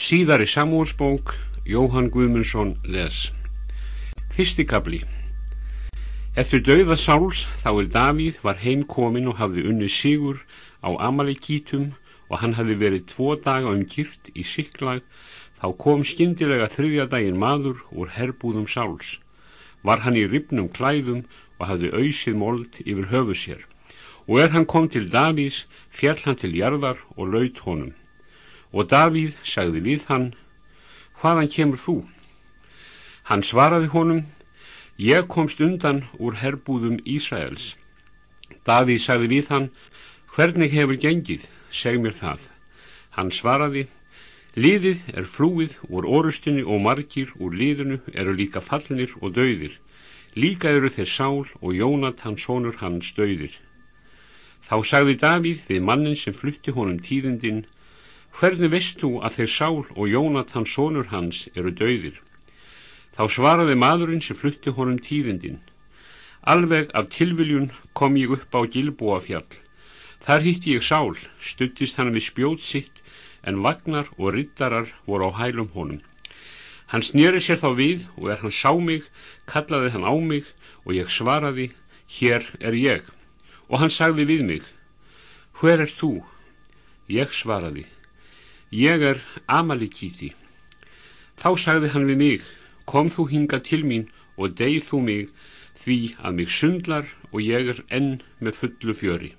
Síðari samúrsbók Jóhann Guðmundsson les. Fyrsti kabli Eftir dauða Sáls þá er Davíð var heim komin og hafði unni sigur á Amalekítum og hann hafði verið tvo daga um kýrt í siklag. Þá kom skindilega þriðja daginn maður úr herbúðum Sáls. Var hann í ripnum klæðum og hafði auðsið mold yfir höfu sér. Og er hann kom til Davís fjall hann til jarðar og laut honum og Davíð sagði við hann hvaðan kemur þú? Hann svaraði honum ég komst undan úr herbúðum Ísraels. Davíð sagði við hann hvernig hefur gengið, seg mér það. Hann svaraði liðið er flúið úr orustinni og margir úr liðinu eru líka fallnir og dauðir. Líka eru þeir Sál og Jónatan sonur hans dauðir. Þá sagði Davíð við mannin sem flutti honum tíðindinn Hvernig veist þú að þeir Sál og Jónatan sonur hans eru dauðir? Þá svaraði maðurinn sem flutti honum tíðindin. Alveg af tilviljun kom ég upp á Gilbúafjall. Þar hitti ég Sál, stuttist hann við spjót sitt, en vagnar og rittarar voru á hælum honum. Hann snýri sér þá við og er hann sá mig, kallaði hann á mig og ég svaraði, hér er ég. Og hann sagði við mig, hver er þú? Ég svaraði, Ég er Amalekíti. Þá sagði hann við mig, kom þú hinga til mín og deyð þú mig því að mig sundlar og ég er enn með fullu fjöri.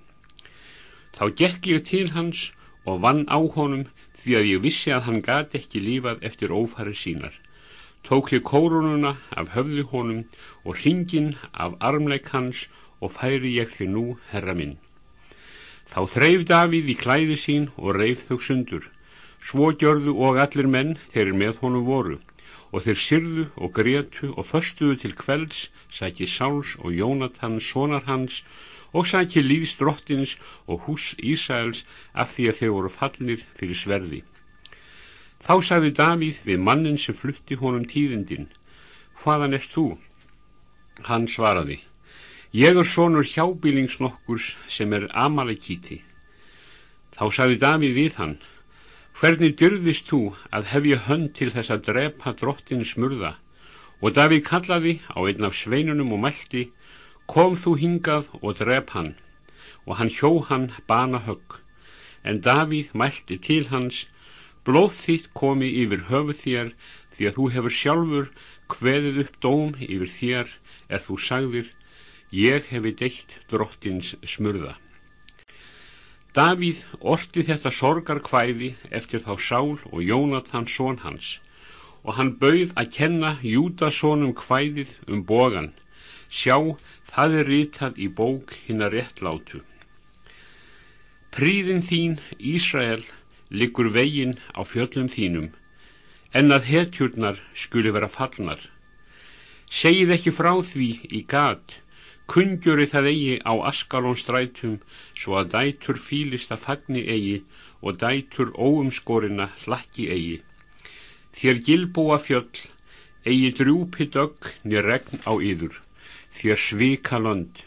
Þá gekk ég til hans og vann á honum því að ég vissi að hann gati ekki lífað eftir ófæri sínar. Tók ég kórununa af höfðu honum og ringin af armleik hans og færi ég þér nú, herra minn. Þá þreif Davíð í klæði sín og reif þau sundur Svo gjörðu og allir menn þeir með honum voru og þeir syrðu og gretu og föstuðu til kvelds sæki Sáls og Jónatan sonar hans og sæki líðs drottins og hús Ísæls af því að þeir voru fallnir fyrir sverði. Þá sagði Davíð við mannin sem flutti honum tíðindin, hvaðan er þú? Hann svaraði, ég er sonur hjábílingsnokkurs sem er Amalekíti. Þá sagði Davíð við hann, Hvernig dyrðist þú að hefja hönd til þess að drepa drottin smurða? Og Davíð kallaði á einn af sveinunum og mælti, kom þú hingað og drep hann, og hann hjó hann bana högg. En Davíð mælti til hans, blóð þitt komi yfir höfu þér, því að þú hefur sjálfur hveðið upp dóm yfir þér, er þú sagðir, ég hefi deitt drottins smurða. Davíð orti þetta sorgarkvæði eftir þá Sál og Jónatan són hans og hann bauð að kenna Júdasónum kvæðið um bogan. Sjá, það er ritað í bók hinn að réttlátu. Príðin þín, Ísrael, liggur veginn á fjöllum þínum, en að hetjurnar skuli vera fallnar. Segið ekki frá því í gat, Kungjuri það eigi á Askalónstrætum svo að dætur fýlista fagni eigi og dætur óumskorina hlakki eigi. Þér gilbúa fjöll eigi drjúpi dögg niður regn á yður, þér svika lönd,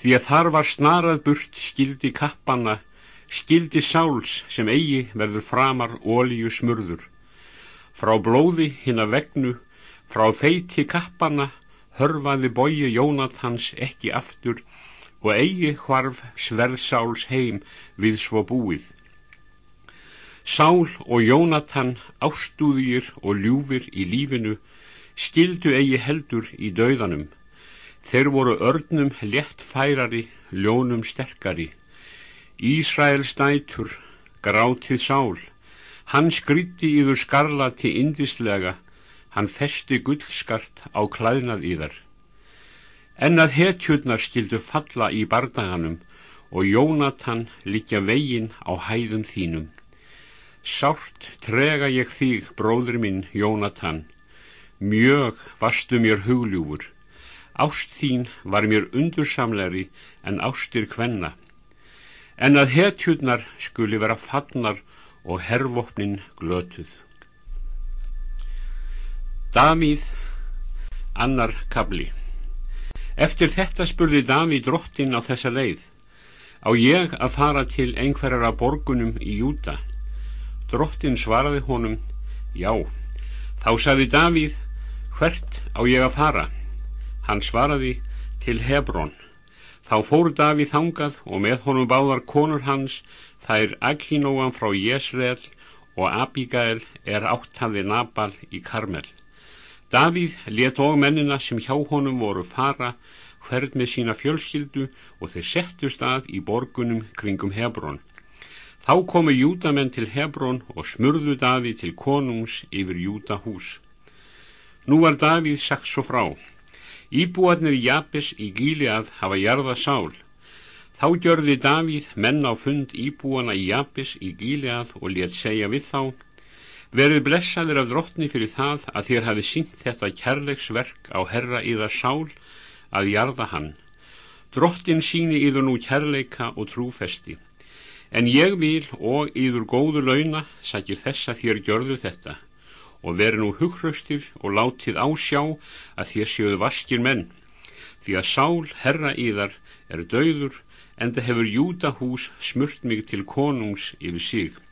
því að þar var snarað burt skildi kappana, skildi sáls sem eigi verður framar ólíu smurður. Frá blóði hinn að vegnu, frá feiti kappana, hörfaði bóji Jónatans ekki aftur og eigi hvarf sverðsáls heim við svo búið. Sál og Jónatan ástúðir og ljúfir í lífinu skildu eigi heldur í dauðanum. Þeir voru örnum létt færari, ljónum sterkari. Ísraels dætur, grátið sál, hann skrytti yfir skarlati indislega hann festi gullskart á klæðnað í þar. En að hetjurnar skildu falla í bardaganum og Jónatan líkja vegin á hæðum þínum. Sárt trega ég þig, bróður minn, Jónatan, mjög varstu mér hugljúfur, ást þín var mér undursamleri en ástir kvenna, en að hetjurnar skuli vera fannar og hervopnin glötuð. Davíð, annar kabli. Eftir þetta spurði Davíð drottin á þessa leið. Á ég að fara til einhverjara borgunum í Júta? Drottin svaraði honum, Já, þá sagði Davíð, hvert á ég að fara? Hann svaraði, til Hebrón. Þá fór Davíð þangað og með honum báðar konur hans, þær Akínóan frá Jesreel og Abigail er áttaði Nabal í Karmel. Davíð let og mennina sem hjá honum voru fara hverd með sína fjölskyldu og þeir settu stað í borgunum kringum Hebrón. Þá komu júdamenn til Hebrón og smurðu Davíð til konungs yfir júdahús. Nú var Davíð sagt svo frá. Íbúarnir Japis í Gíliað hafa jarða sál. Þá gjörði Davíð menn á fund íbúana í Japis í Gíliað og let segja við þá Verið blessaður af drottni fyrir það að þér hafi sínt þetta kærleiksverk á herra íðar sál að jarða hann. Drottin síni íður nú kærleika og trúfesti. En ég vil og íður góðu launa sækir þess að þér gjörðu þetta og veri nú hugraustir og látið ásjá að þér sjöðu vaskir menn. Því að sál herra íðar er döður en það hefur júta hús smurt mig til konungs yfir sig.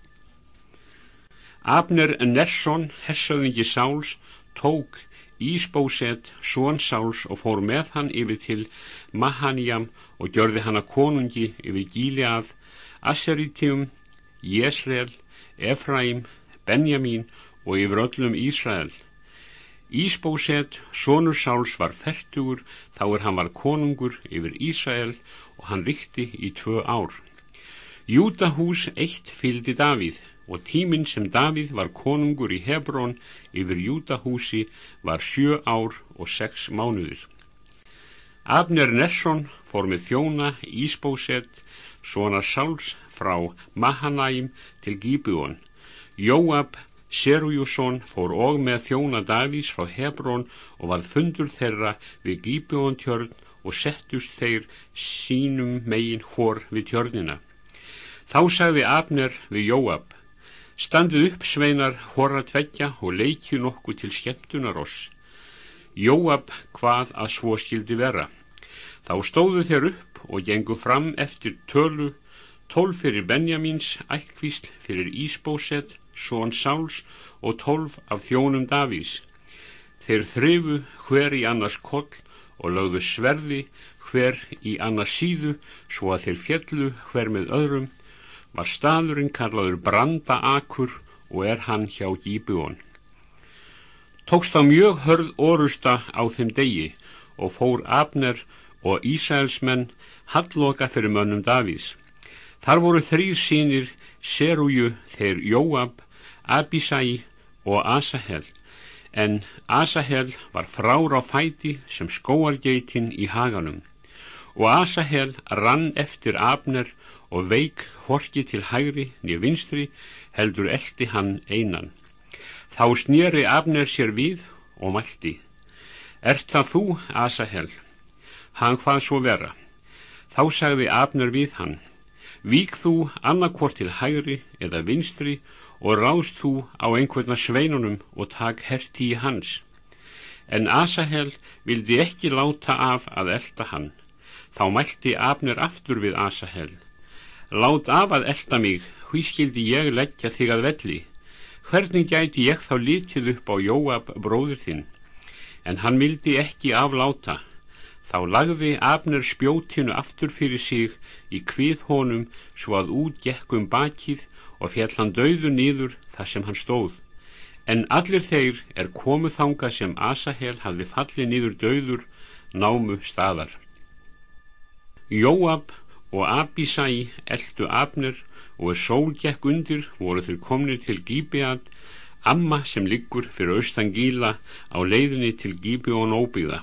Abner Nersson, hessauðingi Sáls, tók Ísbóset, són Sáls og fór með hann yfir til Mahanjam og gjörði hann að konungi yfir Gíleað, Asserítium, Jesreel, Efraim, Benjamin og yfir öllum Ísrael. Ísbóset, sónur Sáls var færtugur þá er hann var konungur yfir Ísrael og hann ríkti í tvö ár. Jútahús eitt fyldi Davíð og tíminn sem Davíð var konungur í Hebrón yfir Júdahúsi var sjö ár og sex mánuðir. Abner Nesson fór með þjóna Ísbósett, svona Sáls frá Mahanæim til Gíbjón. Jóab Serujusson fór og með þjóna Davís frá Hebrón og var fundur þeirra við Gíbjón tjörn og settust þeir sínum megin hór við tjörnina. Þá sagði Abner við Jóab Standið upp sveinar horra tveggja og leikju nokkuð til skemmtunar oss. Jóab hvað að svo skildi vera. Þá stóðu þeir upp og gengu fram eftir tölu, tólf fyrir Benjamins, ættkvísl fyrir Ísbósett, són Sáls og tólf af þjónum Davís. Þeir þrifu hver í annars koll og lögðu sverði hver í annars síðu svo að þeir fjallu hver með öðrum var staðurinn kallaður Brandaakur og er hann hjá Gíbjón. Tókst þá mjög hörð orusta á þeim degi og fór Abner og Ísælsmenn halloka fyrir mönnum Davís. Þar voru þrýr sínir Serúju þeir Jóab, Abisai og Asahel en Asahel var frár á fæti sem skóargeitin í haganum og Asahel rann eftir Abner og veik horki til hægri nýja vinstri heldur eldi hann einan. Þá snýri Abner sér við og mælti. Ert það þú, Asahel? Hann hvað svo vera? Þá sagði Abner við hann. Vík þú annarkvort til hægri eða vinstri og ráðst þú á einhverna sveinunum og tak herti í hans. En Asahel vildi ekki láta af að elda hann. Þá mælti Abner aftur við Asahel. Lát af að elda mig, hví skildi ég leggja þig að velli? Hvernig gæti ég þá litið upp á Jóab bróður þinn? En hann mildi ekki afláta. Þá lagði Abner spjótinu aftur fyrir sig í kvið honum svo að út gekkum bakið og fjall hann döðu nýður þar sem hann stóð. En allir þeir er komuð þanga sem Asahel hafði fallið nýður döður námu staðar. Jóab og Abisai eldu Abner og er sól gekk undir voru þeir komnir til Gíbead amma sem liggur fyrir austan Gíla á leiðinni til Gíbeon óbyggða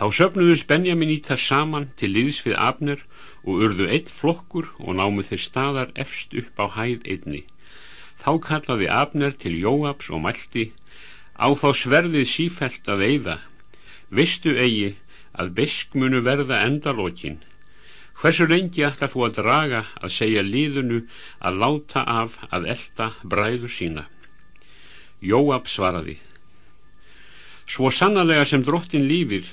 þá söfnuðus Benjamin í það saman til liðs við Abner og urðu eitt flokkur og námu þeir staðar efst upp á hæð einni. Þá kallaði Abner til Jóabs og mælti á þá sverðið sífælt að eiða veistu eigi að besk munu verða endalókin Hversu lengi ætlar þú að draga að segja líðunu að láta af að elda bræðu sína? Jóab svaraði. Svo sannlega sem drottin lífir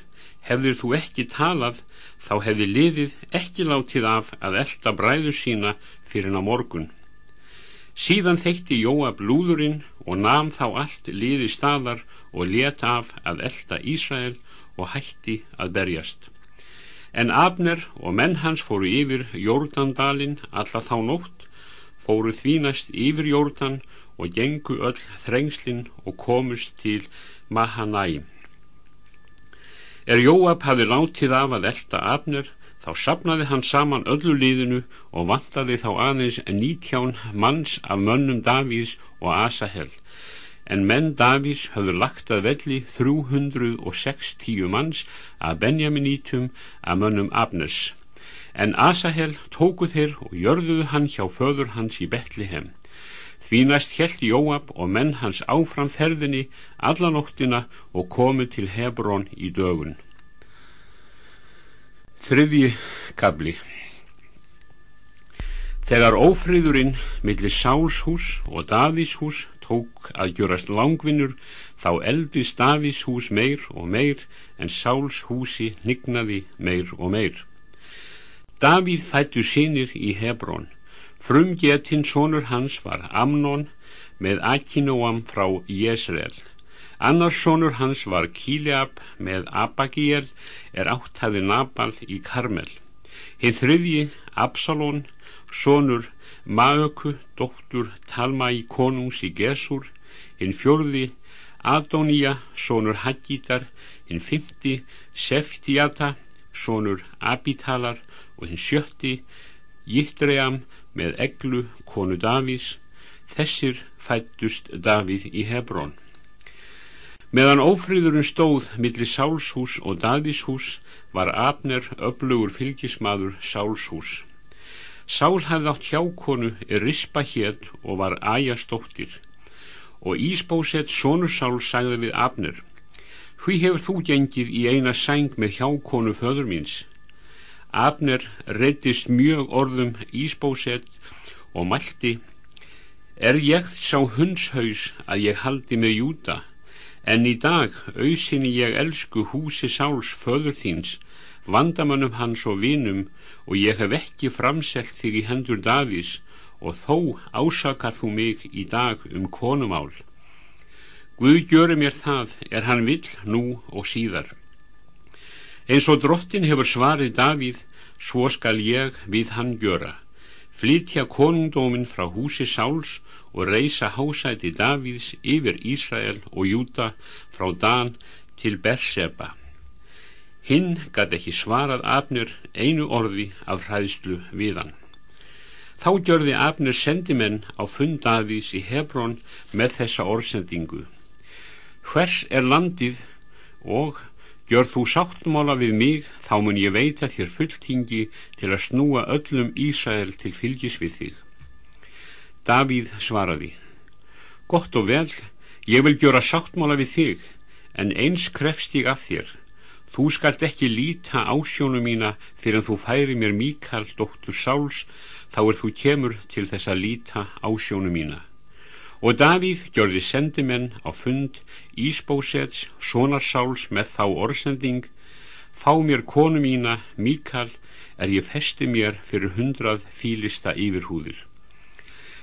hefðir þú ekki talað þá hefði liðið ekki látið af að elda bræðu sína fyrir ná morgun. Síðan þeitti Jóab lúðurinn og nam þá allt liði staðar og let af að elda Ísrael og hætti að berjast. En Abner og menn hans fóru yfir Jórnandalinn alla þá nótt, fóru þvínast yfir Jórdan og gengu öll þrengslinn og komust til Mahanæm. Er Jóab hafi látið af að elda Abner, þá sapnaði hann saman öllu liðinu og vantaði þá aðeins nítján manns af mönnum Davís og Asahel. En menn Davís höfðu lagt að velli 360 manns af Benjaminítum af mönnum Abners. En Asahel tóku þeir og jörðuðu hann hjá föður hans í Betlihem. Því næst held Jóab og menn hans áfram ferðinni allanóttina og komu til Hebrón í dögun. Þriðji kabli Þegar ófriðurinn millir Sálshús og Davíshús tók að gjörast langvinnur þá eldist Davíshús meir og meir en Sálshúsi nignaði meir og meir. Davíð fættu sínir í Hebrón Frumgetinn sonur hans var Amnon með Akinóam frá Jésrel. Annars sonur hans var Kíleab með Abagiel er áttaði Nabal í Karmel. Hinn þriðji Absalón, sonur Maöku, dóttur Talma í konungs í Gesur. Hinn fjörði Adónia, sonur Haggítar. Hinn fymti Seftiata, sonur Abitalar og hinn sjötti Jittream með eglu konu Davís þessir fættust Davíð í Hebrón meðan ófríðurinn stóð millir Sálshús og Davíshús var Abner öflugur fylgismadur Sálshús Sál hafði átt hjákonu er rispa hétt og var æjastóttir og Ísbósett sonu Sál sagði við Abner hví hefur þú gengið í eina sæng með hjákonu föður míns? Abner reytist mjög orðum Ísbósett og mælti Er ég sá hundshaus að ég haldi með júta en í dag auðsinni ég elsku húsi sáls föður þíns vandamannum hans og vinum og ég hef ekki framselt þig í hendur Davís og þó ásakar þú mig í dag um konumál. Guð gjöru mér það er hann vill nú og síðar. Eins og drottin hefur svarið Davíð svo skal ég við hann gjöra. Flytja konungdómin frá húsi Sáls og reysa hásæti Davíðs yfir Ísrael og Júta frá Dan til Berseba hinn gæti ekki svarað Abner einu orði af hræðslu við hann þá gjörði Abner sendimenn á fund Davíðs í Hebrón með þessa orðsendingu hvers er landið og Gjör þú sáttmála við mig, þá mun ég veita þér fulltingi til að snúa öllum Ísæl til fylgis við þig. Davíð svaraði, gott og vel, ég vil gjöra sáttmála við þig, en eins krefst ég af þér. Þú skalt ekki líta ásjónu mína fyrir en þú færi mér Míkal, dóttur Sáls, þá er þú kemur til þess að líta ásjónu mína. Og Davíð gjörði sendimenn á fund Ísbósets, Sónarsáls með þá orðsending Fá mér konu mína, Míkal, er ég festi mér fyrir hundrað fílista yfirhúðir.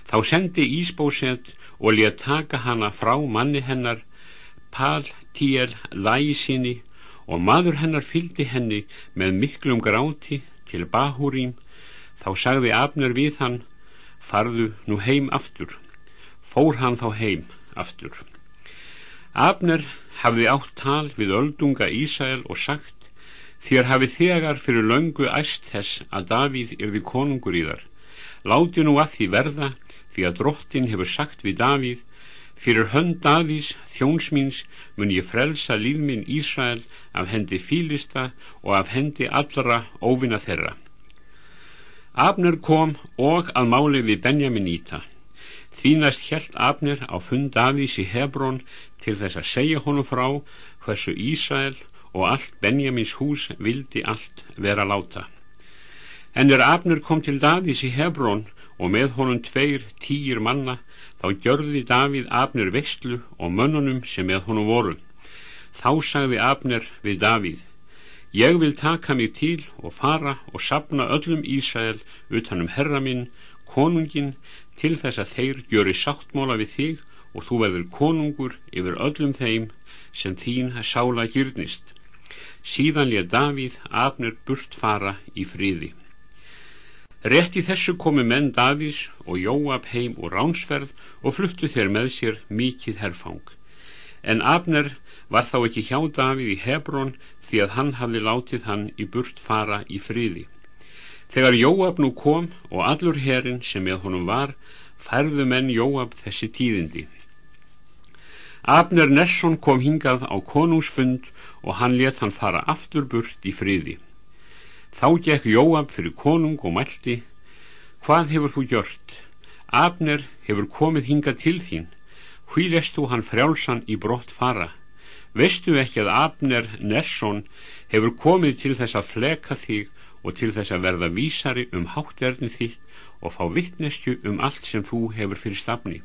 Þá sendi Ísbóset og létt taka hana frá manni hennar, Pal, Tíel, Lægi sinni og maður hennar fyldi henni með miklum gráti til Bahúrím. Þá sagði Abner við hann, farðu nú heim aftur fór hann þá heim aftur. Abner hafði átt tal við öldunga Ísæl og sagt þér hafi þegar fyrir löngu æst þess að Davíð er við konungur í þar. Láti nú að því verða því að drottin hefur sagt við Davíð fyrir hönd Davís þjónsmýns mun ég frelsa lífminn Ísæl af hendi fílista og af hendi allra óvina þeirra. Abner kom og að máli við Benjamin Íta Þínast helt Abner á fund Davís í Hebrón til þess að segja honum frá hversu Ísrael og allt Benjamins hús vildi allt vera láta. En er Abner kom til Davís í Hebrón og með honum tveir týjir manna þá gjörði Davíð Abner vestlu og mönnunum sem með honum voru. Þá sagði Abner við Davíð Ég vil taka mig til og fara og sapna öllum Ísrael utanum herra minn, konungin til þess að þeir gjöri sáttmóla við þig og þú verður konungur yfir öllum þeim sem þín sála gyrnist. Síðan létt Davíð afnir burt fara í fríði. Rétt í þessu komu menn Davíðs og Jóab heim og ránsferð og fluttu þeir með sér mikið herfang. En Abner var þá ekki hjá Davíð í Hebrón því að hann hafði látið hann í burt fara í fríði. Þegar Jóab nú kom og allur herin sem með honum var, færðu menn Jóab þessi tíðindi. Abner Nesson kom hingað á konungsfund og hann let hann fara aftur burt í fríði. Þá gekk Jóab fyrir konung og mælti, hvað hefur þú gjört? Abner hefur komið hingað til þín, hví lestu hann frjálsan í brott fara? Veistu ekki að Abner Nesson hefur komið til þess að fleka þig og til þess að verða vísari um hátterni þitt og fá vittnestju um allt sem þú hefur fyrir stafni?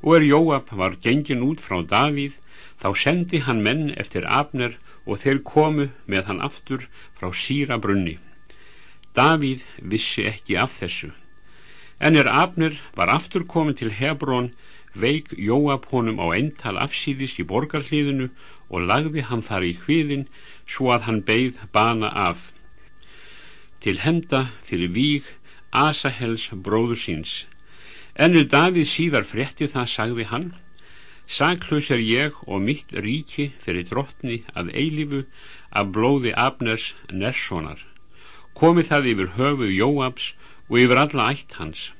Og er Jóab var gengin út frá Davíð, þá sendi hann menn eftir Abner og þeir komu með hann aftur frá síra brunni. Davíð vissi ekki af þessu. En er Abner var aftur komin til Hebrón, veik Jóab honum á eintal afsýðis í borgarliðinu og lagði hann þar í hviðin svo að hann beigð bana af. Til henda fyrir víg Asahels bróður síns Ennur Davíð síðar frétti það sagði hann Saklaus er ég og mitt ríki fyrir drottni að eilifu af blóði Abners Nerssonar komi það yfir höfu Jóabs og yfir alla ætt hans.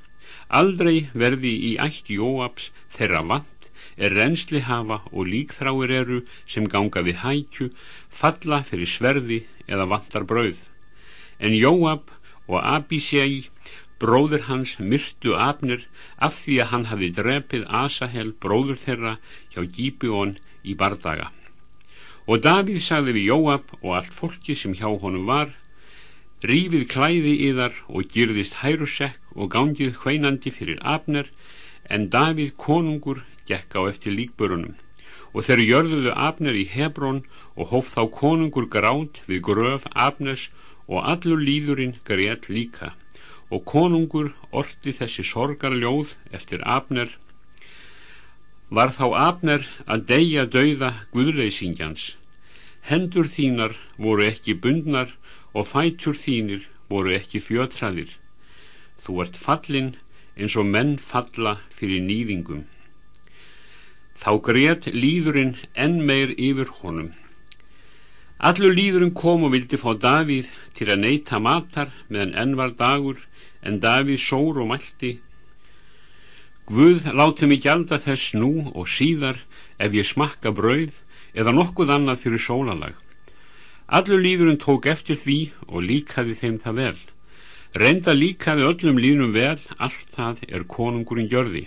Aldrei verði í ætt Jóabs þeirra vant er reynsli hafa og líkþráir eru sem ganga við hækju falla fyrir sverði eða vantar brauð. En Jóab og Abísjæi bróður hans myrtu afnir af því að hann hafi drepið Asahel bróður þeirra hjá Gíbjón í bardaga. Og Davíð sagði við Jóab og allt fólki sem hjá honum var rífið klæði yðar og gyrðist hærusekk og gangið hveinandi fyrir afnir en Davíð konungur gekk á eftir líkbörunum. Og þeir jörðuðu afnir í Hebrón og hóf þá konungur gránt við gröf afners og allur líðurinn greiðt líka og konungur orti þessi sorgarljóð eftir Abner. Var þá Abner að deyja dauða guðleysingjans. Hendur þínar voru ekki bundnar og fætur þínir voru ekki fjötraðir. Þú ert fallin eins og menn falla fyrir nýðingum þá greiðt líðurinn enn meir yfir honum. Allur líðurinn kom og vildi fá Davíð til að neyta matar meðan enn var dagur en Davíð sór og mælti Guð láti mig gjalda þess nú og síðar ef ég smakka brauð eða nokkuð annað fyrir sólalag Allur líðurinn tók eftir því og líkaði þeim það vel. Reynda líkaði öllum líðnum vel allt það er konungurinn gjörði.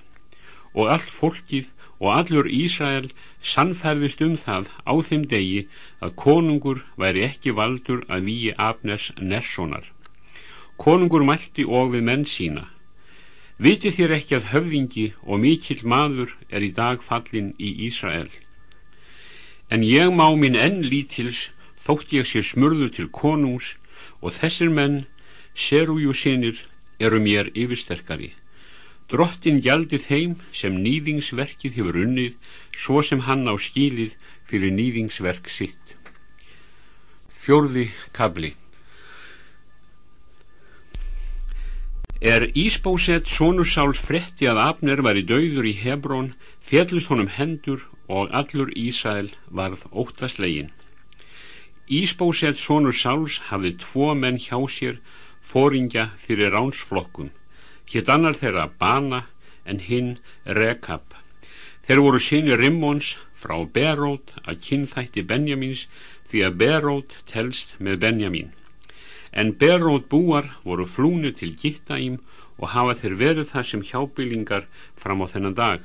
Og allt fólkið og allur Ísrael sannferðist um það á þeim degi að konungur væri ekki valdur að výi Abners Nerssonar konungur mælti og við menn sína. Viti þér ekki að höfðingi og mikill maður er í dag fallin í Ísrael? En ég má minn enn lítils þótt ég sé smurður til konungs og þessir menn serújú sinir eru mér yfirsterkari. Drottin gjaldi þeim sem nýðingsverkið hefur unnið svo sem hann á skílið fyrir nýðingsverk sitt. Fjórði kabli Er Ísbósett sonusáls fretti að Abner var í dauður í Hebrón, fjellist honum hendur og allur Ísæl varð óttastlegin. Ísbósett sonusáls hafði tvo menn hjá sér fóringja fyrir ránsflokkum. Hitt annar þeirra Bana en hinn Rekab. Þeir voru sinni Rimmons frá Berót að kynþætti Benjamins því að Berót telst með Benjamin en berót búar voru flúnu til gittaím og hafa þeir verið það sem hjábyggingar fram á þennan dag.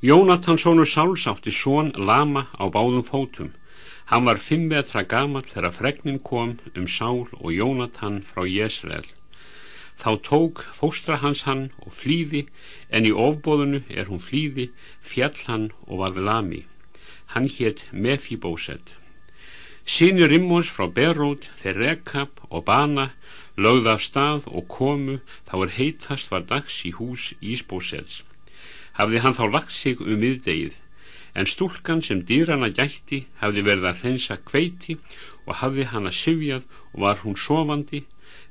Jónatansónu Sáls átti són lama á báðum fótum. Hann var fimm vetra gamal þegar fregnin kom um Sál og Jónatan frá Jésrael. Þá tók fóstra hans hann og flýði, en í ofbóðunu er hún flýði, fjall hann og varð lami. Hann hétt Mefibósett. Sýni Rimmons frá Berót, þeir Rekab og Bana lögð af stað og komu þá er heitast var dags í hús Ísbósets. Hafði hann þá lagt sig um miðdegið, en stúlkan sem dýrana gætti hafði verið að hrensa kveiti og hafði hann að sifjað og var hún sofandi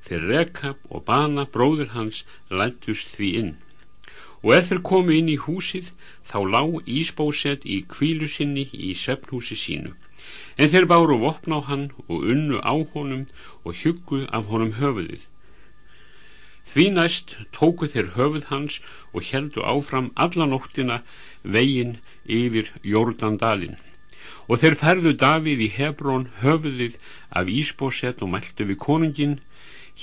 þegar Rekab og Bana bróður hans lættust því inn. Og ef þeir komu inn í húsið þá lág Ísbóset í kvílu sinni í sefnhúsi sínu En þeir báru vopn á hann og unnu á honum og huggu af honum höfuðið. Því næst tóku þeir höfuð hans og heldu áfram alla nóttina veginn yfir Jordandalinn. Og þeir ferðu Davíð í Hebrón höfuðið af Ísbósett og mæltu við konungin.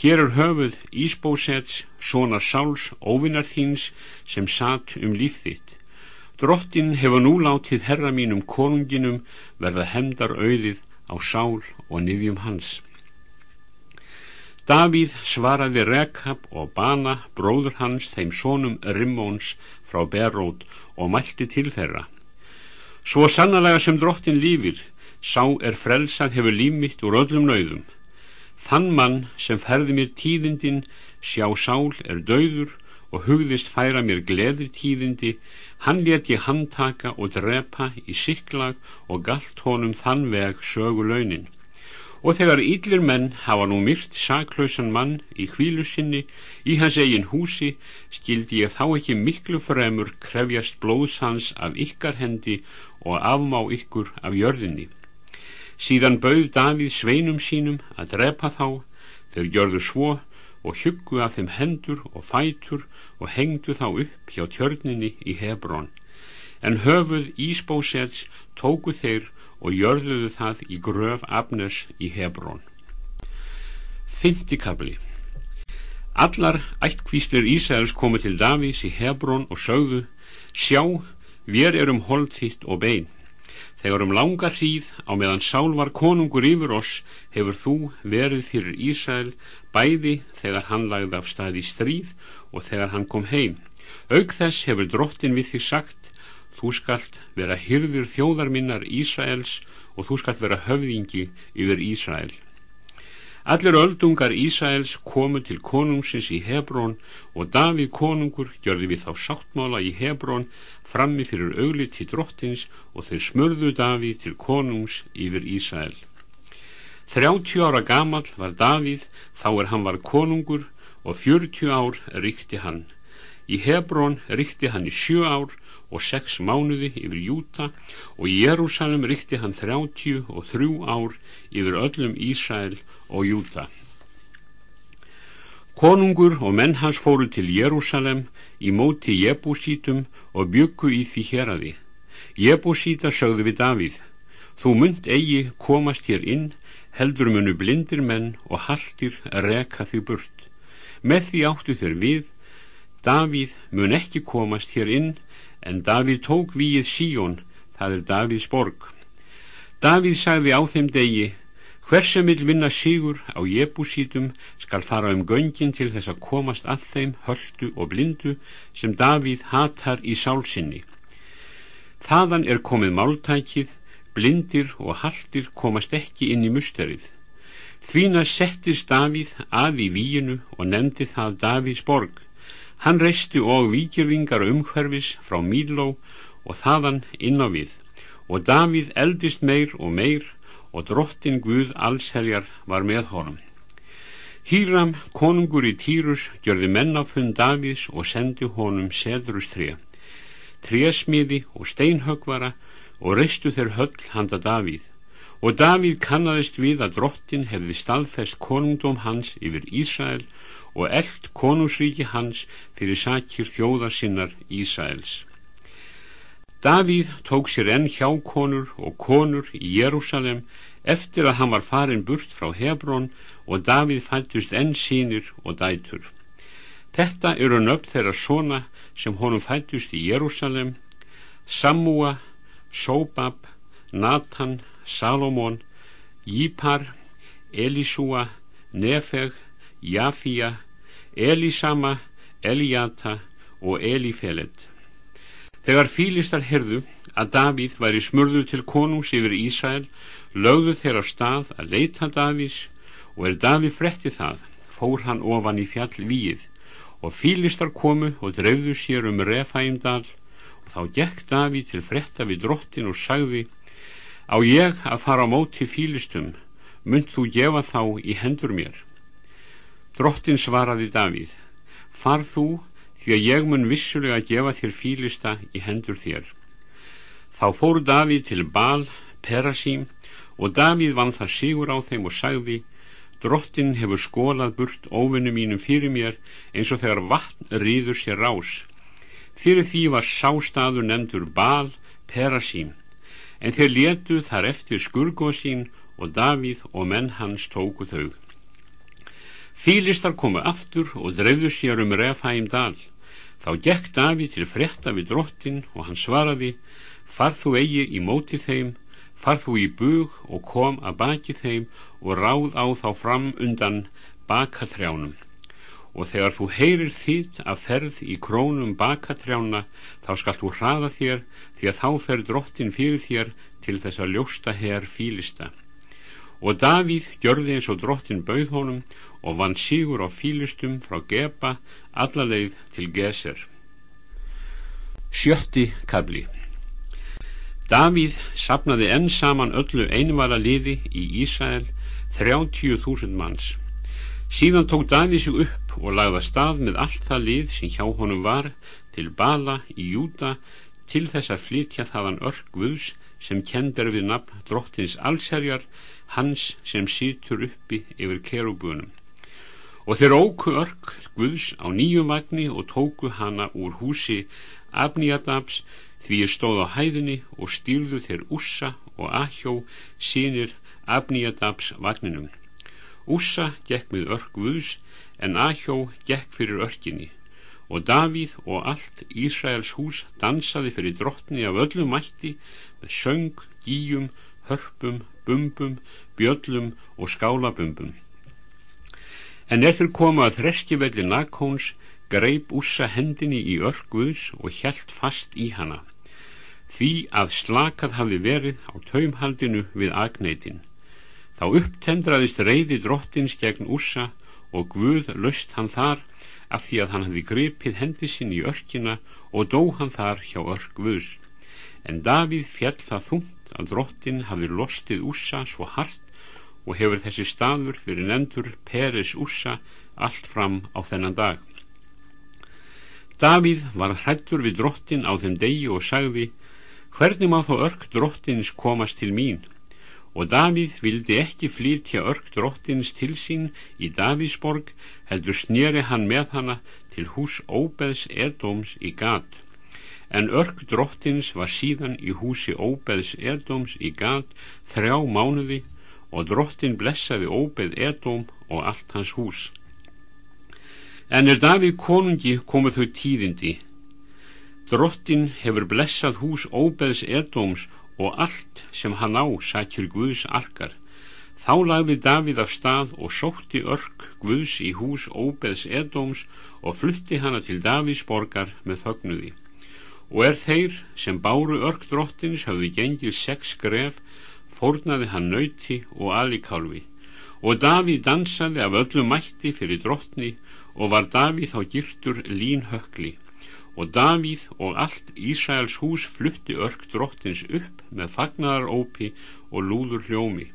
Hér er höfuð Ísbósetts, sonar Sáls, óvinnar þíns sem satt um líf þitt. Drottin hefur nú látið herra mínum konunginum verða hemdar auðið á sál og niðjum hans. Davíð svaraði Rekab og Bana, bróður hans, þeim sónum Rimmóns frá Berót og mælti til þeirra. Svo sannlega sem drottin lífir, sá er frelsað hefur límitt úr öllum nauðum. Þann mann sem ferði mér tíðindin, sjá sál er dauður og hugðist færa mér gleður tíðindi, hann let ég handtaka og drepa í siklag og galt honum þann veg sögu launin. Og þegar yllir menn hafa nú myrt saklausan mann í hvílu sinni í hans eigin húsi, skildi ég þá ekki miklu fremur krefjast blóðsans af ykkar hendi og afmá ykkur af jörðinni. Síðan bauð Davíð sveinum sínum að drepa þá, þeir gjörðu svo og huggu af þeim hendur og fætur og hengdu þá upp hjá tjörninni í Hebrón. En höfuð Ísbósets tóku þeir og jörðuðu það í gröf Abners í Hebrón. Fymtikabli Allar ættkvíslir Ísæðars komu til Davís í Hebrón og sögðu Sjá, við erum hold þitt og bein. Þegar um langa hríð á meðan Sál var konungur yfir oss hefur þú verið fyrir Ísæl bæði þegar hann lagði af stað í stríð og þegar hann kom heim. Aug þess hefur drottin við því sagt þú skalt vera hyrður þjóðar minnar Ísæls og þú skalt vera höfðingi yfir Ísæl. Allir öldungar Ísæls komu til konungsins í Hebrón og Davíð konungur gjörði við þá sáttmála í Hebrón frammi fyrir augliti drottins og þeir smörðu Davíð til konungs yfir Ísæl. 30 ára gamal var Davíð þá er hann var konungur og 40 ár ríkti hann. Í Hebrón ríkti hann í sjö ár og sex mánuði yfir Júta og í Jérúsalem ríkti hann 30 og þrjú ár yfir öllum Ísæl og Júta. Konungur og menn hans fóru til Jérúsalem í móti Jebusítum og byggu í því héradi. Jebusíta sögðu við Davíð, þú mynd eigi komast hér inn, heldur munu blindir menn og haldir reka því burt. Með því áttu þér við, Davíð mun ekki komast hér inn, en Davíð tók víið Síón, það er Davíðs borg. Davíð sagði á þeim degi, Hver sem vil vinna sigur á jebusítum skal fara um göngin til þess að komast að þeim höldu og blindu sem Davíð hatar í sálsinni. Þaðan er komið máltækið, blindir og haldir komast ekki inn í musterið. Þvína settist Davíð að í víinu og nefndi það Davíðs borg. Hann reisti og víkjurvingar umhverfis frá Míló og þaðan inn á við og Davíð eldist meir og meir og drottin Guð allsherjar var með honum. Hýram, konungur í Týrus, gjörði mennafund Davíðs og sendi honum sedrustrija, tríasmiði og steinhögvara og reistu þeir höll handa Davíð. Og Davíð kannadist við að drottin hefði staðfest konungdóm hans yfir Ísrael og eld konungsríki hans fyrir sakir þjóðar sinnar Ísraels. Davíð tók sér enn hjákonur og konur í Jérúsalem eftir að hann var farin burt frá Hebrón og Davíð fættust enn sínir og dætur. Þetta eru nöfn þeirra svona sem honum fættust í Jérúsalem, Samúa, Sóbab, Natan, Salomón, Jípar, Elisúa, Nefeg, Jafíja, Elisama, Eliata og Elifelet. Þegar fílistar herðu að Davíð væri smurðu til konungs yfir Ísrael, lögðu þeir á stað að leita Davís og er Davíð fretti það, fór hann ofan í fjall víið og fílistar komu og dreifðu sér um Refæimdal og þá gekk Davíð til fretta við drottin og sagði á ég að fara á móti fílistum? Mynd þú gefa þá í hendur mér? Drottin svaraði Davíð far þú því að ég mun vissulega gefa þér fílista í hendur þér. Þá fór Davíð til Bal Perasím og Davíð vann það sigur á þeim og sagði drottin hefur skólað burt óvinnu mínum fyrir mér eins og þegar vatn rýður sér rás. Fyrir því var sástaður nefndur Bal Perasím en þeir letu þar eftir skurgóðsín og Davíð og menn hans tóku þau Fílistar komu aftur og dreifðu sér um Refæim dal þá gekk Davíð til frétta við drottin og hann svaraði farð þú eigi í móti þeim Far þú í bug og kom að baki þeim og ráð á þá fram undan bakatrjánum. Og þegar þú heyrir þitt að ferð í krónum bakatrjána, þá skalt þú hraða þér, því að þá fer drottin fyrir þér til þess að ljósta hér fílista. Og Davíð gjörði eins og drottin bauð honum og vann sígur á fílistum frá Geba allaleið til Geser. Sjötti kabli Davíð sapnaði enn saman öllu einvala liði í Ísrael 30.000 manns. Síðan tók Davíð sig upp og lagða stað með allt það lið sem hjá honum var til Bala í Júta til þess að flytja þaðan örk Guðs sem kendur við nafn drottins allserjar, hans sem sítur uppi yfir kerubunum. Og þeir óku örk Guðs á nýjum vagni og tóku hana úr húsi Abniadabs Því ég stóð á hæðinni og stýrðu þeir Ússa og Ahjó sínir Abníadabs vagninum. Ússa gekk með örk Guðs en Ahjó gekk fyrir örkinni og Davíð og allt Ísraels hús dansaði fyrir drottni af öllum mætti með söng, gíjum, hörpum, bumbum, bjöllum og skálabumbum. En eftir koma að þreskivelli Nakóns greip Ússa hendinni í örk Guðs og hjælt fast í hana því að slakað hafi verið á taumhaldinu við agneitin. Þá upptendraðist reyði drottins gegn Ússa og Guð löst hann þar af því að hann hafi gripið hendi sinn í örkina og dó hann þar hjá örk Guðs. En Davíð fjall það þungt að drottin hafi lostið Ússa svo hart og hefur þessi staður fyrir nendur Peres Ússa allt fram á þennan dag. Davíð var hrættur við drottin á þeim degi og sagði Hvernig má þó örk drottins komast til mín? Og Davíð vildi ekki flýtja örk drottins til sín í Davísborg, heldur snýri hann með hana til hús Óbeðs Edóms í Gat. En örk drottins var síðan í húsi Óbeðs Edóms í Gat þrjá mánuði og drottin blessaði Óbeð Edóm og allt hans hús. En er Davíð konungi komið þau tíðindi, Drottin hefur blessað hús óbeðs edóms og allt sem hann á sækjur Guðs arkar. Þá lagði Davíð af stað og sótti örk Guðs í hús óbeðs edóms og flutti hana til Davíðs borgar með fögnuði. Og er þeir sem báru örk drottins hafði gengið sex gref, fórnaði hann nauti og alikálfi. Og Davíð dansaði af öllu mætti fyrir drottni og var Davíð þá girtur línhökli og Davíð og allt Ísraels hús flutti örk drottins upp með fagnarópi og lúður hljómi.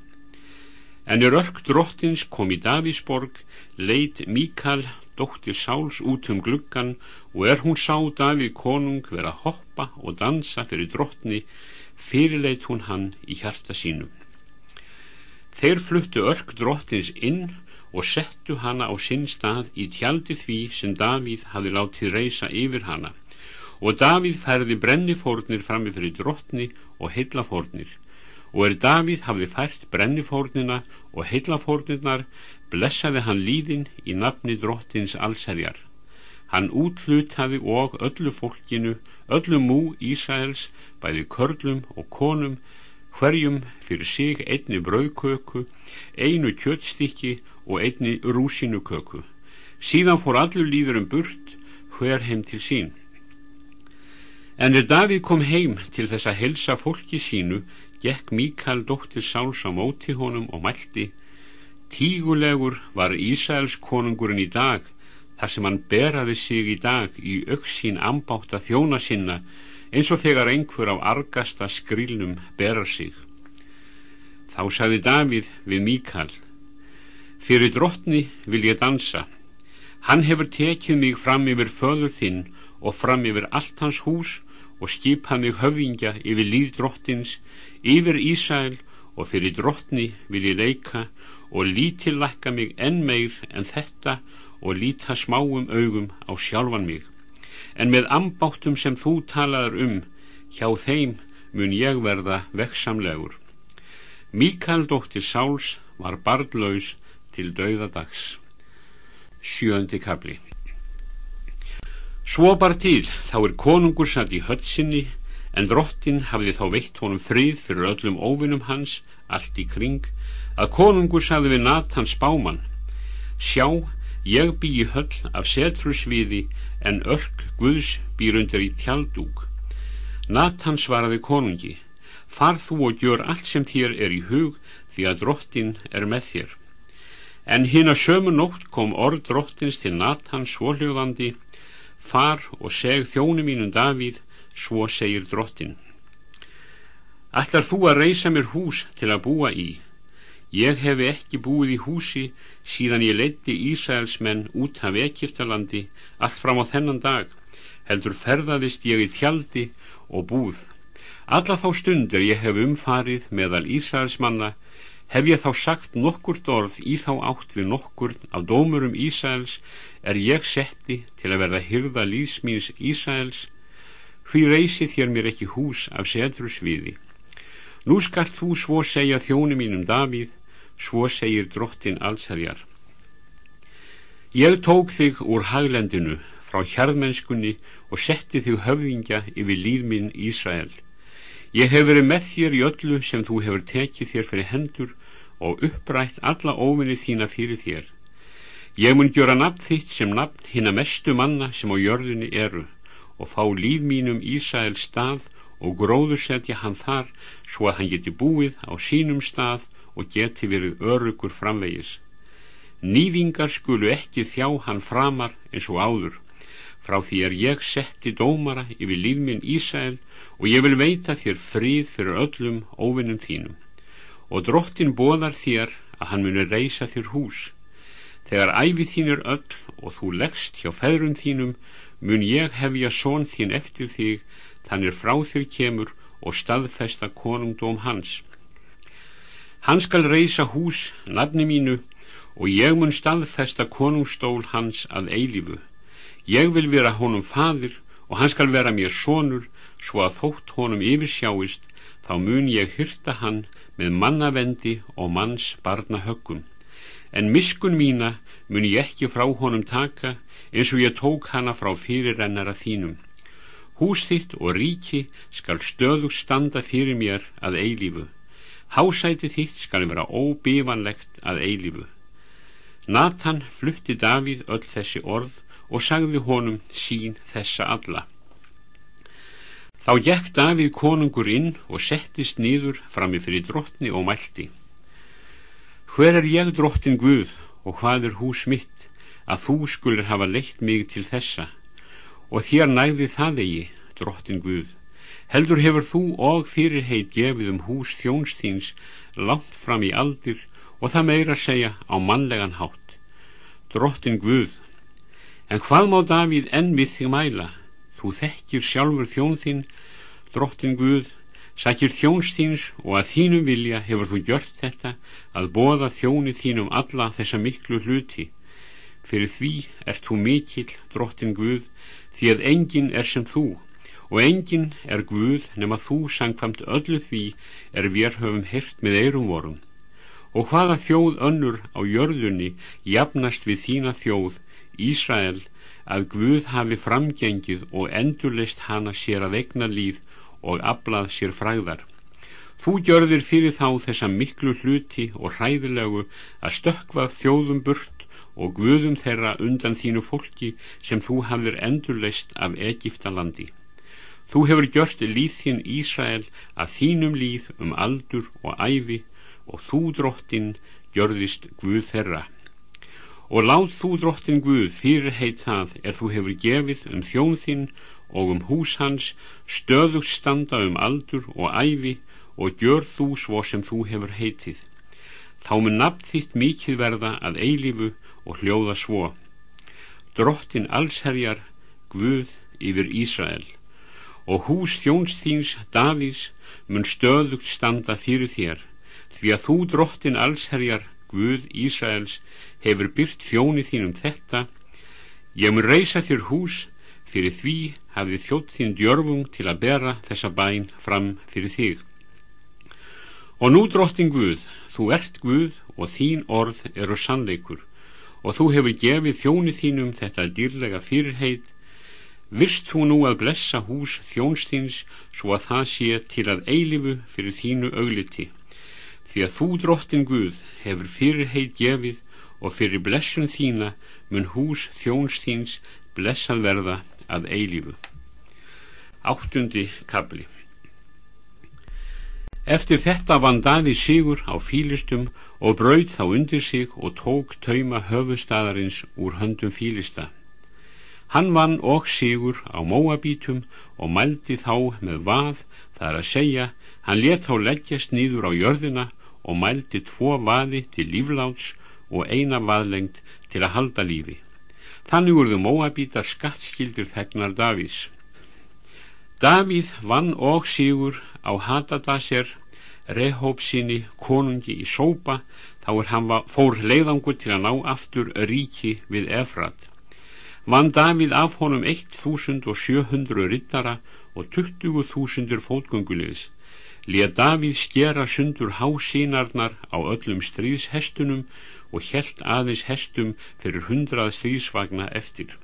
En er örk drottins kom í Davísborg, leit Míkal, dóttir Sáls út um gluggan og er hún sá Davíð konung vera hoppa og dansa fyrir drottni, fyrirleit hún hann í hjarta sínum. Þeir fluttu örk drottins inn og settu hana á sinn stað í tjaldi því sem Davíð hafi látið reysa yfir hana og Davíð færði brennifórnir frammi fyrir drottni og heillafórnir og er Davíð hafði fært brennifórnina og heillafórnirnar blessaði hann líðin í nafni drottins allserjar hann útlutaði og öllu fólkinu öllu mú Ísæls bæði körlum og konum hverjum fyrir sig einni brauðköku einu kjöttstykki og einni rúsinuköku síðan fór allur líður um burt hver heim til sín. En er Davíð kom heim til þess að helsa fólki sínu gekk Míkal dóttir Sáls á móti honum og mælti Tígulegur var Ísæls konungurinn í dag þar sem hann beraði sig í dag í auksín ambátt að þjóna sinna eins og þegar einhver af argasta skrílnum berar sig. Þá sagði Davíð við Míkal Fyrir drottni vil ég dansa. Hann hefur tekið mig fram yfir föður þinn og fram yfir allt hans hús og skipað mig höfingja yfir líð drottins, yfir Ísæl og fyrir drottni vil ég leika og lítillækka mig enn meir en þetta og líta smáum augum á sjálfan mig. En með ambáttum sem þú talaður um, hjá þeim mun ég verða veksamlegur. Míkal dóttir Sáls var barnlaus til dauðadags. Sjöndi kabli Svo bar til þá er konungur satt í höllsinni en drottin hafði þá veitt honum frið fyrir öllum óvinnum hans allt í kring að konungur saði við Nathan spáman Sjá, ég bý í höll af setrusviði en örk Guðs býr undir í tjaldúk. Nathan svaraði konungi Far þú og gjör allt sem þér er í hug því að drottin er með þér. En hinn að sömu nótt kom orð drottins til Nathan svoljóðandi Far og seg þjónu mínum Davíð, svo segir drottin. Ætlar þú að reysa mér hús til að búa í? Ég hefi ekki búið í húsi síðan ég leiti Ísæls menn út af Ekiptalandi allt fram á þennan dag, heldur ferðaðist ég í tjaldi og búð. Alla þá stundir ég hef umfarið meðal Ísæls manna hef ég þá sagt nokkurt orð í þá átt við nokkur af dómurum Ísæls er ég setti til að verða hyrða líðsmýns Ísæls hví reysi þér mér ekki hús af setrusviði? Nú skalt þú svo segja þjóni mínum Davíð svo segir drottin allsherjar. Ég tók þig úr haglendinu frá hjarðmennskunni og setti þig höfðingja yfir líðminn Ísæl Ég hef verið með þér í öllu sem þú hefur tekið þér fyrir hendur og upprætt alla óvinni þína fyrir þér. Ég mun gjöra nafn þitt sem nafn hinn að mestu manna sem á jörðinni eru og fá líf mínum Ísæl stað og gróðursetja hann þar svo að hann geti búið á sínum stað og geti verið örugur framvegis. Nýðingar skulu ekki þjá hann framar eins og áður. Frá því er ég setti dómara yfir lífminn Ísæl og ég vil veita þér fríð fyrir öllum óvinnum þínum. Og drottin bóðar þér að hann muni reysa þér hús. Þegar æfi þín er öll og þú leggst hjá feðrun þínum mun ég hefja són þín eftir þig þannig frá þér kemur og staðfesta konungdóm hans hann skal reysa hús nafni mínu og ég mun staðfesta konungstól hans að eilifu Ég vil vera honum fadir og hann skal vera mér sonur svo að þótt honum yfirsjáist þá mun ég hyrta hann með mannavendi og manns barna höggum. En miskun mína mun ég ekki frá honum taka eins og ég tók hana frá fyrirrennara þínum. Hús þitt og ríki skal stöðug standa fyrir mér að eilífu. Hásæti þitt skal vera óbívanlegt að eilífu. Nathan flutti Davíð öll þessi orð og sagði honum sín þessa alla. Þá gekk Davíð konungur inn og settist nýður frammi fyrir drottni og mælti. Hver er ég drottin Guð og hvað er hús mitt að þú skulur hafa leitt mig til þessa og þér næði það eigi, drottin Guð. Heldur hefur þú og fyrirheit gefið um hús þjónsþýns langt fram í aldir og það meira segja á mannlegan hátt. Drottin Guð, En hvað má Davíð enn við þig mæla? Þú þekkir sjálfur þjón þín, drottin Guð, sækir þjóns þíns og að þínum vilja hefur þú gjört þetta að boða þjóni þínum alla þessa miklu hluti. Fyrir því ert þú mikill, drottin Guð, því að enginn er sem þú og enginn er Guð nema þú sangfamt öllu því er við höfum hirt með eirum vorum. Og hvaða þjóð önnur á jörðunni jafnast við þína þjóð Ísrael að Guð hafi framgengið og endurleist hana sér að egna líf og aflað sér fræðar. Þú gjörðir fyrir þá þessa miklu hluti og hræðilegu að stökva þjóðum burt og Guðum þeirra undan þínu fólki sem þú hafðir endurleist af Egiptalandi. Þú hefur gjört líðinn Ísrael að þínum líð um aldur og æfi og þú drottin gjörðist Guð þeirra. Og láð þú drottin Guð fyrir heit það er þú hefur gefið um þjón þinn og um hús hans stöðugt standa um aldur og æfi og gjör þú svo sem þú hefur heitið. Þá mun nafn þitt mikið verða að eilifu og hljóða svo. Drottin allsherjar Guð yfir Ísrael og hús þjónsþýns Davís mun stöðugt standa fyrir þér því að þú drottin allsherjar Guð Ísraels hefur byrt þjóni þínum þetta ég mun reysa þér hús fyrir því hafði þjótt þín djörfung til að bera þessa bæn fram fyrir þig og nú drottin Guð þú ert Guð og þín orð eru sannleikur og þú hefur gefið þjóni þínum þetta dýrlega fyrirheit. Virst þú nú að blessa hús þjónstins svo að það sé til að eilifu fyrir þínu augliti. Því að þú drottin Guð hefur fyrirheit gefið og fyrir blessun þína mun hús þjónstins blessað verða að eilifu. Áttundi kabli Eftir þetta vann Daví sigur á fílistum og brauð þá undir sig og tók tauma höfustadarins úr höndum fílista. Hann vann og sigur á móabítum og mældi þá með vað, það er að segja, hann let þá leggjast nýður á jörðina og mældi tvo vaði til lífláts og eina vaðlengt til að halda lífi. Þannig urðu móabítar skattskildir þegnar Davíðs. Davíð vann og sigur á Hadadaser, Rehópsinni, konungi í Sópa, þá er hann fór leiðangur til að ná aftur ríki við Efrat. Vann Davíð af honum 1700 rittara og 20.000 fótgöngulegis lið Davíð skera sundur hásínarnar á öllum stríðshestunum og helt aðeins hestum fyrir hundrað stríðsvagna eftir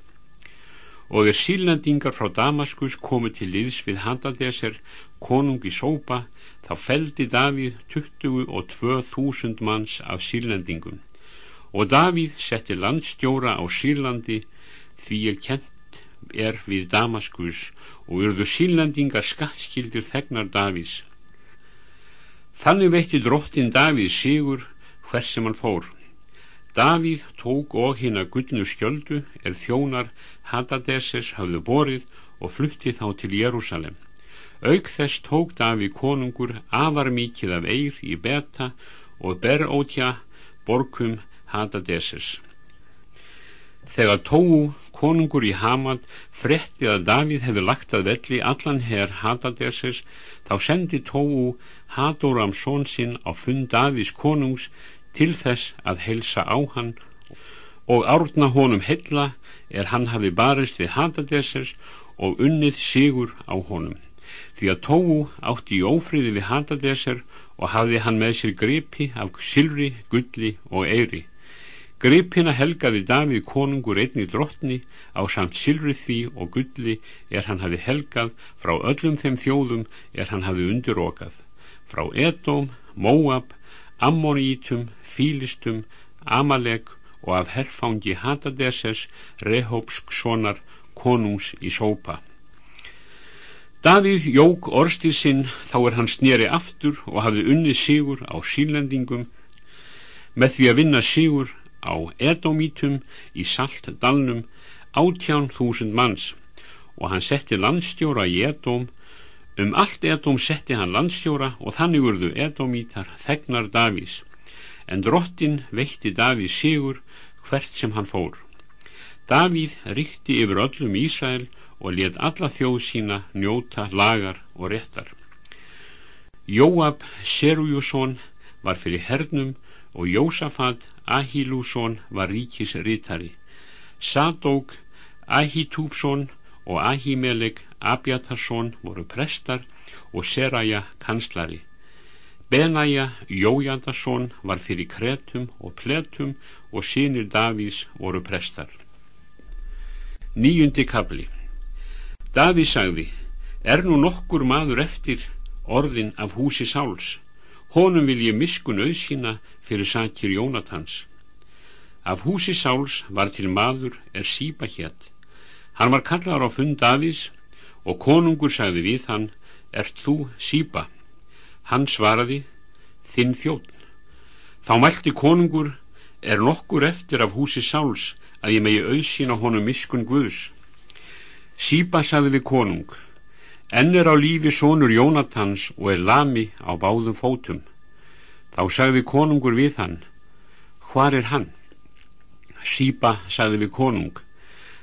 og er sílendingar frá Damaskus komið til liðs við Handadeser konungi Sópa þá feldi Davíð 22.000 manns af sílendingum og Davíð setti landstjóra á Sírlandi því er kent er við Damaskus og urðu sílandingar skattskildir þegnar Davís. Þannig veitti drottin Davíð sigur hvers sem hann fór. Davíð tók og hinn að gullnu skjöldu er þjónar Hadadeses hafðu borið og flutti þá til Jérúsalem. Auk þess tók Davíð konungur afar mikið af eir í beta og ber ótja borkum Hadadeses. Þegar tóu konungur í Hamad fretti að Davíð hefði lagt að velli allan herr Hadadeses þá sendi tóu Hadoram són sinn á fund Davíðs konungs til þess að helsa á hann og árna honum hella er hann hafi barist við Hadadeses og unnið sigur á honum. Því að tóu átti í ófríði við Hadadeser og hafði hann með sér gripi af silfri, gulli og eiri Gripina helgaði Davíð konungur einni drottni á samt silfri því og gulli er hann hafi helgað frá öllum þeim þjóðum er hann hafi undirokað frá Edóm, Móab, Ammonítum, Fílistum, Amalek og af herfangi Hadadeses, Rehópsk sonar, konungs í sópa. Davíð jók orstið sinn þá er hann sneri aftur og hafði unnið sigur á sílendingum með því að vinna sigur á Edomítum í Saltdalnum átján þúsund manns. Og hann setti landstjóra í Edom. Um allt Edom setti hann landstjóra og þannig urðu Edomítar þegnar Davís en drottin veitti Davís sigur hvert sem hann fór. Davíð ríkti yfir öllum Ísrael og let alla þjóð sína njóta lagar og réttar. Jóab Serujusson var fyrir hernum og Jósafat Ahilússon var ríkis rítari Sadók Ahitúbsson og Ahimelek Abjatarsson voru prestar og Seraja kanslari Benaja Jójandarsson var fyrir kretum og pletum og sínir Davís voru prestar. Nýjundi kabli Davís sagði Er nú nokkur maður eftir orðin af húsi sáls? Honum vil ég miskun auðsína fyrir sakir Jónatans. Af húsi Sáls var til maður er sípa hétt hann var kallar á fund Davís og konungur sagði við hann ert þú sípa hann svaraði þinn þjótt Þá mælti konungur, er nokkur eftir af húsi sáls að ég megi auðsýna honum miskun Guðs. Sípa sagði við konung, enn er á lífi sonur Jónatans og er lami á báðum fótum. Þá sagði konungur við hann, hvar er hann? Sípa sagði við konung,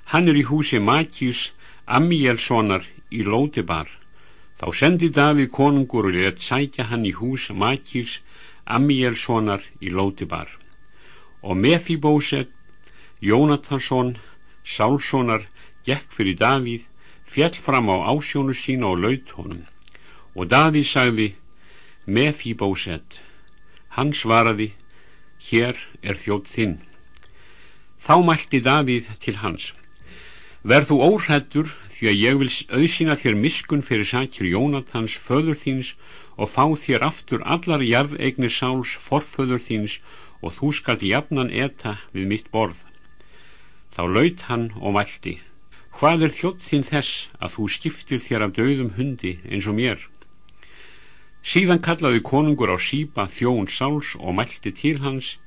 hann er í húsi Makís, Ammielssonar í Lótibar. Þá sendi Davíð konungur og létt sækja hann í hús Makís, Ammielssonar í Lótibar. Og Mefibóset, Jónatansson, Sálssonar, gekk fyrir Davíð, fjell fram á ásjónu sína og laut honum. Og Davíð sagði, Mefibóset, hann svaraði, hér er þjótt þinn. Þá mælti Davíð til hans, verð þú óhrættur því að ég vil auðsýna þér miskun fyrir sakir Jónatans föður þíns og fá þér aftur allar jarðeignir sáls forföður þíns og þú skalt jafnan eta við mitt borð. Þá laut hann og mælti, hvað er þjótt þín þess að þú skiptir þér af döðum hundi eins og mér? Síðan kallaði konungur á sípa þjón sáls og mælti til hans,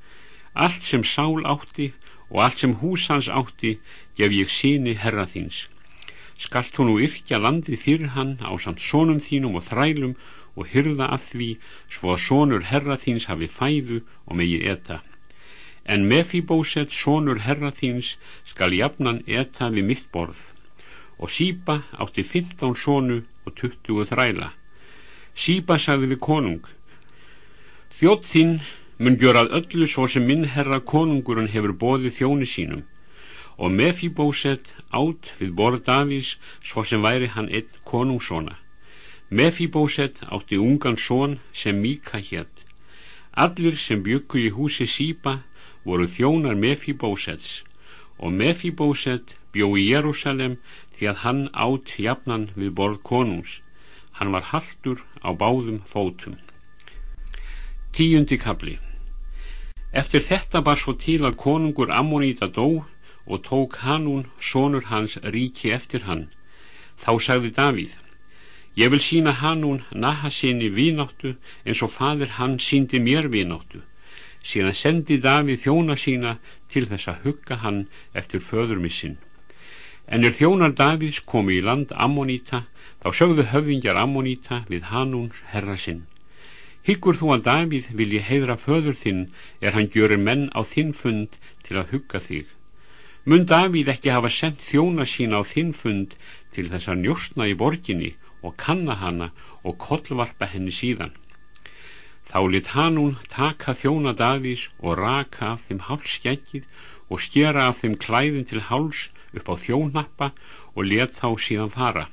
allt sem sál átti og allt sem hús hans átti gef ég síni herra þíns. Skalt þú nú yrkja landið fyrir hann á samt sónum þínum og þrælum og hyrða af því svo að sónur herra þíns hafi fæðu og megi eta. En Mefibóset, sónur herra þíns, skal jafnan eta við mitt borð. Og Sípa átti 15 sónu og 20 þræla. Sípa sagði við konung, Þjótt þinn mun gjörað öllu svo sem minn herra konungurinn hefur bóðið þjóni sínum og Mefibóset átt við borð Davís svo sem væri hann einn konungsóna. Mefibóset átti ungan són sem Míka hétt. Allir sem byggu í húsi Sípa voru þjónar Mefibósets og Mefibóset bjó í Jérúsalem því að hann átt jafnan við borð konungs. Hann var haldur á báðum fótum. Tíundi kabli Eftir þetta bar svo til að konungur Ammoníta dó og tók Hanún, sonur hans, ríki eftir hann. Þá sagði Davíð, ég vil sína Hanún naha sinni vínáttu eins og fadir hann síndi mér vínáttu. Síðan sendi Davíð þjóna sína til þess að hugga hann eftir föðurmissin. En er þjónar Davíðs komi í land Ammoníta, þá sögðu höfingjar Ammoníta við Hanúns herra sinn. Hyggur þú að Davíð vilji heiðra föður þinn er hann gjörir menn á þinn fund til að hugga þig. Mun Davíð ekki hafa sendt þjóna sína á þinn fund til þess að njóstna í borginni og kanna hana og kollvarpa henni síðan. Þá lit Hanún taka þjóna Davís og raka af þeim hálsskeggið og skera af þeim klæðin til háls upp á þjónappa og let þá síðan fara.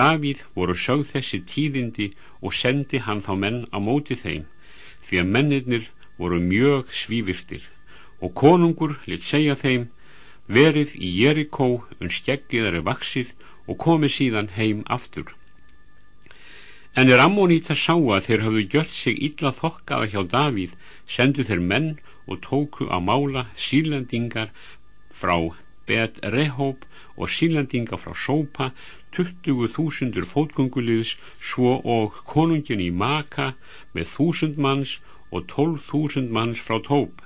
Davíð voru sögð þessi tíðindi og sendi hann þá menn á móti þeim því að mennirnir voru mjög svívirtir og konungur lit segja þeim verið í Jerikó un skeggiðari vaksið og komið síðan heim aftur. En er Ammonita sá að þeir hafðu gjört sig illa þokkaða hjá Davíð sendu þeir menn og tóku á mála sílendingar frá Bet Rehob og sílendinga frá Sópa 20.000 fótgönguliðs svo og konungin í Maka með 1000 manns og 12.000 manns frá Tóp.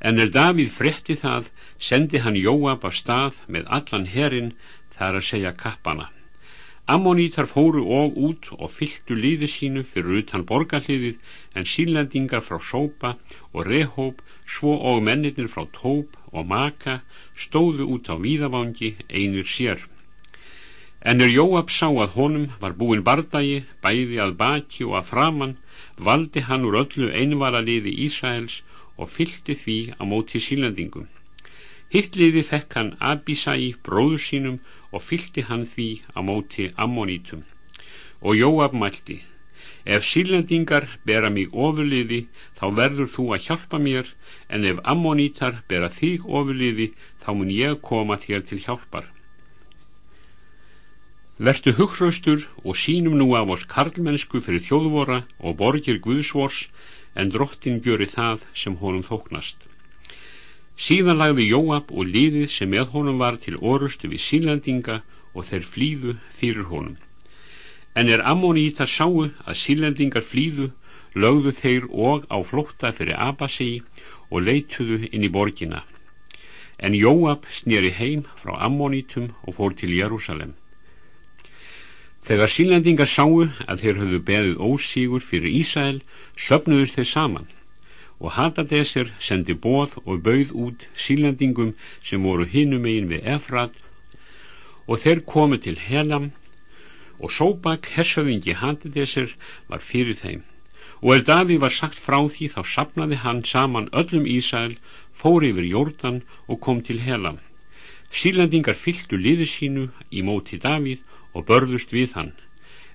En er Davíð fretti það, sendi hann Jóab af stað með allan herin þar að segja kappana. Ammonítar fóru og út og fylgtu líði sínu fyrir utan borgarliðið en sínlendingar frá Sópa og Rehóp svo og mennirnir frá Tóp og Maka stóðu út á víðavangi einir sér. En er Jóab sá að honum var búin bardagi, bæði að baki og að framann, valdi hann úr öllu einvaraliði Ísraels og fylgdi því á móti sílandingum. Hittliði fekk hann Abisai bróður sínum og fylgdi hann því á móti Ammonítum. Og Jóab mælti, ef sílandingar bera mig ofurliði þá verður þú að hjálpa mér en ef Ammonítar bera þig ofurliði þá mun ég koma þér til hjálpar. Vertu hughröstur og sínum nú af oss karlmennsku fyrir þjóðvora og borgir Guðsvors en drottin gjöri það sem honum þóknast. Síðan lagði Jóab og liðið sem með honum var til orustu við sílendinga og þeir flýðu fyrir honum. En er Ammonítar sáu að sílendingar flýðu, lögðu þeir og á flótta fyrir Abasi og leituðu inn í borgina. En Jóab snýri heim frá Ammonítum og fór til Jérúsalem. Þegar sílendingar sáu að þeir höfðu beðið ósígur fyrir Ísæl, söpnuðust þeir saman. Og Hadadeser sendi bóð og bauð út sílendingum sem voru hinumegin við Efrat. Og þeir komu til Helam. Og Sóbak, hersöðingi Hadadeser, var fyrir þeim. Og er Davíð var sagt frá því þá sapnaði hann saman öllum Ísæl, fór yfir Jórdan og kom til Helam. Sílendingar fylltu liði sínu í móti Davíð og börðust við hann,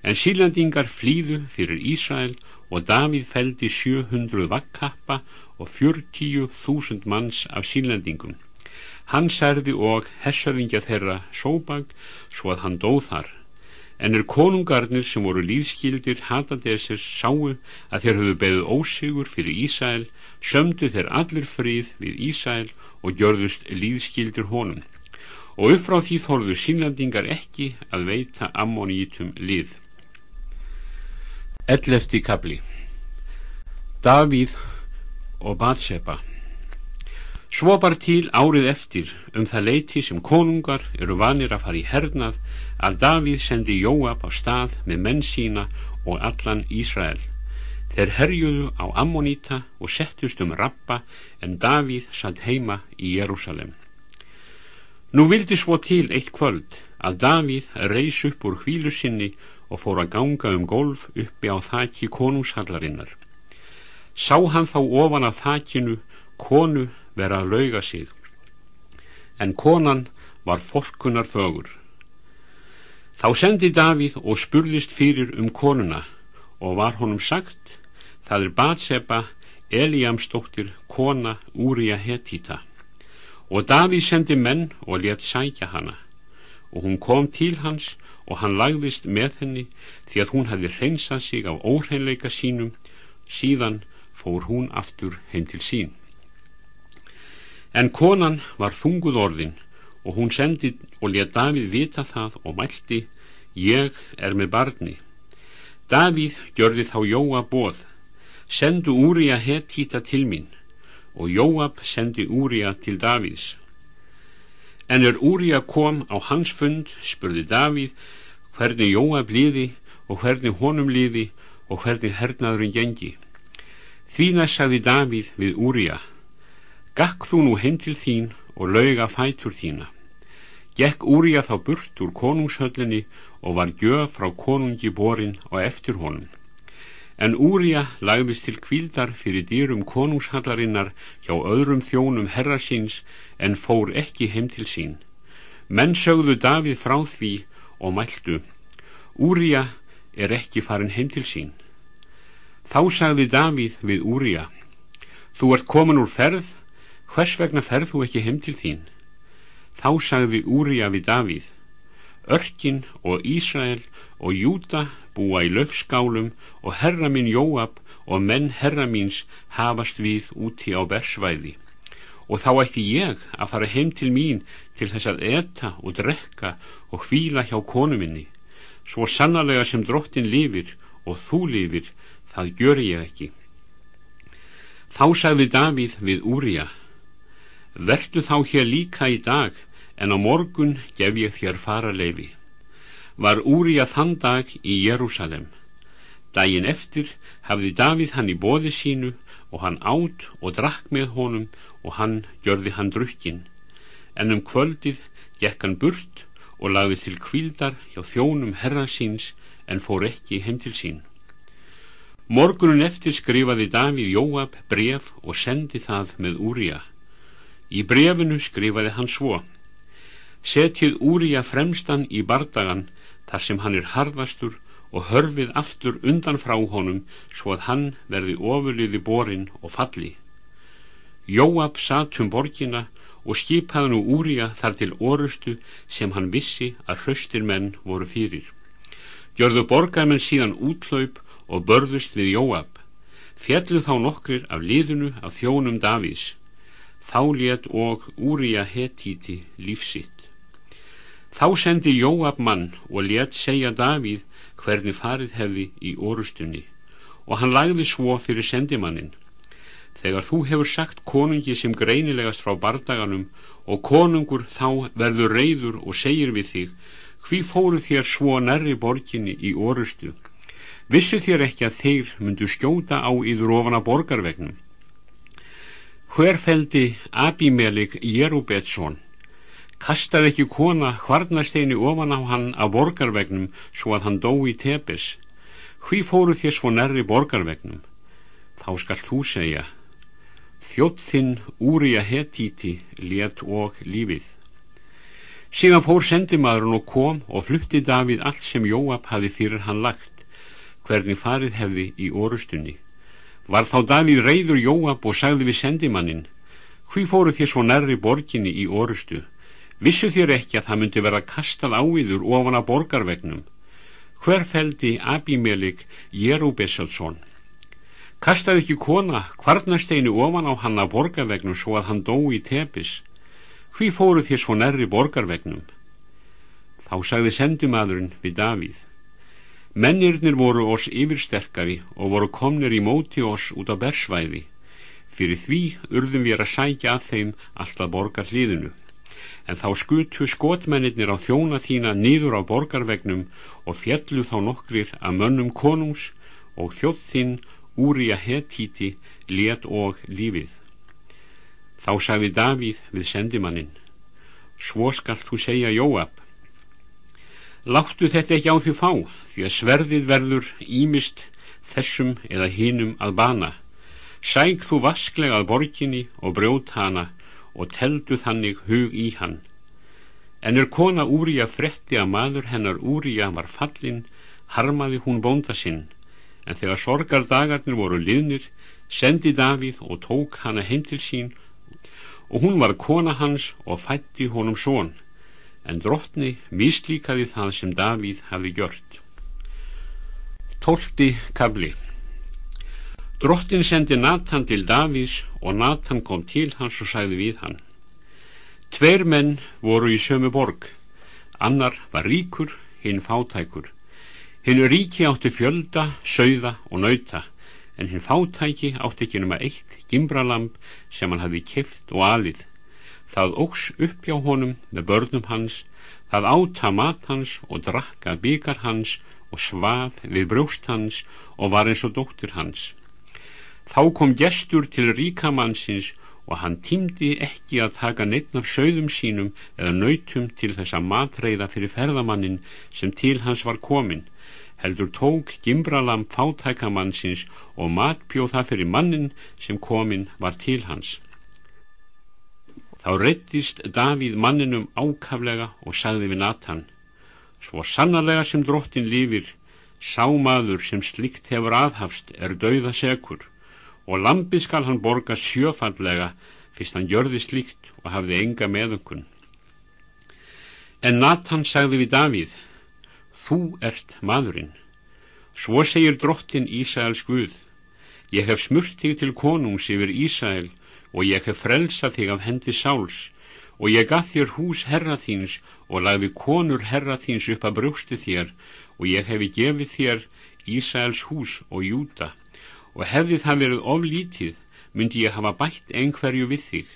en sílendingar flýðu fyrir Ísæl og Davíð feldi 700 vakkappa og 40.000 manns af sínlendingum. Hann særði og hessöðingja þeirra sóbag svo að hann dóð þar. En er konungarnir sem voru líðskildir Hadadeses sáu að þeir höfðu beðið ósigur fyrir Ísæl, sömdu þeir allir frið við Ísæl og gjörðust líðskildir honum. Og upp frá því þorðu sínlendingar ekki að veita ammonítum lið. Ellefti kabli Davíð og Batseba Svo bar til árið eftir um það leiti sem konungar eru vanir að fara í hernað að Davíð sendi Jóab á stað með menn sína og allan Ísrael. Þeir herjuðu á Ammonita og settust um Rappa en Davíð satt heima í Jérúsalem. Nú vildi svo til eitt kvöld að Davíð reys upp úr hvílu sinni og fór að ganga um golf uppi á þakki konungshallarinnar. Sá hann þá ofan af þakkinu konu vera að lauga sig, en konan var fólkunar fögur. Þá sendi Davíð og spurðist fyrir um konuna og var honum sagt, það er Batseba Eliamstóttir kona Úrija Hetita. Og Davíð sendi menn og let sækja hana. Og hún kom til hans og hann lagðist með henni því að hún hefði hreinsað sig af óhreinleika sínum. Síðan fór hún aftur heim til sín. En konan var þunguð orðin og hún sendi og let Davíð vita það og mælti ég er með barni. Davíð gjörði þá Jóa bóð sendu Úrija hettíta til mín og Jóab sendi Úrija til Davíðs En er Úrija kom á hans fund, spurði Davíð hvernig Jóab liði og hvernig honum liði og hvernig hernaðurinn gengi. Næst sagði Davíð við Úrija, Gakk þú nú heim til þín og lauga fætur þína. Gekk Úrija þá burt úr konungshöllinni og var gjöf frá konungi borin og eftir honum. En Úrija lagðist til kvíldar fyrir dýrum konungshallarinnar hjá öðrum þjónum herra síns en fór ekki heim til sín. Menn sögðu Davíð frá því og mæltu, Úrija er ekki farin heim til sín. Þá sagði Davíð við Úrija, þú ert komin úr ferð, hvers vegna ferð þú ekki heim til þín? Þá sagði Úrija við Davíð, Örkin og Ísrael og Júta búa í löfskálum og herra minn Jóab og menn herra míns hafast við úti á bersvæði og þá ætti ég að fara heim til mín til þess að eta og drekka og hvíla hjá konu minni. Svo sannarlega sem drottin lifir og þú lifir það gör ég ekki. Þá sagði Davíð við Úrija verdu þá hér líka í dag en á morgun gef ég þér fara leifi. Var Úrija þann dag í Jérúsalem. Dægin eftir hafði Davíð hann í bóði sínu og hann átt og drakk með honum og hann gjörði hann drukkin. En um kvöldið gekk hann burt og lagði til kvíldar hjá þjónum herra síns en fór ekki heim til sín. Morgunun eftir skrifaði Davíð Jóab bref og sendi það með Úrija. Í brefinu skrifaði hann svo setjið Úrija fremstan í bardagan þar sem hann er harðastur og hörfið aftur undan frá honum svo að hann verði ofurliði borin og falli. Jóab satt um borgina og skipaði nú Úrija þar til orustu sem hann vissi að hraustir menn voru fyrir. Gjörðu borgarmenn síðan útlaup og börðust við Jóab. Fjallu þá nokkrir af liðinu af þjónum Davís. Þá let og Úrija hetíti lífsitt. Þá sendi Jóab mann og let segja Davíð hvernig farið hefði í orustunni og hann lagði svo fyrir sendimannin. Þegar þú hefur sagt konungi sem greinilegast frá bardaganum og konungur þá verður reyður og segir við þig, hví fóru þér svo nærri borginni í orustu? Vissu þér ekki að þeir myndu skjóta á íður ofana borgarvegnum? Hver feldi Abimelik Jerubetsson? Kastaði ekki kona hvarnasteini ofan á hann af borgarvegnum svo að hann dó í tepis? Hví fóru þér svo nærri borgarvegnum? Þá skal þú segja, þjóttinn úri að hetíti let og lífið. Síðan fór sendimaðurinn og kom og flutti Davíð allt sem Jóab hafi fyrir hann lagt, hvernig farið hefði í orustunni. Var þá Davíð reyður Jóab og sagði við sendimannin, hví fóru þér svo nærri borginni í orustu? Vissu þér ekki að það myndi vera kastað áiður ofan að borgarvegnum? hver feldi Abimelik Jerubessalsson kastaði ekki kona kvarnasteinu ofan á hann að borgarvegnum svo að hann dó í tepis? Hví fóru þér svo nærri borgarvegnum? Þá sagði sendumadurinn við Davíð mennirnir voru oss yfirsterkari og voru komnir í móti oss út á bersvæði. Fyrir því urðum við að sækja að þeim alltaf borgar hlýðinu en þá skutu skotmennir á þjóna þína nýður á borgarvegnum og fjallu þá nokkrir að mönnum konungs og þjótt þinn úri að hetíti let og lífið. Þá sagði Davíð við sendimannin, svo skall þú segja Jóab. Láttu þetta ekki á því fá, því að sverðið verður ímist þessum eða hinum að bana. Sæk þú vasklega að borginni og brjót hana og teldu þannig hug í hann. En er kona Úrija fretti að maður hennar Úrija var fallin, harmaði hún bónda sinn, en þegar sorgardagarnir voru liðnir, sendi Davíð og tók hana heim til sín og hún var kona hans og fætti honum són, en drottni mislíkaði það sem Davíð hafi gjört. Tólti kabli Drottin sendi Nathan til Davís og Nathan kom til hans og sagði við hann Tveir menn voru í sömu borg. Annar var ríkur, hinn fátækur. Hinn ríki átti fjölda, sögða og nauta en hinn fátæki átti ekki nema eitt gimbralamb sem hann hafi keft og alið. Það ógs upp hjá honum með börnum hans það áta mat hans og drakka byggar hans og svað við brjóst hans og var eins og dóttur hans Þá kom gestur til ríkamannsins og hann tímdi ekki að taka neitt af sögðum sínum eða nautum til þess að matreiða fyrir ferðamannin sem til hans var komin. Heldur tók gimbralam fátækamannsins og matbjóð það fyrir mannin sem komin var til hans. Þá reyttist Davíð manninum ákaflega og sagði við Nathan, svo sannarlega sem drottin lífir, sá maður sem slikt hefur aðhafst er dauða segur og lampið skal hann borga sjöfallega fyrst hann gjörði slíkt og hafði enga meðungun. En Nathan sagði við Davíð, þú ert maðurinn. Svo segir drottin Ísæls Guð, ég hef smurt þig til konungs yfir Ísæl og ég hef frelsað þig af hendi sáls og ég gaf þér hús herra þíns og lagði konur herra þíns upp að brjósti þér og ég hefi gefið þér Ísæls hús og Júta og hefði það verið oflítið myndi ég hafa bætt einhverju við þig.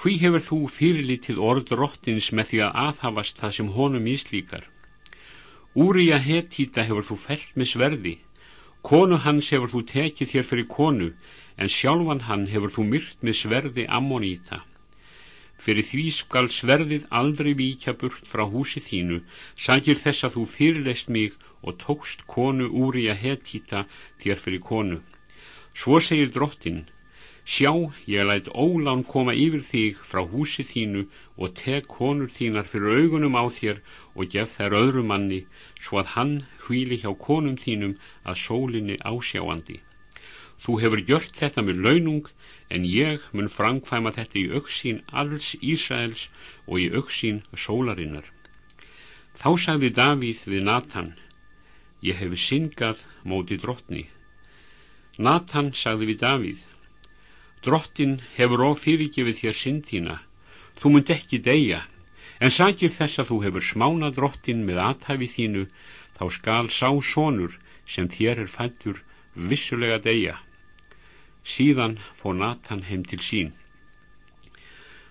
Hví hefur þú fyrirlítið orð rottins með því að aðhafast það sem honum íslíkar? Úrija hetýta hefur þú felt með sverði, konu hans hefur þú tekið þér fyrir konu, en sjálfan hann hefur þú myrt með sverði ammoníta. Fyrir því skal sverðið aldrei víkja burt frá húsi þínu, sagir þess að þú fyrirleist mig og tókst konu Úrija hetýta þér fyrir konu. Svo segir drottin, sjá, ég læt ólán koma yfir þig frá húsi þínu og tek konur þínar fyrir augunum á þér og gef þær öðru manni, svo að hann hvíli hjá konum þínum að sólinni ásjáandi. Þú hefur gjört þetta með launung, en ég mun framkvæma þetta í auksín alls Ísraels og í auksín sólarinnar. Þá sagði Davíð við Natan, ég hef syngað móti drottni. Natan sagði við Davíð, drottin hefur of fyrirgefið þér syndína, þú munt ekki deyja, en sagir þess að þú hefur smána drottin með aðhæfi þínu, þá skal sá sonur sem þér er fættur vissulega deyja. Síðan fór Natan heim til sín.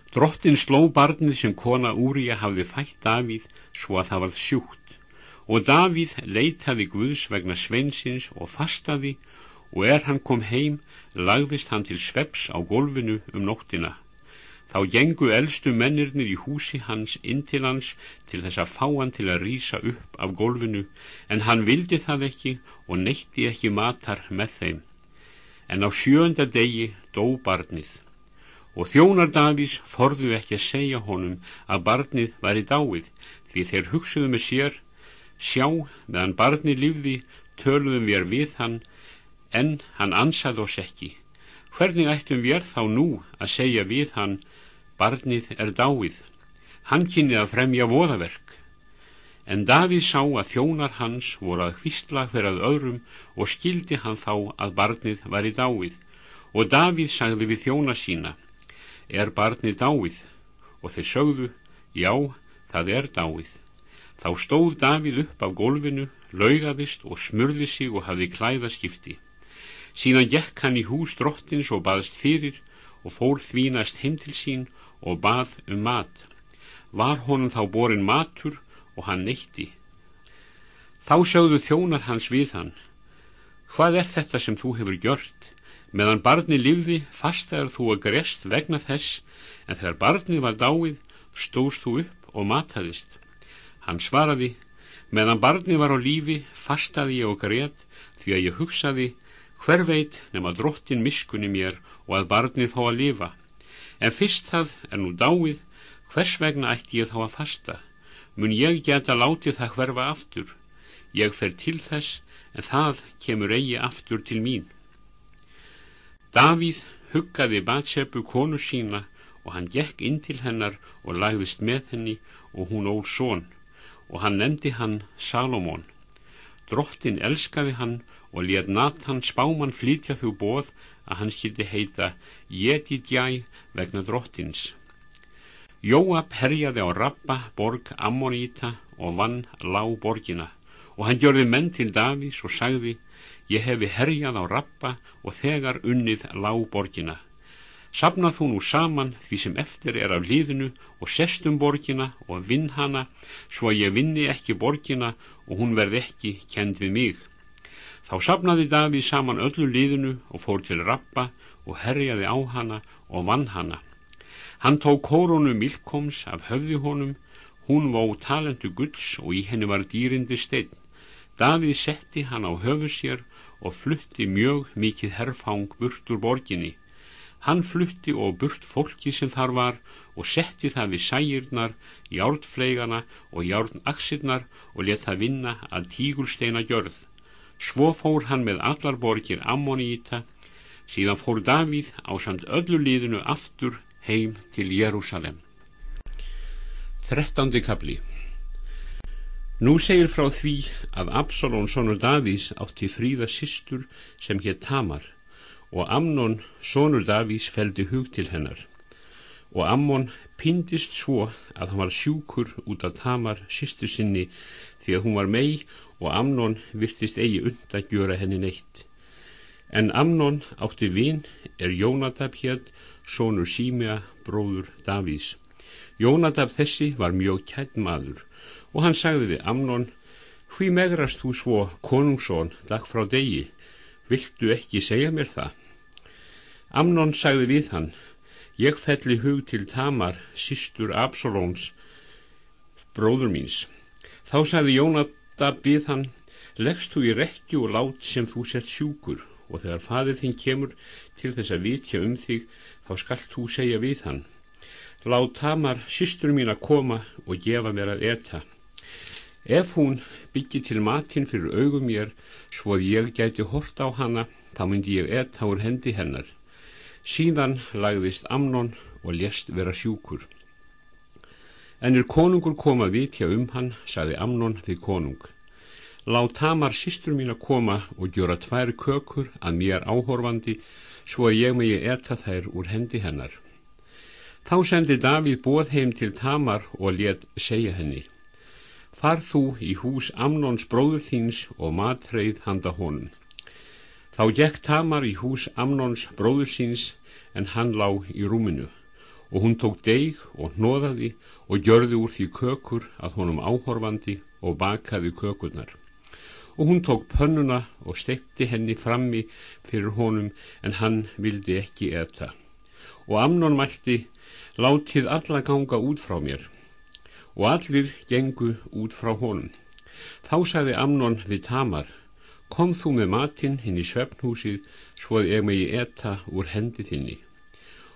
Drottin sló barnið sem kona Úrija hafði fætt Davíð svo að það var sjúkt og Davíð leitaði Guðs vegna sveinsins og fastaði og er hann kom heim lagðist hann til sveps á golfinu um nóttina. Þá gengu eldstu mennirnir í húsi hans inn til hans til þess að fá hann til að rýsa upp af gólfinu en hann vildi það ekki og neytti ekki matar með þeim. En á sjönda degi dó barnið og þjónar Davís þorðu ekki að segja honum að barnið væri dáið því þeir hugsuðu með sér sjá meðan barnið lífði töluðum við við hann en hann ansað oss ekki. Hvernig ættum við þá nú að segja við hann barnið er dáið, hann kynnið að fremja voðaverk. En Davíð sá að þjónar hans voru að hvistla hverjað öðrum og skildi hann þá að barnið var í dáið og Davíð sagði við þjóna sína, er barnið dáið? Og þeir sögðu, já, það er dáið. Þá stóð Davíð upp af gólfinu, laugaðist og smurði sig og hafði klæðaskipti. Síðan gekk hann í hús drottins og baðst fyrir og fór þvínast heim til sín og bað um mat. Var honum þá borin matur og hann neytti. Þá sögðu þjónar hans við hann. Hvað er þetta sem þú hefur gjört? Meðan barni livði fastaður þú að grest vegna þess en þegar barni var dáið stóðst þú upp og mataðist. Hann svaraði, meðan barni var á lífi fastaði ég og greitt því að ég hugsaði hver veit nema drottin miskunni mér og að barnið fá að lifa. En fyrst það er nú dáið, hvers vegna ætti ég þá að fasta? Mun ég geta látið það hverfa aftur? Ég fer til þess, en það kemur eigi aftur til mín. Davíð huggaði Batseppu konu sína og hann gekk inn til hennar og lagðist með henni og hún ól són og hann nefndi hann Salomón. Drottin elskaði hann og létt Natan spáman flytja þau bóð að hann skildi heita Jedidjæ vegna drottins. Jóab herjaði á Rabba, borg Ammoníta og vann lág borgina og hann gjörði menn til Davís og sagði ég hefi herjað á Rabba og þegar unnið lág borgina. Sapnað þú nú saman því sem eftir er af líðinu og sestum borgina og vinn hana svo að ég vinni ekki borgina og hún verð ekki kend við mig. Þá sapnaði Davíð saman öllu liðinu og fór til Rappa og herjaði á hana og vann hana. Hann tók kórónu milkoms af höfði honum, hún vó talendu gulls og í henni var dýrindi stein. Davíð setti hann á höfu sér og flutti mjög mikið herrfang burt úr borginni. Hann flutti og burt fólki sem þar var og setti það við sæjirnar, járnfleigana og járnaksirnar og let það vinna að tígulsteina gjörð. Svo fór hann með allar borgir Ammoníta, síðan fór Davíð á samt öllu líðinu aftur heim til Jérúsalem. Þrettándi kapli Nú segir frá því að Absalón sonur Davís átti fríða sýstur sem hétt Tamar og Amnon sonur Davís feldi hug til hennar. Og Ammon pindist svo að hann var sjúkur út af Tamar sýstur sinni því að hún var mei og Amnon virtist eigi und að gjöra henni neitt. En Amnon átti vinn er Jónadab hér, sónur Símea, bróður Davís. Jónadab þessi var mjög kætt maður og hann sagði við Amnon, hví megrast þú svo konungsón dag frá degi, viltu ekki segja mér það? Amnon sagði við hann, ég felli hug til Tamar, sístur Absalóns, bróður míns. Þá sagði Jónadab alltaf við hann leggst þú í rekki og lát sem þú sért sjúkur? Og þegar fadir þinn kemur til þess að vitja um þig þá skallt þú segja við hann lát tamar sýstur mín að koma og gefa mér að eta. Ef hún byggi til matinn fyrir augum mér svo að ég gæti hort á hana þá myndi ég eta úr hendi hennar. Síðan lagðist Amnon og lést vera sjúkur En er konungur komað vitja um hann, saði Amnon við konung. Lá tamar sístur mín að koma og gjóra tvær kökur að mér áhorfandi svo að ég megi eta þær úr hendi hennar. Þá sendi Davíð bóð heim til tamar og let segja henni. Far þú í hús Amnons bróður þíns og matreið handa honum. Þá gekk Tamar í hús Amnons bróður síns en hann lá í rúminu og hún tók deig og hnoðaði og gjörði úr því kökur að honum áhorfandi og bakaði kökurnar. Og hún tók pönnuna og steipti henni frammi fyrir honum en hann vildi ekki etta. Og Amnon mælti, látið alla ganga út frá mér. Og allir gengu út frá honum. Þá sagði Amnon við Tamar, kom þú með matinn hinn í svefnhúsið svo að ég megi etta úr hendi þinni.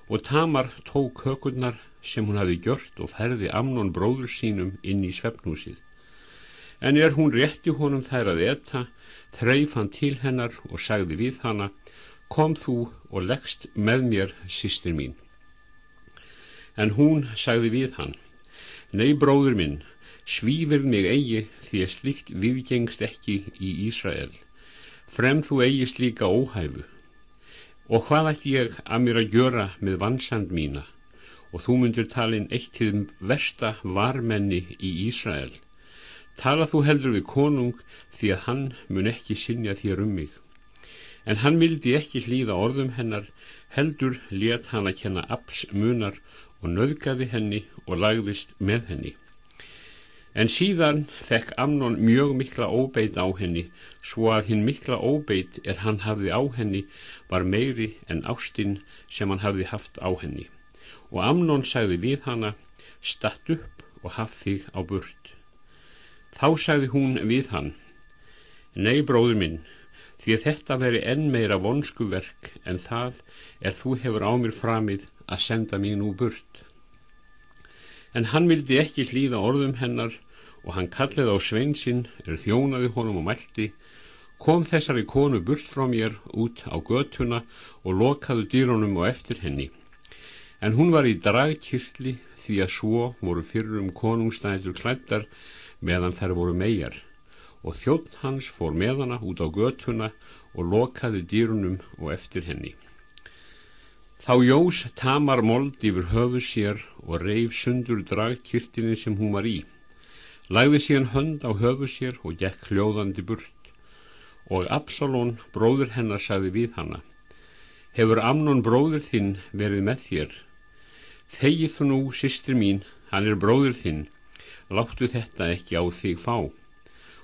Og Tamar tók hökurnar sem hún hafi gjört og ferði Amnon bróður sínum inn í svefnhúsið. En er hún rétti honum þær að etta, þreif hann til hennar og sagði við hana, kom þú og leggst með mér, sýstir mín. En hún sagði við hann, nei bróður minn, svífir mig eigi því að slikt viðgengst ekki í Ísrael frem þú eigi slíka óhæfu og hvað ætti ég að mér að gjöra með vansand mína? Og þú myndir talin eitt til versta varmenni í Ísrael. Tala þú heldur við konung því að hann mun ekki sinja þér um mig. En hann vildi ekki hlýða orðum hennar heldur let hann að kenna abs munar og nöðgaði henni og lagðist með henni En síðan fekk Amnon mjög mikla óbeit á henni, svo að hinn mikla óbeit er hann hafði á henni var meiri en ástinn sem hann hafði haft á henni. Og Amnon sagði við hana, statt upp og haf þig á burt. Þá sagði hún við hann, nei bróður minn, því að þetta veri enn meira vonskuverk en það er þú hefur á mér framið að senda mig nú burt en hann vildi ekki hlýða orðum hennar og hann kallið á sveinsinn er þjónaði honum og mælti kom þessari konu burt frá mér út á götuna og lokaðu dýrónum og eftir henni. En hún var í dragkirkli því að svo voru fyrir um konungstæður klættar meðan þær voru megar og þjótt hans fór með hana út á götuna og lokaði dýrunum og eftir henni. Þá jós tamar mold yfir höfu sér og reif sundur dragkirtinni sem hún var í. Læði síðan hönd á höfu sér og gekk hljóðandi burt. Og Absalón, bróður hennar, sagði við hanna. Hefur Amnon bróður þinn verið með þér? Þegið þú nú, sýstri mín, hann er bróður þinn. Láttu þetta ekki á þig fá.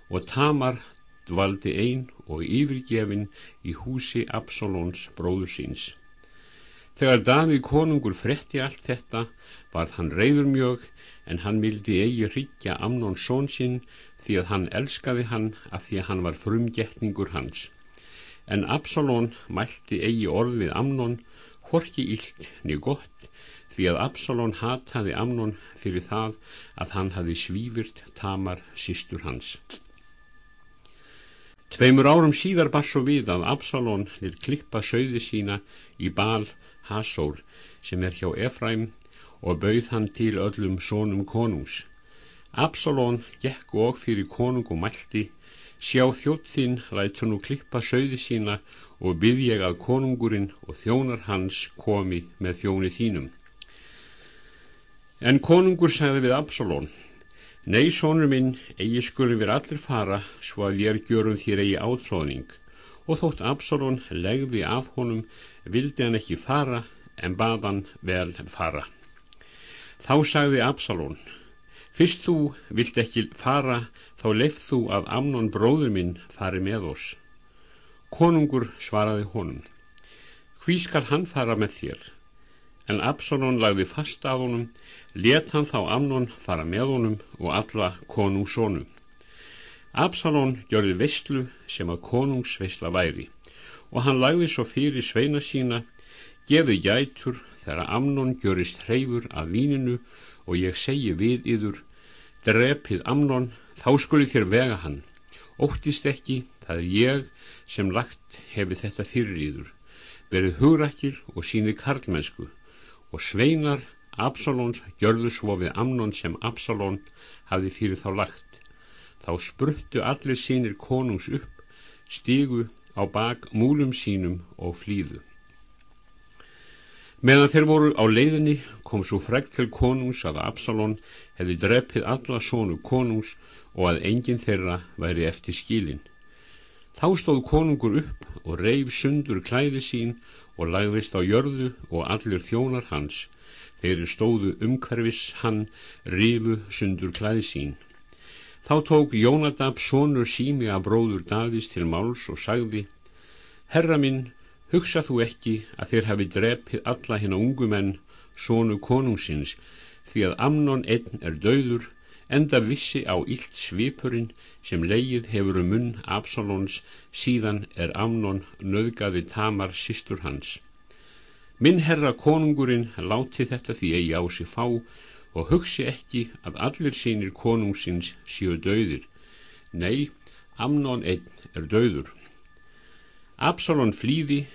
Og tamar dvaldi einn og yfirgefin í húsi Absalóns bróður síns. Þegar Davíð konungur fretti allt þetta varð hann reyður mjög en hann vildi eigi ryggja Amnón són sinn því að hann elskaði hann af því að hann var frumgetningur hans. En Absalón mælti eigi orð við Amnón, horki illt niður gott því að Absalón hataði Amnón fyrir það að hann hafi svífirt tamar sístur hans. Tveimur árum síðar bar svo við að Absalón lir klippa sögði sína í bal Hasór sem er hjá Efraim og bauð hann til öllum sónum konungs. Absalón gekk og fyrir konung og mælti, sjá þjótt þinn lætur nú klippa sögði sína og byrð ég að konungurinn og þjónar hans komi með þjóni þínum. En konungur sagði við Absalón, Nei, sónur minn, eigi skulum við allir fara svo að ég er gjörum þér eigi átróðning og þótt Absalón legði af honum vildi hann ekki fara en baðan vel fara. Þá sagði Absalón, fyrst þú vilt ekki fara þá leifð þú að Amnon bróður minn fari með oss. Konungur svaraði honum, hví skal hann fara með þér? En Absalón lagði fast af honum, let hann þá Amnon fara með honum og alla konungsónum. Absalón gjörði veistlu sem að konungsveistla væri og hann lagði svo fyrir sveina sína gefið gætur þegar Amnon gjörist hreyfur af víninu og ég segi við yður drepið Amnon þá skuli þér vega hann. Óttist ekki, það er ég sem lagt hefi þetta fyrir yður. Verið hugrakir og síni karlmennsku. Og sveinar Absalons gjörðu svo við Amnon sem Absalon hafi fyrir þá lagt. Þá spruttu allir sínir konungs upp stígu á bak múlum sínum og flýðu. Meðan þeir voru á leiðinni kom svo frekt til konungs að Absalón hefði drepið alla sónu konungs og að enginn þeirra væri eftir skílin. Þá stóð konungur upp og reif sundur klæði sín og lagðist á jörðu og allir þjónar hans, þeir stóðu umhverfis hann, rifu sundur klæði sín. Þá tók Jónadab sonur sími að bróður Davís til máls og sagði, Herra minn, hugsa þú ekki að þér hafi drepið alla hérna ungu menn, sonu konungsins, því að Amnon einn er döður, enda vissi á illt svipurinn sem leið hefur um munn Absalons, síðan er Amnon nöðgaði tamar sístur hans. Minn herra konungurinn láti þetta því eigi á sig fá og hugsi ekki að allir sínir konungsins séu döðir. Nei, Amnon einn er döður. Absalon flýði,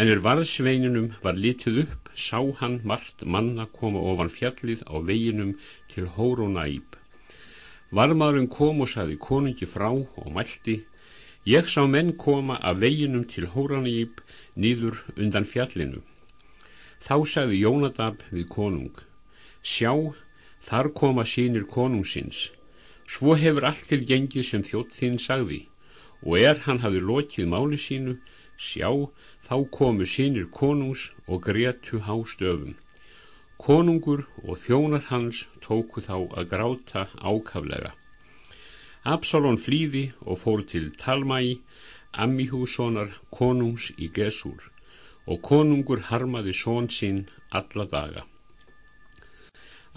en er varðsveininum var litið upp, sá hann margt manna koma ofan fjallið á veginum til Hórónaíp. Varmaðurinn kom og saði konungi frá og mælti, ég sá menn koma af veginum til Hórónaíp nýður undan fjallinu. Þá sagði Jónadab við konung, Sjá, þar koma sínir konungsins. Svo hefur allt til gengið sem þjótt þinn sagði og er hann hafi lokið máli sínu, sjá, þá komu sínir konungs og gretu hástöfum. Konungur og þjónar hans tóku þá að gráta ákaflega. Absalón flýði og fór til Talmæi, Ammihússonar konungs í Gesúr og konungur harmaði són sinn alla daga.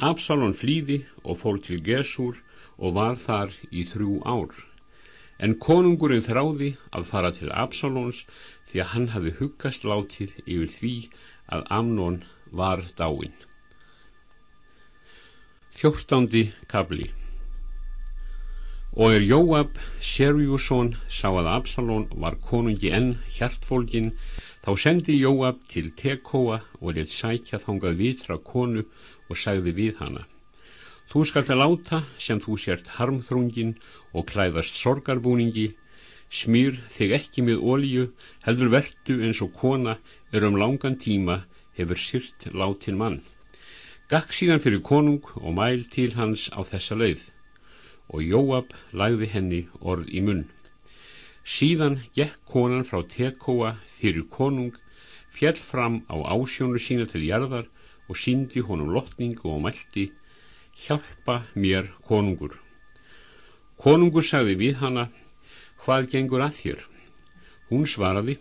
Absalon flýði og fór til Gesúr og var þar í þrjú ár. En konungurinn þráði að fara til Absalons því að hann hafi huggast látið yfir því að Amnon var dáin. Fjórtándi kabli Og er Jóab, Serjússon, sá að Absalon var konungi enn hjartfólgin, þá sendi Jóab til Tekóa og leitt sækja þangað vitra konu og sagði við hana Þú skalt að láta sem þú sért harmþrungin og klæðast sorgarbúningi. Smýr þig ekki með ólíu heldur verdu eins og kona er um langan tíma hefur syrt látin mann. Gakk síðan fyrir konung og mæl til hans á þessa leið. Og Jóab lagði henni orð í munn. Síðan gekk konan frá Tekóa fyrir konung fjell fram á ásjónu sína til jarðar og síndi honum lotningu og mælti hjálpa mér konungur. Konungur sagði við hana hvað gengur að þér? Hún svaraði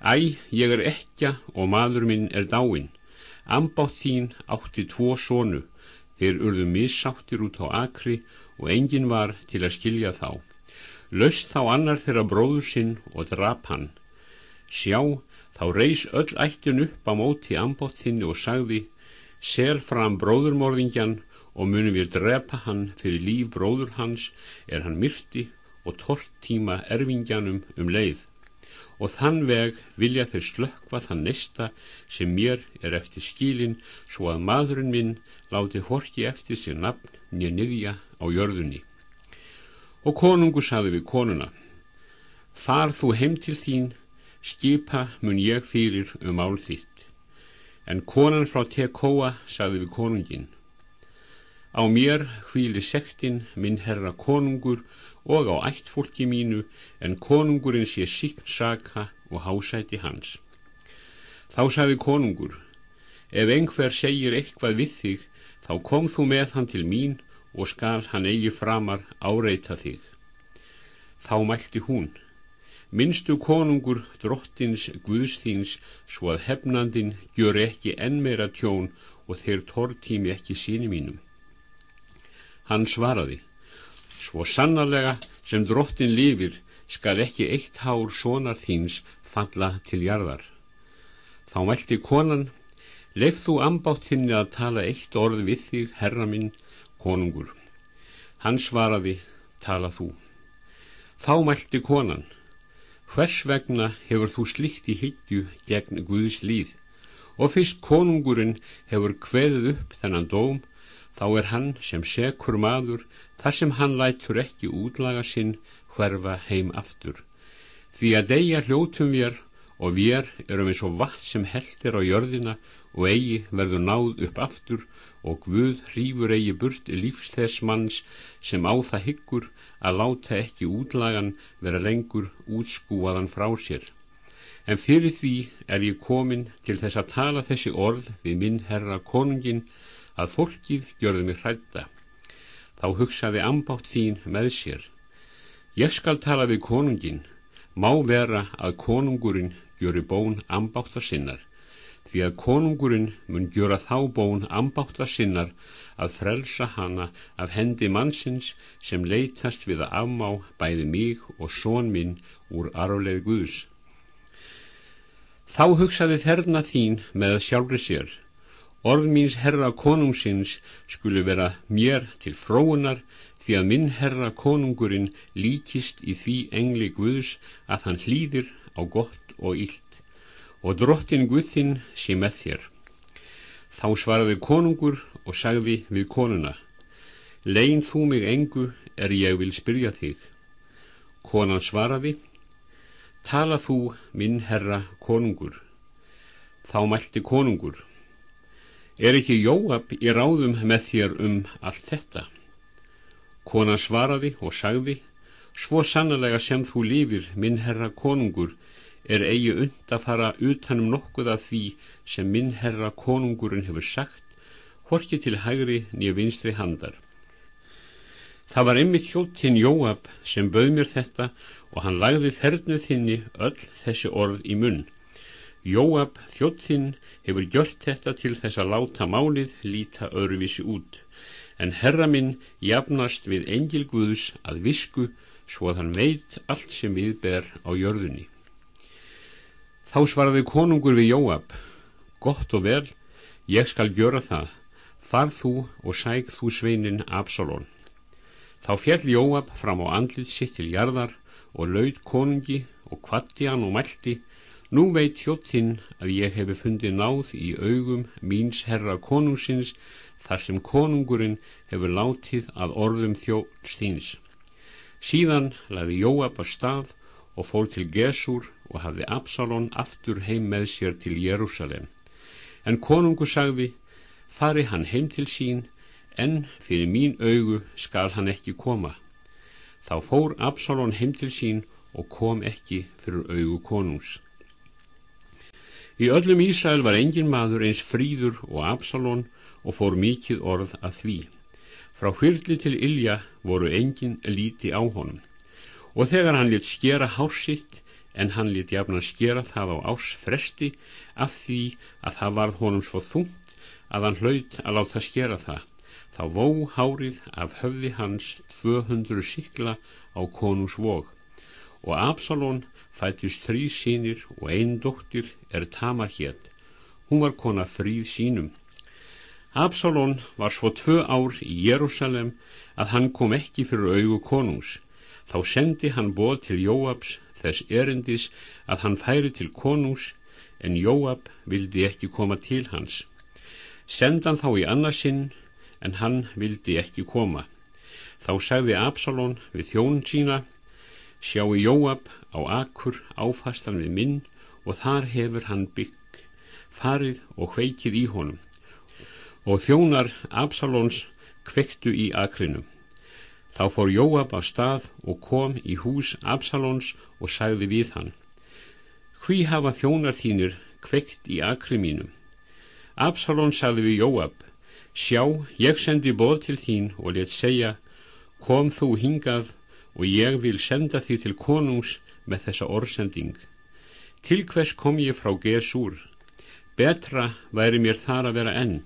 æ, ég er ekja og maður minn er dáin ambátt þín átti tvo sonu. Þeir urðu missáttir út á akri og engin var til að skilja þá. Löst þá annar þeirra bróður sinn og drap hann. Sjá Þá reys öll ættin upp á móti ambóttinni og sagði, sel fram bróðurmorðingjan og munum við drepa hann fyrir líf bróður hans er hann myrti og tortíma erfingjanum um leið. Og þann veg vilja þau slökva þann nesta sem mér er eftir skílin svo að maðurinn minn láti horki eftir sér nafn nýja niðja á jörðunni. Og konungu saði við konuna, far þú heim til þín skipa mun ég fyrir um mál þitt. En konan frá Tekóa sagði við konungin, á mér hvíli sektin minn herra konungur og á ættfólki mínu en konungurinn sé síkn saka og hásæti hans. Þá sagði konungur, ef einhver segir eitthvað við þig, þá kom þú með hann til mín og skal hann eigi framar áreita þig. Þá mælti hún, minnstu konungur drottins Guðsþíns svo að hefnandin gjör ekki enn meira tjón og þeir tortími ekki síni mínum. Hann svaraði, svo sannarlega sem drottin lifir skal ekki eitt hár sonar þíns falla til jarðar. Þá mælti konan, leif þú ambáttinni að tala eitt orð við þig, herra minn, konungur. Hann svaraði, tala þú. Þá mælti konan, Hvers vegna hefur þú slikt í higgju gegn Guðs líð og fyrst konungurinn hefur kveðið upp þennan dóm þá er hann sem sekur maður þar sem hann lætur ekki útlaga sinn hverfa heim aftur því að deyja hljótum vér og vér erum eins og vatn sem heldir á jörðina og eigi verður náð upp aftur og Guð hrýfur eigi burt lífs þess manns sem á það hyggur að láta ekki útlagan vera lengur útskúaðan frá sér. En fyrir því er ég komin til þess að tala þessi orð við minn herra konungin að fólkið gjörði mig hrætta. Þá hugsaði ambátt þín með sér. Ég skal tala við konungin, má vera að konungurinn gjöri bón ambáttar sinnar, því að konungurinn mun gjöra þá bón ambáttar sinnar að frelsa hana af hendi mannsins sem leytast við að afmá bæði mig og són minn úr arfleð Guðs. Þá hugsaði þerna þín með sjálfri sér, orð míns herra konungsins skulu vera mér til fróunar því að minn herra konungurinn líkist í því engli Guðs að hann hlýðir á gott og illt og drottin Guðinn sé með þér. Þá svaraði konungur og sagði við konuna, Legin þú mig engu er ég vil spyrja þig. Konan svaraði, Tala þú minn herra konungur. Þá mælti konungur, Er ekki Jóab í ráðum með þér um allt þetta? Konan svaraði og sagði, Svo sannlega sem þú lífir minn herra konungur, er eigi und að fara utanum nokkuð af því sem minn herra konungurinn hefur sagt, horki til hægri nýja vinstri handar. Það var einmitt hjóttinn Jóab sem bauð mér þetta og hann lagði þernu þinni öll þessi orð í munn. Jóab þjóttinn hefur gjört þetta til þess að láta málið líta öruvísi út, en herra minn jafnast við engil Guðs að visku svo að hann veit allt sem við ber á jörðunni. Þá svaraði konungur við Jóab, gott og vel, ég skal gjöra það, far þú og sæk þú sveinin Absalón. Þá fjall Jóab fram á andlið sitt til jarðar og laud konungi og kvatti hann og mælti, nú veit hjóttinn að ég hefi fundið náð í augum míns herra konungsins þar sem konungurinn hefur látið að orðum þjóðstíns. Síðan laði Jóab að stað og fór til Gesúr og hafði Absalón aftur heim með sér til Jérúsalem. En konungu sagði, fari hann heim til sín, en fyrir mín augu skal hann ekki koma. Þá fór Absalón heim til sín og kom ekki fyrir augu konungs. Í öllum Ísrael var engin maður eins fríður og Absalón og fór mikið orð að því. Frá hvirli til Ilja voru engin líti á honum. Og þegar hann lit skera hársitt en hann lit jafna skera það á ás fresti af því að það varð honum svo þungt að hann hlaut að láta skera það. Þá vó hárið af höfði hans 200 sikla á konús vog og Absalón fættist þrý sínir og einn dóttir er tamar hétt. Hún var kona fríð sínum. Absalón var svo tvö ár í Jérúsalem að hann kom ekki fyrir augu konús. Þá sendi hann bóð til Jóabs þess erindis að hann færi til konungs en Jóab vildi ekki koma til hans. Sendan þá í annarsinn en hann vildi ekki koma. Þá sagði Absalón við þjón sína, sjáu Jóab á akkur áfastan við minn og þar hefur hann bygg, farið og hveikið í honum. Og þjónar Absalóns kvektu í akrinum. Þá fór Jóab af stað og kom í hús Absalons og sagði við hann Hví hafa þjónar þínir kveikt í akri mínum? Absalon sagði við Jóab Sjá, ég sendi bóð til þín og let segja Kom þú hingað og ég vil senda því til konungs með þessa orðsending. Til hvers kom ég frá Gesúr? Betra væri mér þar að vera enn.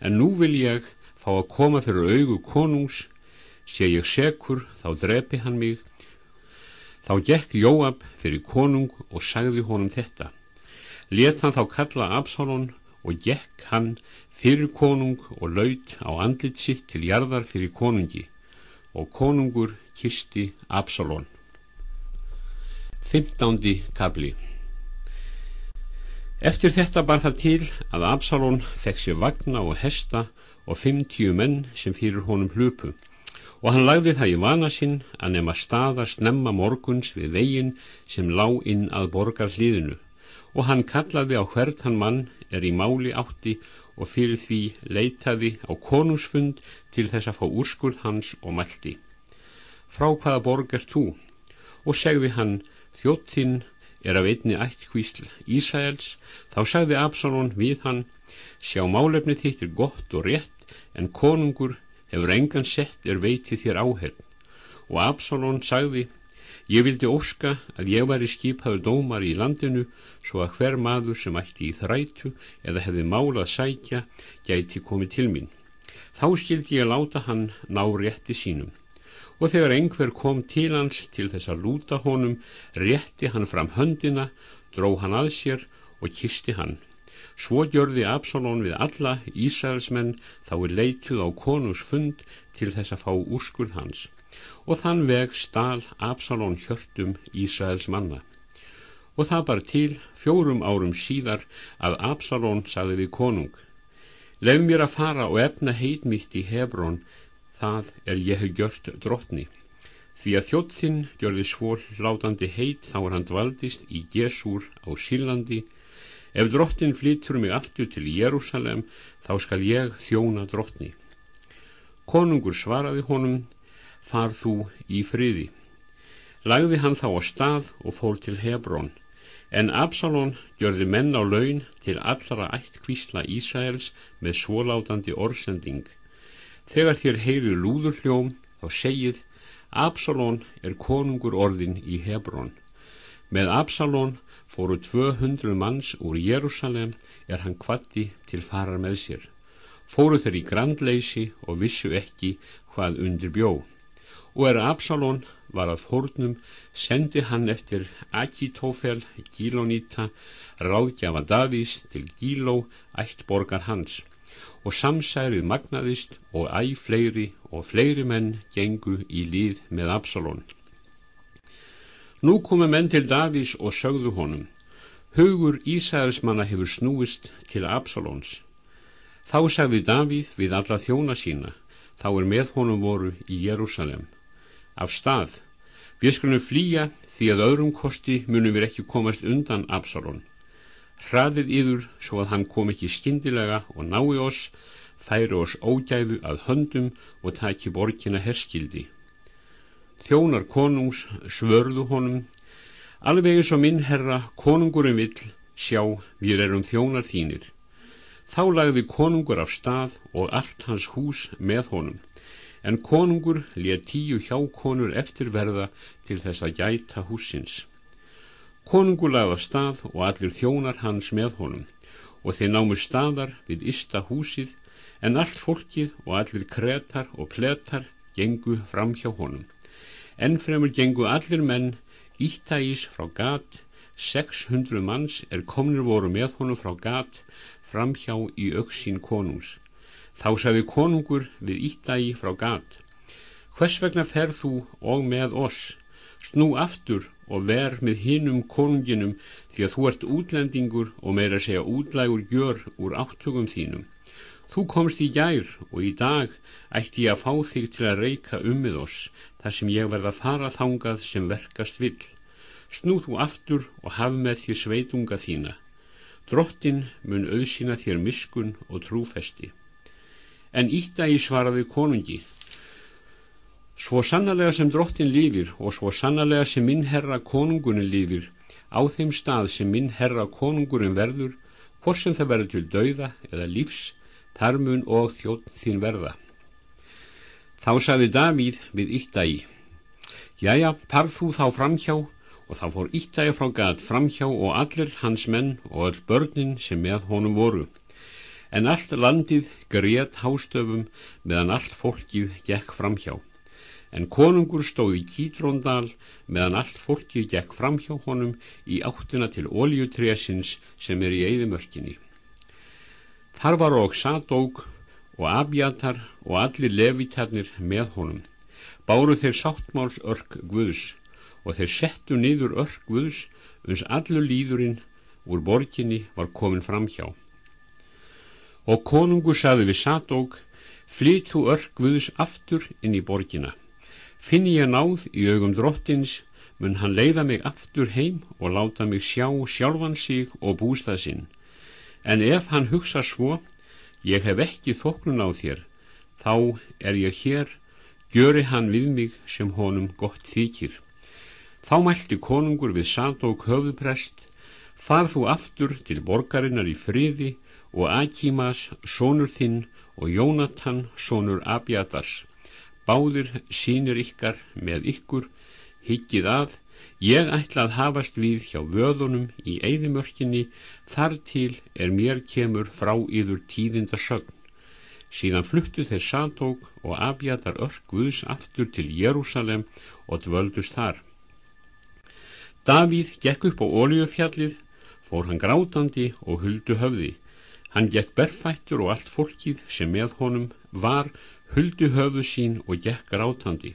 En nú vil ég fá að koma fyrir augu konungs. Sé ég sekur þá drepi hann mig. Þá gekk Jóab fyrir konung og sagði honum þetta. Let hann þá kalla Absalón og gekk hann fyrir konung og laut á andlit sitt til jarðar fyrir konungi. Og konungur kisti Absalón 15. kabli Eftir þetta bar það til að Absalón fekk sér vagna og hesta og 50 menn sem fyrir honum hlupu og hann lagði það í vana sinn að nema staða snemma morguns við veginn sem lá inn að borgar hlýðinu og hann kallaði á hvert hann mann er í máli átti og fyrir því leitaði á konungsfund til þess að fá úrskurð hans og mælti. Frá hvaða borg er þú? Og segði hann, þjóttinn er af einni ættkvísl Ísæls, þá sagði Absalón við hann, sjá málefni þitt er gott og rétt, en konungur hefur engan sett er veitið þér áherð. Og Absalón sagði, Ég vildi óska að ég var í skipaður dómar í landinu svo að hver maður sem ætti í þrætu eða hefði málað sækja gæti komið til mín. Þá skildi ég láta hann ná rétti sínum og þegar einhver kom til hans til þess að lúta honum rétti hann fram höndina, dró hann að sér og kisti hann. Svo gjörði Absalón við alla Ísraelsmenn þá er leituð á konungs fund til þess að fá úrskurð hans og þann veg stál Absalón hjörtum Ísraels manna. Og það bar til fjórum árum síðar að Absalón saði við konung, Lef mér að fara og efna heitmýtt í Hebrón, það er ég hef gjört drottni. Því að þjóttinn gjörði svól látandi heit þá er hann dvaldist í Gesúr á Sílandi. Ef drottin flyttur mig aftur til Jérúsalem, þá skal ég þjóna drottni. Konungur svaraði honum, far þú í friði. Lagði hann þá á stað og fór til Hebrón, en Absalón gjörði menn á laun til allra ættkvísla Ísraels með svólátandi orðsending. Þegar þér heyri lúður hljóm, þá segið, Absalón er konungur orðin í Hebrón. Með Absalón fóru 200 manns úr Jérúsalem er hann kvatti til farar með sér. Fóru þeir í grandleysi og vissu ekki hvað undir bjóð og er Absalón var að fórnum sendi hann eftir Akitófel Gílóníta ráðgjafa Davís til Gíló ætt borgar hans og samsærið magnaðist og æg fleiri og fleiri menn gengu í líð með Absalón. Nú komu menn til Davís og sögðu honum Hugur Ísæðismanna hefur snúist til Absalóns. Þá sagði Davíð við alla þjóna sína, þá er með honum voru í Jérúsalem af stað. Við skulum flýja því að öðrum kosti munum við ekki komast undan Absalón. Hraðið yður svo að hann kom ekki skindilega og nái oss, færi oss ógæfu að höndum og taki borgina herskildi. Þjónar konungs svörðu honum, alveg eins og minn herra konungurinn vill, sjá við erum þjónar þínir. Þá lagði konungur af stað og allt hans hús með honum en konungur létt tíu hjákonur eftirverða til þess að gæta húsins. Konungur laða stað og allir þjónar hans með honum og þeir námu staðar við ysta húsið en allt fólkið og allir kretar og pletar gengu fram hjá honum. Ennfremur gengu allir menn íttægis frá gat, 600 manns er komnir voru með honum frá gat fram hjá í auksín konungs. Þá sagði konungur við íttægi frá gat, hvers vegna ferð þú og með oss, snú aftur og ver með hinnum konunginum því að þú ert útlendingur og meira segja útlægur gjör úr áttugum þínum. Þú komst í gær og í dag ætti ég að fá þig til að reyka um með oss þar sem ég verða fara þangað sem verkast vill. Snú þú aftur og haf með þér sveitunga þína. Drottin mun auðsina þér miskun og trúfesti en Íttægi svaraði konungi Svo sannarlega sem drottin lífir og svo sannarlega sem minn herra konungunin lífir á þeim stað sem minn herra konungurinn verður hvort sem það verður til dauða eða lífs þar mun og þjótt þín verða. Þá saði Davíð við Íttægi Jæja, parð þú þá framhjá? Og þá fór Íttægi frá gat framhjá og allir hans menn og öll börnin sem með honum voru. En allt landið grét hástöfum meðan allt fólkið gekk framhjá. En konungur stóð í Kítróndal meðan allt fólkið gekk framhjá honum í áttina til oljutrésins sem er í eigðimörkinni. Þar var og Sadók og Abjatar og allir levitarnir með honum. Báru þeir sáttmáls örk Guðs og þeir settu niður örk Guðs uns allur líðurinn úr borginni var komin framhjá. Og konungu saði við Sadók, flytt þú örk Guðs aftur inn í borgina. Finn ég náð í augum drottins, mun hann leiða mig aftur heim og láta mig sjá sjálfan sig og bústað sinn. En ef hann hugsa svo, ég hef ekki þoknun á þér, þá er ég hér, gjöri hann við mig sem honum gott þykir. Þá mælti konungur við Sadók höfuprest, farð þú aftur til borgarinnar í friði og Akimas, sonur þinn og Jónatan, sonur Abjadars. Báðir sínir ykkar með ykkur, hyggið að, ég ætla að hafast við hjá vöðunum í eigðimörkinni, þar til er mér kemur frá yður tíðinda sögn. Síðan fluttu þeir Sadók og Abjadar örk Guðs aftur til Jérúsalem og dvöldust þar. Davíð gekk upp á Óliufjallið, fór hann grátandi og huldu höfði. Hann gekk berfættur og allt fólkið sem með honum var huldu höfu sín og gekk grátandi.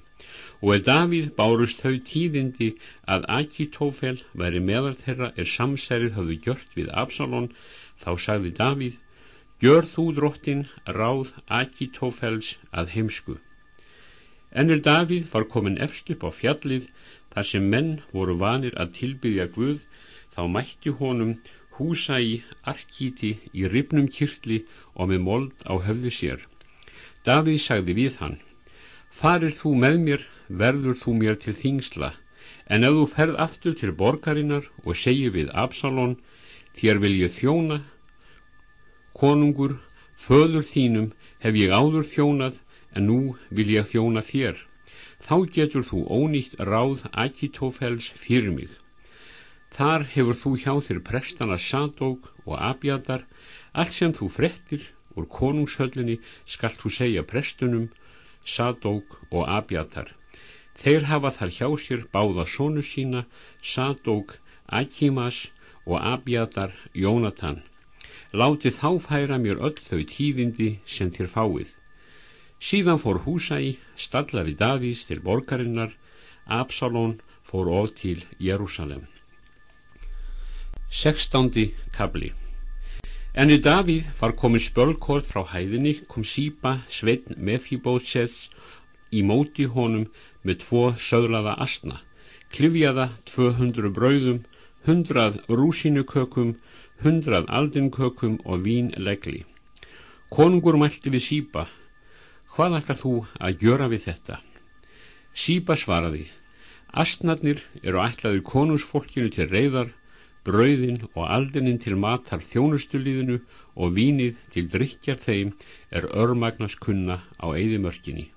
Og ef Davíð bárust þau tíðindi að Akitófel væri meðal þeirra er samsærið höfðu gjört við Absalón, þá sagði Davíð, gjör þú drottin ráð Akitófels að heimsku. Ennur Davíð var komin efst upp á fjallið þar sem menn voru vanir að tilbyðja Guð þá mætti honum húsa í arkíti í ribnum kyrkli og með mold á höfðu sér. Davíð sagði við hann, farir þú með mér, verður þú mér til þingsla, en ef þú ferð aftur til borgarinnar og segi við Absalón, þér vil ég þjóna, konungur, föður þínum hef ég áður þjónað, en nú vil ég þjóna þér. Þá getur þú ónýtt ráð Akitófels fyrir mig. Þar hefur þú hjá þér prestana Sadók og Abjadar, allt sem þú frettir úr konungshöllinni skalt þú segja prestunum Sadók og Abjadar. Þeir hafa þar hjá sér báða sónu sína, Sadók, Akimas og Abjadar Jónatan. Láti þá færa mér öll þau tíðindi sem þér fáið. Síðan fór Húsæ, stallari Davís til borgarinnar, Absalón fór of til Jérúsalem. Sextándi kabli Enni Davíð var komin spölkort frá hæðinni, kom sípa Sveitn Mefjibótsets í móti honum með tvo söðlaða astna, klifjaða 200 brauðum, 100 rúsinukökum, 100 aldinkökum og vínlegli. Konungur mælti við sípa, Hvað ætlar þú að gjöra við þetta? Sípa svaraði, astnarnir eru ætlaður konungsfólkinu til reyðar, brauðin og aldinin til matar þjónustulíðinu og vínið til drikjar þeim er örmagnas kunna á eigðimörkinni.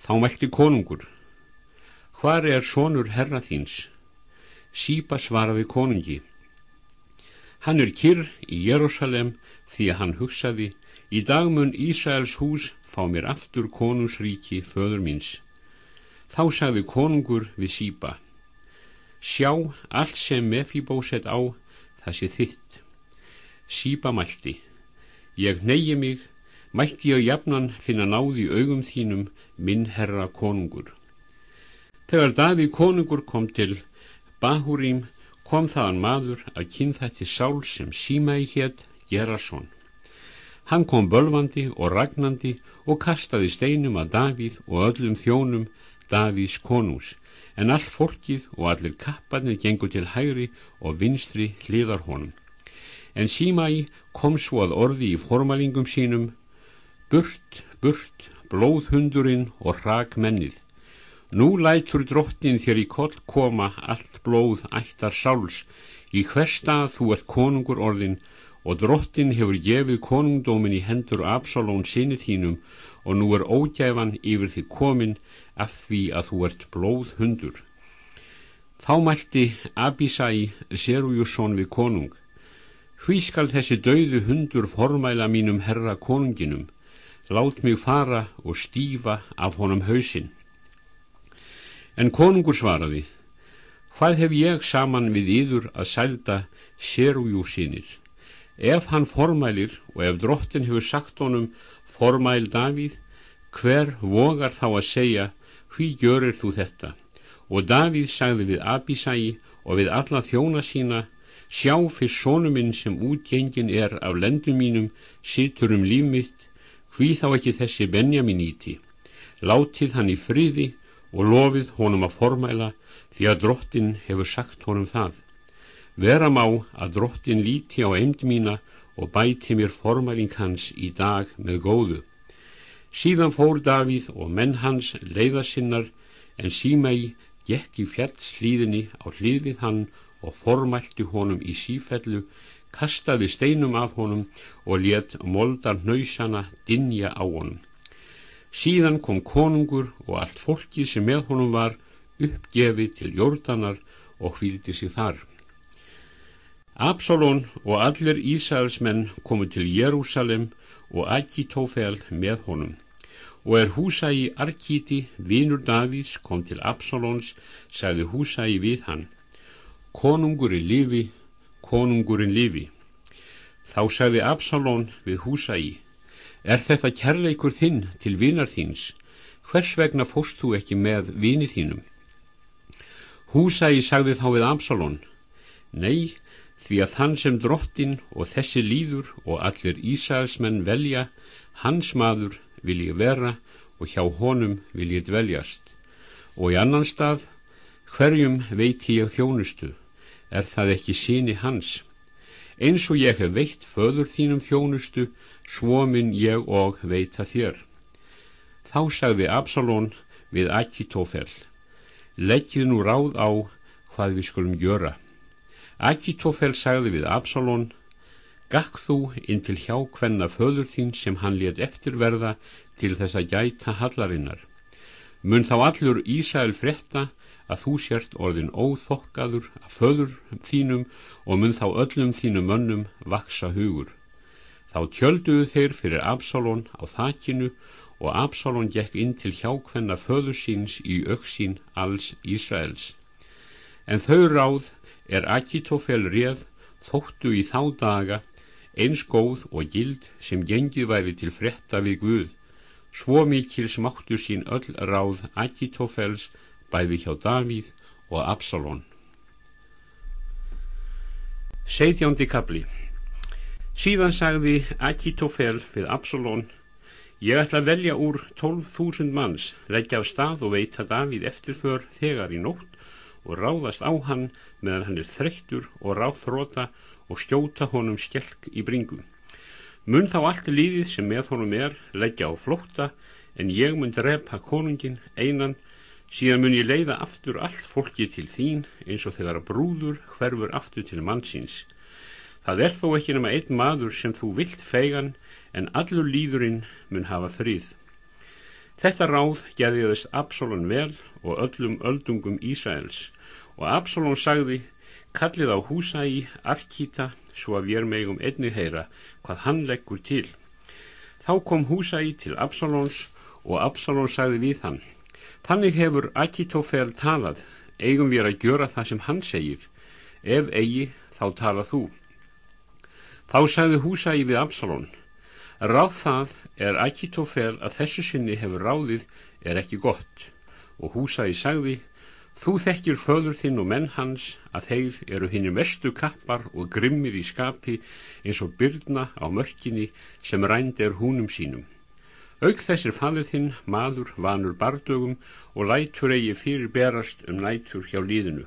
Þá mælti konungur, hvar er sonur herra þíns? Sípa svaraði konungi, hann er kyrr í Jérúsalem því að hann hugsaði, í dag mun Ísraels hús fá mér aftur konungsríki föður míns. Þá sagði konungur við sípa, sjá allt sem Mefibósett á, það sé þitt. Sípa mælti, ég neyji mig, mætti ég jafnan finna náði augum þínum minn herra konungur. Þegar Daví konungur kom til Bahúrím, kom þaðan maður að kynþætti sál sem síma í hétt Gerason. Hann kom bölvandi og ragnandi og kastaði steinum að Davíð og öllum þjónum Davíðs konús, en all fólkið og allir kapparnir gengur til hægri og vinstri hliðar honum. En Símæ kom svo að orði í formalingum sínum, burt, burt, blóðhundurinn og rak mennið. Nú lætur drottin þér í koll koma allt blóð ættar sáls, í hver stað þú ert konungur orðin, og drottin hefur gefið konungdómin í hendur Absalón sinni þínum og nú er ógæfan yfir því komin af því að þú ert blóð hundur. Þá mælti Abisai Serujusson við konung, hví skal þessi dauðu hundur formæla mínum herra konunginum, lát mig fara og stífa af honum hausinn. En konungur svaraði, hvað hef ég saman við yður að sælda Serujussinir? Ef hann formælir og ef drottin hefur sagt honum formæl Davíð, hver vogar þá að segja hví görir þú þetta? Og Davíð sagði við Abisæi og við alla þjóna sína, sjá fyrst sónu minn sem útgengin er af lendum mínum, situr um líf mitt, hví þá ekki þessi Benjamin íti? Látið hann í friði og lofið honum að formæla, því að drottin hefur sagt honum það. Vera má að drottin líti á eimd mína og bæti mér formaling hans í dag með góðu. Síðan fór Davíð og menn hans leiðasinnar en símægi gekk í fjallslíðinni á hlýðið hann og formælti honum í sífellu, kastaði steinum að honum og let moldar nöysana dinja á honum. Síðan kom konungur og allt fólkið sem með honum var uppgefið til jórdanar og hvíldi sig þar. Absalón og allir Ísælsmenn komu til Jérúsalem og Akitófel með honum og er Húsæi Arkíti, vinur Davíðs, kom til Absalóns, sagði Húsæi við hann Konungurinn lifi, konungurinn lifi. Þá sagði Absalón við Húsæi Er þetta kærleikur þinn til vinar þíns? Hvers vegna fóst þú ekki með vini þínum? Húsæi sagði þá við Absalón Nei, því að þann sem drottin og þessi líður og allir Ísæðismenn velja, hans maður vil ég vera og hjá honum vil ég dveljast. Og í annan stað, hverjum veit ég þjónustu, er það ekki síni hans. Eins og ég hef veitt föður þínum þjónustu, svo minn ég og veita þér. Þá sagði Absalón við Akitófell, leggjið nú ráð á hvað við skulum gjöra. Akitofel sagði við Absalón Gakk þú inn til hjá hvenna föður þín sem hann let eftirverða til þess að gæta hallarinnar. Mun þá allur Ísæl frétta að þú sért orðin óþokkaður að föður þínum og mun þá öllum þínum mönnum vaksa hugur. Þá tjölduðu þeir fyrir Absalón á þakkinu og Absalón gekk inn til hjá hvenna föður síns í auksín alls Ísraels. En þau ráð er Akitofel réð þóttu í þá daga eins góð og gild sem gengið væri til fretta við Guð. Svo mikil smáttu sín öll ráð Akitofels bæði hjá Davíð og Absalón. Seitjándi kapli Síðan sagði Akitofel við Absalón Ég ætla að velja úr 12.000 manns, leggja af stað og veita Davíð eftirför þegar í nótt og ráðast á hann meðan hann er þreyttur og ráðþróta og skjóta honum skjelk í bringu. Mun þá allt líðið sem með honum er leggja á flótta en ég mun drepa konungin einan síðan mun ég leiða aftur allt fólki til þín eins og þegar brúður hverfur aftur til mannsins. Það er þó ekki nema einn maður sem þú vilt fegan en allur líðurinn mun hafa frið. Þetta ráð gerðiðist Absalon vel og öllum öldungum Ísraels og Absalón sagði kallið á húsa í Arkíta svo að við megum einni heyra hvað hann leggur til. Þá kom húsa í til Absalóns og Absalón sagði við hann þannig hefur Akitofel talað. Eigum við að gjöra það sem hann segir? Ef eigi þá tala þú. Þá sagði húsa í við Absalón ráð það er Akitofel að þessu sinni hefur ráðið er ekki gott. Og húsa í sagði Þú þekkir föður þinn og menn hans að þeir eru þinni mestu kappar og grimmir í skapi eins og byrna á mörkinni sem rænd er húnum sínum. Auk þessir fadur þinn, maður, vanur bardögum og lætur eigi fyrir berast um nætur hjá líðinu.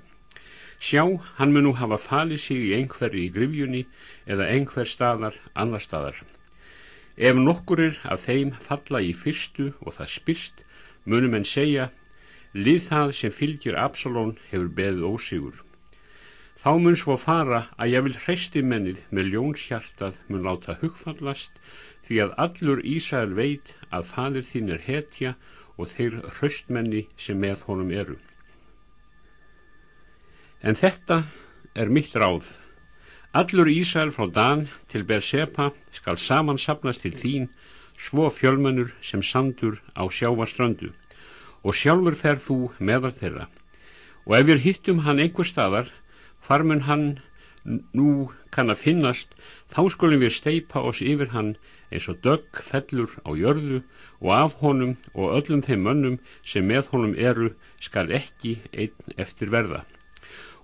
Sjá, hann mun nú hafa falið sig í einhverju í grifjunni eða einhver staðar annar staðar. Ef nokkurir af þeim falla í fyrstu og það spyrst, munum en segja Lið það sem fylgir Absalón hefur beðið ósigur. Þá mun svo fara að ég vil hreisti mennið með ljónshjartað mun láta hugfallast því að allur Ísæl veit að fadir þín er hetja og þeir hraustmenni sem með honum eru. En þetta er mitt ráð. Allur Ísæl frá Dan til Bersepa skal samansapnast til þín svo fjölmennur sem sandur á sjávaströndu og sjálfur ferð þú meðal þeirra. Og ef við hittum hann einhver staðar hvar mun hann nú kann að finnast þá skulum við steipa oss yfir hann eins og dögg fellur á jörðu og af honum og öllum þeim mönnum sem með honum eru skal ekki einn eftir verða.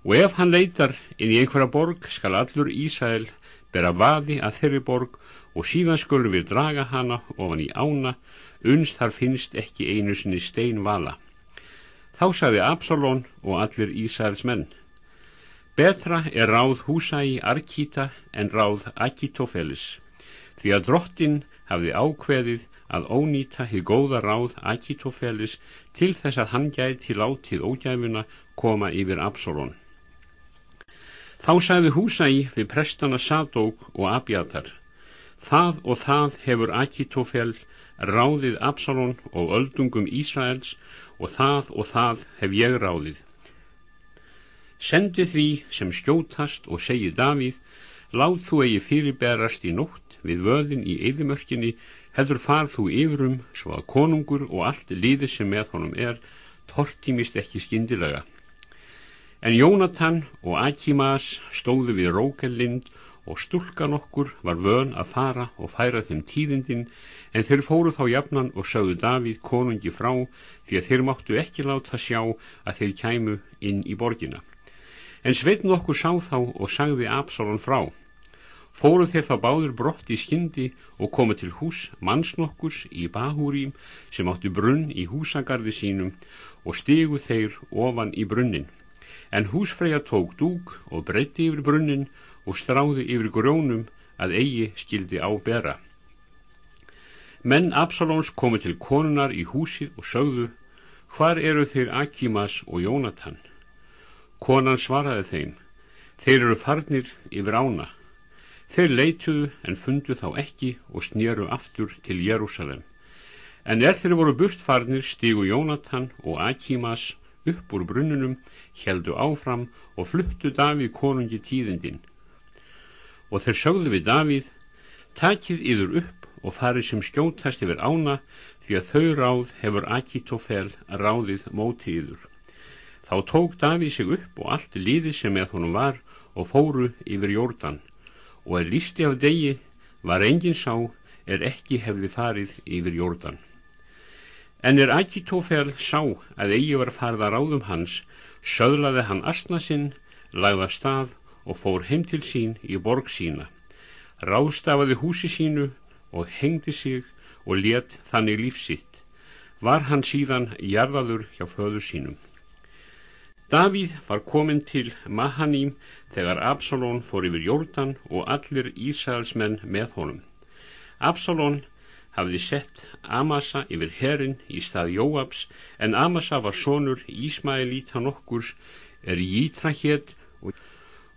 Og ef hann leitar inn í einhverja borg skal allur Ísæl bera vaði að þeirri borg og síðan skulum við draga hana ofan í ána uns þar finnst ekki einu sinni steinvala. Þá sagði Absalón og allir Ísæls menn. Betra er ráð Húsæi Arkíta en ráð Akitófelis, því að drottin hafði ákveðið að ónýta hér góða ráð Akitófelis til þess að hann gæti látið ógæfuna koma yfir Absalón. Þá sagði Húsæi við prestana Sadók og Abjatar, það og það hefur Akitófel ráðið Absalón og öldungum Ísraels og það og það hef ég ráðið. Sendi því sem skjótast og segi Davíð, láð þú eigi fyrirberast í nótt við vöðin í eðimörkinni, heldur far þú yfirum svo að konungur og allt líði sem með honum er, tortímist ekki skindilega. En Jónatan og Akimas stóðu við Rókellind og stúlkan okkur var vön að fara og færa þeim tíðindin en þeir fóru þá jafnan og sögðu Davíð konungi frá því að þeir máttu ekki láta sjá að þeir kæmu inn í borgina. En sveitn okkur sá þá og sagði Absalon frá. Fóru þeir þá báður brott í skyndi og komu til hús mannsnokkurs í Bahúrím sem áttu brunn í húsagarði sínum og stigu þeir ofan í brunnin. En húsfreyja tók dúk og breytti yfir brunnin og stráði yfir grónum að eigi skildi á bera. Menn Absalons komu til konunar í húsið og sögðu, hvar eru þeir Akimas og Jónatan? Konan svaraði þeim, þeir eru farnir yfir ána. Þeir leituðu en fundu þá ekki og snýru aftur til Jérúsalem. En er þeir voru burtfarnir stígu Jónatan og Akimas upp úr brunnunum, heldu áfram og fluttu Davíð konungi tíðindinn og þeir sögðu við Davíð takið yður upp og farið sem skjótast yfir ána því að þau ráð hefur Akitofel ráðið móti yður. Þá tók Davíð sig upp og allt líði sem með honum var og fóru yfir jórdan og er lísti af degi var engin sá er ekki hefði farið yfir jórdan. En er Akitofel sá að eigi var farða ráðum hans, söðlaði hann asna sinn, lagða stað og fór heim til sín í borg sína, rástafaði húsi sínu og hengdi sig og let þannig lífsitt, var hann síðan jarðaður hjá föður sínum. Davíð var komin til Mahaním þegar Absalón fór yfir Jórdan og allir Ísraelsmenn með honum. Absalón hafði sett Amasa yfir herin í stað Jóabs en Amasa var sonur Ísmaelíta nokkurs er Jítra hétt og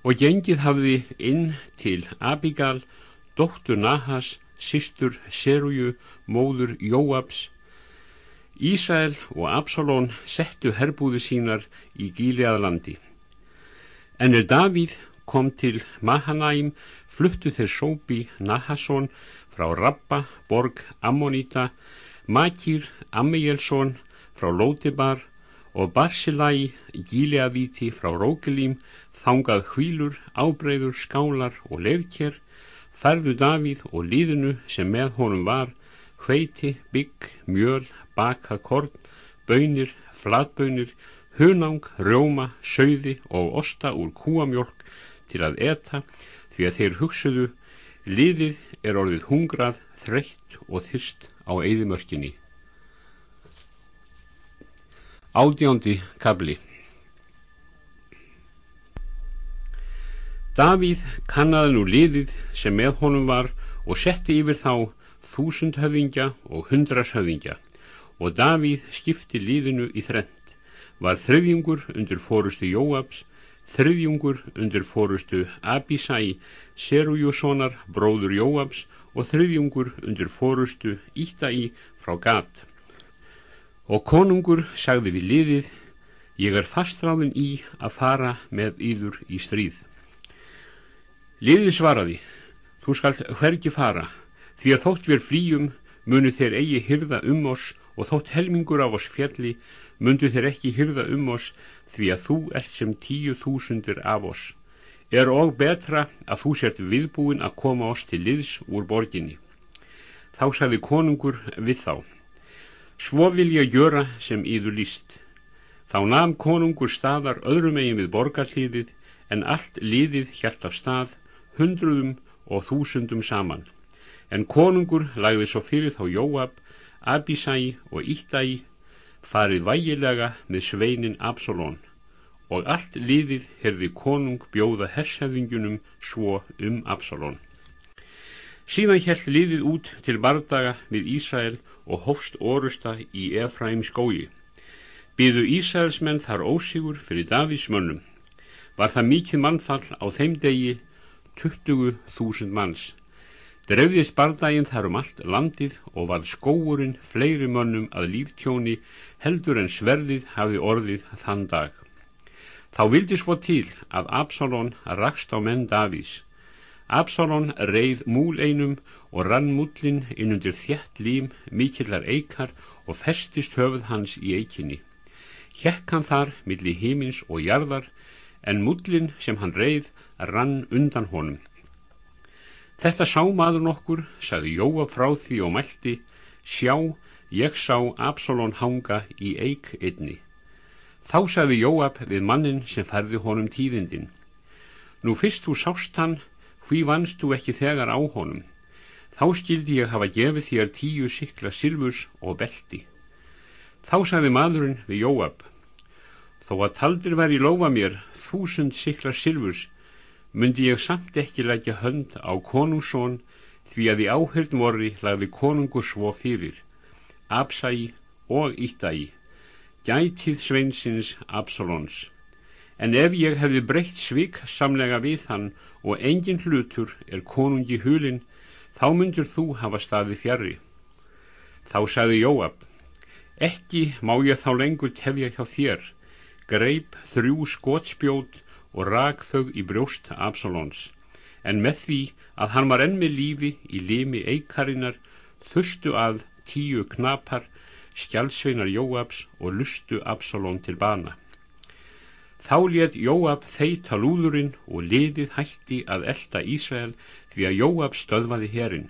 gengið hafði inn til Abigal, dóttur Nahas, sýstur Seruju, móður Jóabs. Ísæl og Absalón settu herbúðu sínar í Gíleaðlandi. En er Davíð kom til Mahanaim, fluttu þeir sópi Nahasson frá Rabba, borg Ammonita, Makir Ammejelsson frá Lótibar og Barsilai Gíleavíti frá Rókelím þangað hvílur, ábreyður, skálar og lefkjær, færðu Davíð og líðinu sem með honum var, hveiti, bygg, mjöl, baka, korn, bönir, flatbönir, hunang, rjóma, söiði og osta úr kúamjólk til að eta því að þeir hugsuðu, líðið er orðið hungrað, þreytt og þyrst á eigðimörkinni. Ádjándi kabli Davíð kannaði nú liðið sem með honum var og setti yfir þá þúsund höfingja og hundras höfingja og Davíð skipti liðinu í þrend var þriðjungur undir fórustu Jóabs þriðjungur undir fórustu Abisai Serujussonar bróður Jóabs og þriðjungur undir fórustu Ítai frá Gat og konungur sagði við liðið ég er fastráðin í að fara með yður í stríð Liðið svaraði, þú skalt hvergi fara, því að þótt við flýjum munu þeir eigi hyrða um oss og þótt helmingur af oss fjalli mundu þeir ekki hyrða um oss því að þú ert sem tíu þúsundir af oss. Er og betra að þú sért viðbúin að koma oss til liðs úr borginni. Þá sagði konungur við þá, svo vil ég gjöra sem íður líst. Þá namn konungur staðar öðrum eigin við borgarliðið en allt liðið hjælt af stað hundruðum og þúsundum saman. En konungur lagði svo fyrir þá Jóab, Abisai og Íttæi, farið vægilega með sveinin Absalón og allt liðið herði konung bjóða hersæðingunum svo um Absalón. Síðan helt liðið út til bardaga við Ísrael og hofst orusta í Efraim skói. Býðu Ísraelsmenn þar ósigur fyrir Davís mönnum. Var það mikið mannfall á þeim degi 20.000 manns. Drefðist bardaginn þar um allt landið og var skóurinn fleiri mönnum að líftjóni heldur en sverðið hafi orðið þann dag. Þá vildi svo til að Absalón rakst á menn Davís. Absalón reið múl einum og rann múlinn innundir þjætt lím, mikillar eikar og festist höfuð hans í eikinni. Hjekk hann þar millir hímins og jarðar en múlinn sem hann reið rann undan honum. Þetta sá maður nokkur, sagði Jóa frá því og mælti, sjá, ég sá Absalón hanga í eik einni. Þá sagði Jóab við mannin sem færði honum tíðindin. Nú fyrst þú sást hann, hví vannst þú ekki þegar á honum? Þá skildi ég hafa gefið þér tíu sikla silfurs og belti. Þá sagði maðurinn við Jóab, þó að taldir væri lofa mér þúsund sikla silfurs, myndi ég samt ekki leggja hönd á konungsson því að í áhörn vorri lagði konungur svo fyrir Absæi og Íttæi gætið sveinsins Absalons en ef ég hefði breytt svik samlega við hann og engin hlutur er konungi hulin þá myndur þú hafa staði fjari þá sagði Jóab ekki má ég þá lengur tefja hjá þér greip þrjú skotspjót og rak þau í brjóst Absalons en með því að hann var enn með lífi í limi eikarinnar þustu að tíu knapar skjálsveinar Jóabs og lustu Absalón til bana. Þá let Jóab þeita lúðurinn og liðið hætti að elda Ísrael því að Jóab stöðvaði herin.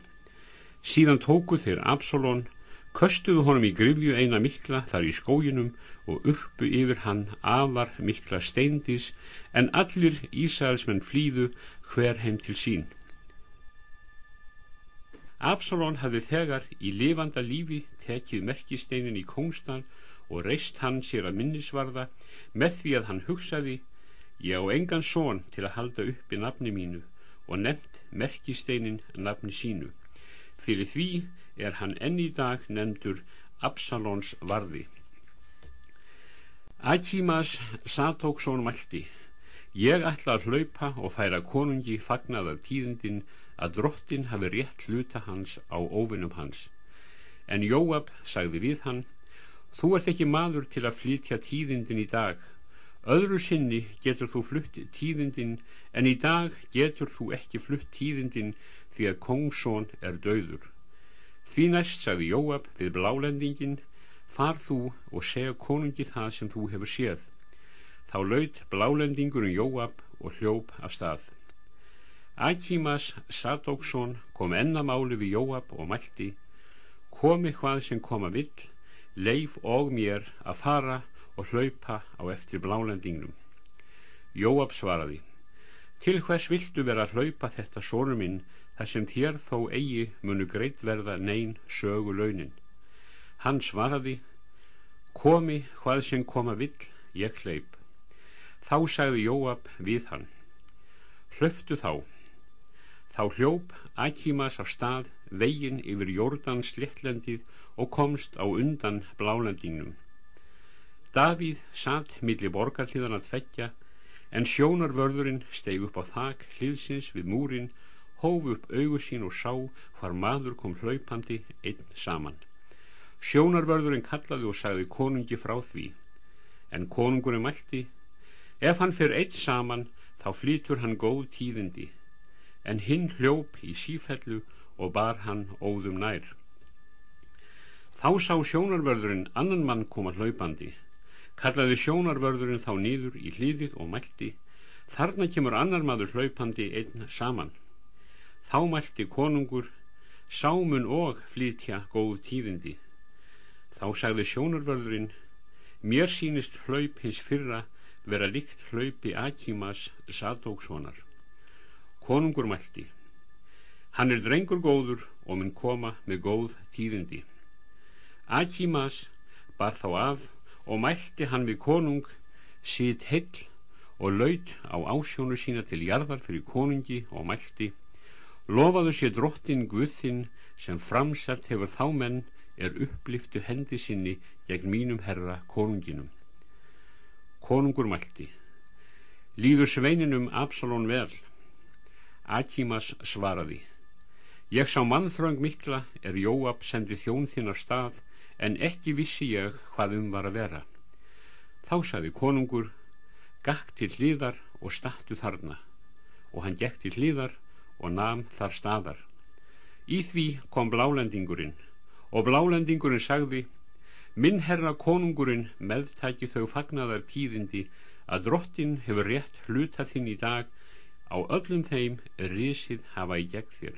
Síðan tóku þeir Absalón, köstuðu honum í grifju eina mikla þar í skóginum og urpu yfir hann afar mikla steindis en allir Ísælsmenn flýðu hver heim til sín. Absalón hafði þegar í lifanda lífi tekið merkisteinin í Kóngstan og reist hann sér að minnisvarða með því að hann hugsaði ég á engan són til að halda uppi nafni mínu og nefnt merkisteinin nafni sínu. Fyrir því er hann enn í dag nefndur Absalóns varði. Akimas Satóksson mælti Ég ætla að hlaupa og færa konungi fagnaðar tíðindin að drottin hafi rétt hluta hans á óvinnum hans. En Jóab sagði við hann Þú ert ekki maður til að flytja tíðindin í dag. Öðru sinni getur þú flutt tíðindin en í dag getur þú ekki flutt tíðindin því að kongsón er döður. Því næst sagði Jóab við blálendingin far þú og segja konungi það sem þú hefur séð þá laut blálendingurinn Jóab og hljóp af stað Akimas Sadóksson kom ennamáli við Jóab og mælti komi hvað sem koma vill leif og mér að fara og hlaupa á eftir blálendingnum Jóab svaraði til hvers viltu vera að hlaupa þetta sónu minn þar sem þér þó eigi munu greitt verða neyn sögu launin Hann svaraði, komi hvað sem koma vill, ég hleyp. Þá sagði Jóab við hann, hlöftu þá. Þá hljóp Akimas af stað veginn yfir Jordans léttlendið og komst á undan blálendingnum. Davíð satt millir borgarliðan að feggja en sjónarvörðurinn steg upp á þak hlýðsins við múrin, hóf upp augu sín og sá hvar maður kom hlaupandi einn saman. Sjónarvörðurinn kallaði og sagði konungi frá því, en konungurinn mælti, ef hann fyrir eitt saman þá flýtur hann góð tíðindi, en hinn hljóp í sífellu og bar hann óðum nær. Þá sá sjónarvörðurinn annan mann koma hlaupandi, kallaði sjónarvörðurinn þá nýður í hlýðið og mælti, þarna kemur annar maður hlaupandi einn saman. Þá mælti konungur, sámun og flýtja góð tíðindi. Þá sagði sjónarvörðurinn, mér sínist hlaup hins fyrra vera líkt hlaupi Akimas Sadókssonar. Konungur mælti, hann er drengur góður og mun koma með góð tíðindi. Akimas bar þá að og mælti hann við konung sitt heill og laut á ásjónu sína til jarðar fyrir konungi og mælti lofaðu sér drottin Guðinn sem framselt hefur þá menn er uppliftu hendi sinni gegn mínum herra konunginum. Konungur mælti líður sveininum Absalón vel? Akimas svaraði Ég sá mannþröng mikla er Jóab sendi þjón þinn af stað en ekki vissi ég hvað um var að vera. Þá saði konungur, gakk til hlýðar og stattu þarna og hann gekk til hlýðar og nam þar staðar. Í því kom blálendingurinn og blálendingurinn sagði, minn herra konungurinn meðtæki þau fagnadar tíðindi að drottin hefur rétt hluta þinn í dag á öllum þeim risið hafa í gegn þér.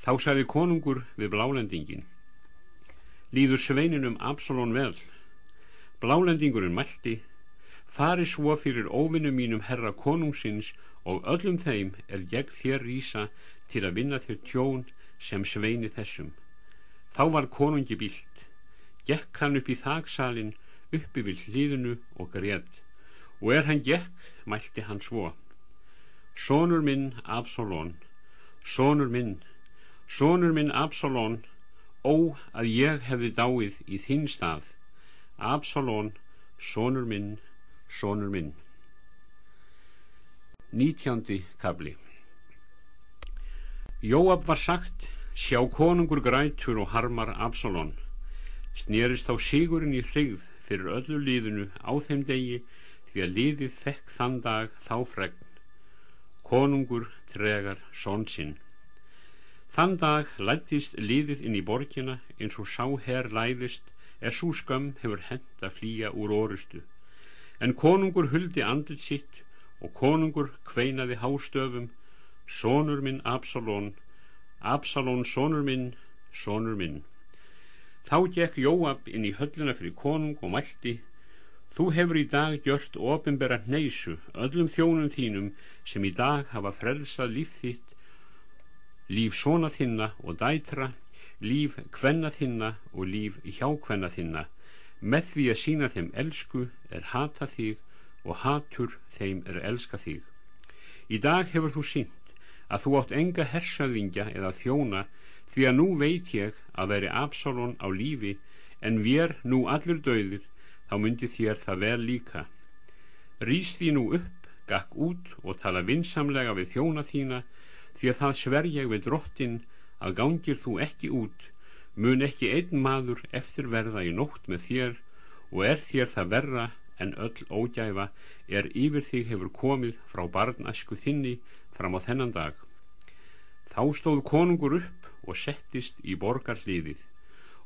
Þá sagði konungur við blálendingin Líður sveininum Absalón vel. Blálendingurinn mælti Fari svo fyrir óvinnu mínum herra konungsins og öllum þeim er gegn þér rýsa til að vinna þér tjón sem sveini þessum. Þá var konungi bílt. Gekk hann upp í þagsalinn uppi við hlýðinu og greið og er hann gekk? mælti hann svo. Sónur minn Absalón Sónur minn Sónur minn Absalón, ó að ég hefði dáið í þinn stað. Absalón, sónur minn, sónur minn. Nítjándi kabli Jóab var sagt, sjá konungur grætur og harmar Absalón. Snerist á sigurinn í hrigð fyrir öllu líðinu á þeim degi því að líðið þekk þann dag þá fregn. Konungur tregar són sinn. Þann dag lættist liðið inn í borgina eins og sá herr læðist er svo skömm hefur hent að flýja úr orustu. En konungur huldi andlit sitt og konungur kveinaði hástöfum Sónur minn Absalón, Absalón sónur minn, sónur minn. Þá gekk Jóab inn í höllina fyrir konung og mælti Þú hefur í dag gjört ofinbera hneisu öllum þjónum þínum sem í dag hafa frelsað líf þitt líf svona þinna og dætra, líf kvenna þinna og líf hjákvenna þinna, með því að sína þeim elsku er hata þig og hatur þeim er elska þig. Í dag hefur þú sínt að þú átt enga hersaðingja eða þjóna því að nú veit ég að veri Absalón á lífi en vér nú allir döðir þá myndi þér það vel líka. Rýst því nú upp, gakk út og tala vinsamlega við þjóna þína því að það sver ég við drottin að gangir þú ekki út mun ekki einn maður eftir verða í nótt með þér og er þér það verra en öll ógæfa er yfir þig hefur komið frá barnasku þinni fram á þennan dag. Þá stóð konungur upp og settist í borgar hliðið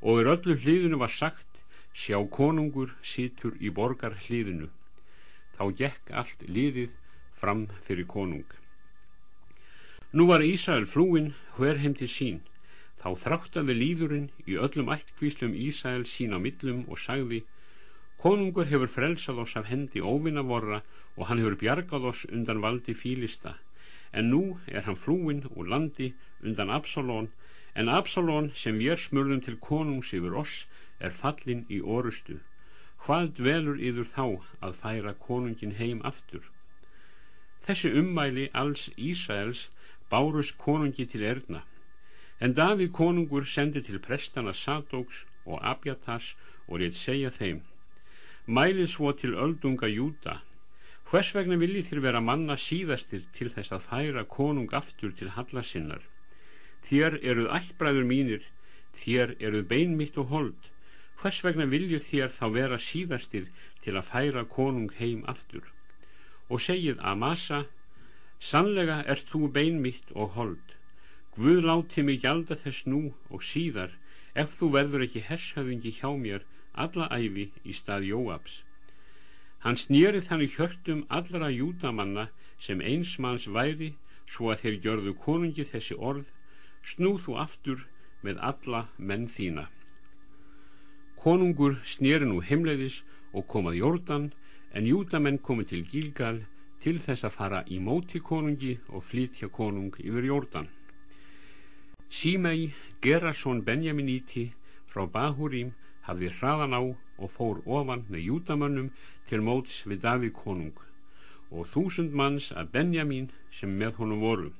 og er öllu hliðinu var sagt sjá konungur situr í borgar hliðinu þá gekk allt liðið fram fyrir konung Nú var Ísæl flúin hver heim til sín, þá þráttaði líðurinn í öllum ættkvíslum Ísæl sín á millum og sagði Konungur hefur frelsað oss af hendi óvinna vorra og hann hefur bjargað oss undan valdi fílista, en nú er hann flúin úr landi undan Absalón, en Absalón sem við smurðum til konungs yfir oss er fallin í orustu. Hvað dvelur yfir þá að færa konungin heim aftur? Þessi ummæli alls Ísæls bárust konungi til erna en Davíð konungur sendi til prestana Sadóks og Abjatas og rétt segja þeim mælið svo til öldunga Júta hvers vegna viljið þér vera manna síðastir til þess að færa konung aftur til hallasinnar þér eruð ættbræður mínir þér eruð beinmitt og hold. Hvers vegna viljið þér þá vera síðastir til að færa konung heim aftur? Og segið Amasa Sannlega ert þú bein mitt og hold. Guð láti mig gjalda þess nú og síðar ef þú verður ekki hershöfðingi hjá mér alla æfi í stað Jóabs. Hann snýri þannig hjörtum allara júdamanna sem einsmanns væri svo að þeir gjörðu konungi þessi orð, snúð þú aftur með alla menn þína. Konungur snýri nú heimleiðis og komað Jórdan en júdamenn komið til Gílgal til þess að fara í móti konungi og flytja konung yfir jórdan. Símei, Gerasson Benjaminíti frá Bahurim hafði hraðan á og fór ofan með júdamönnum til móts við Davíð konung og þúsund manns að Benjamin sem með honum voru.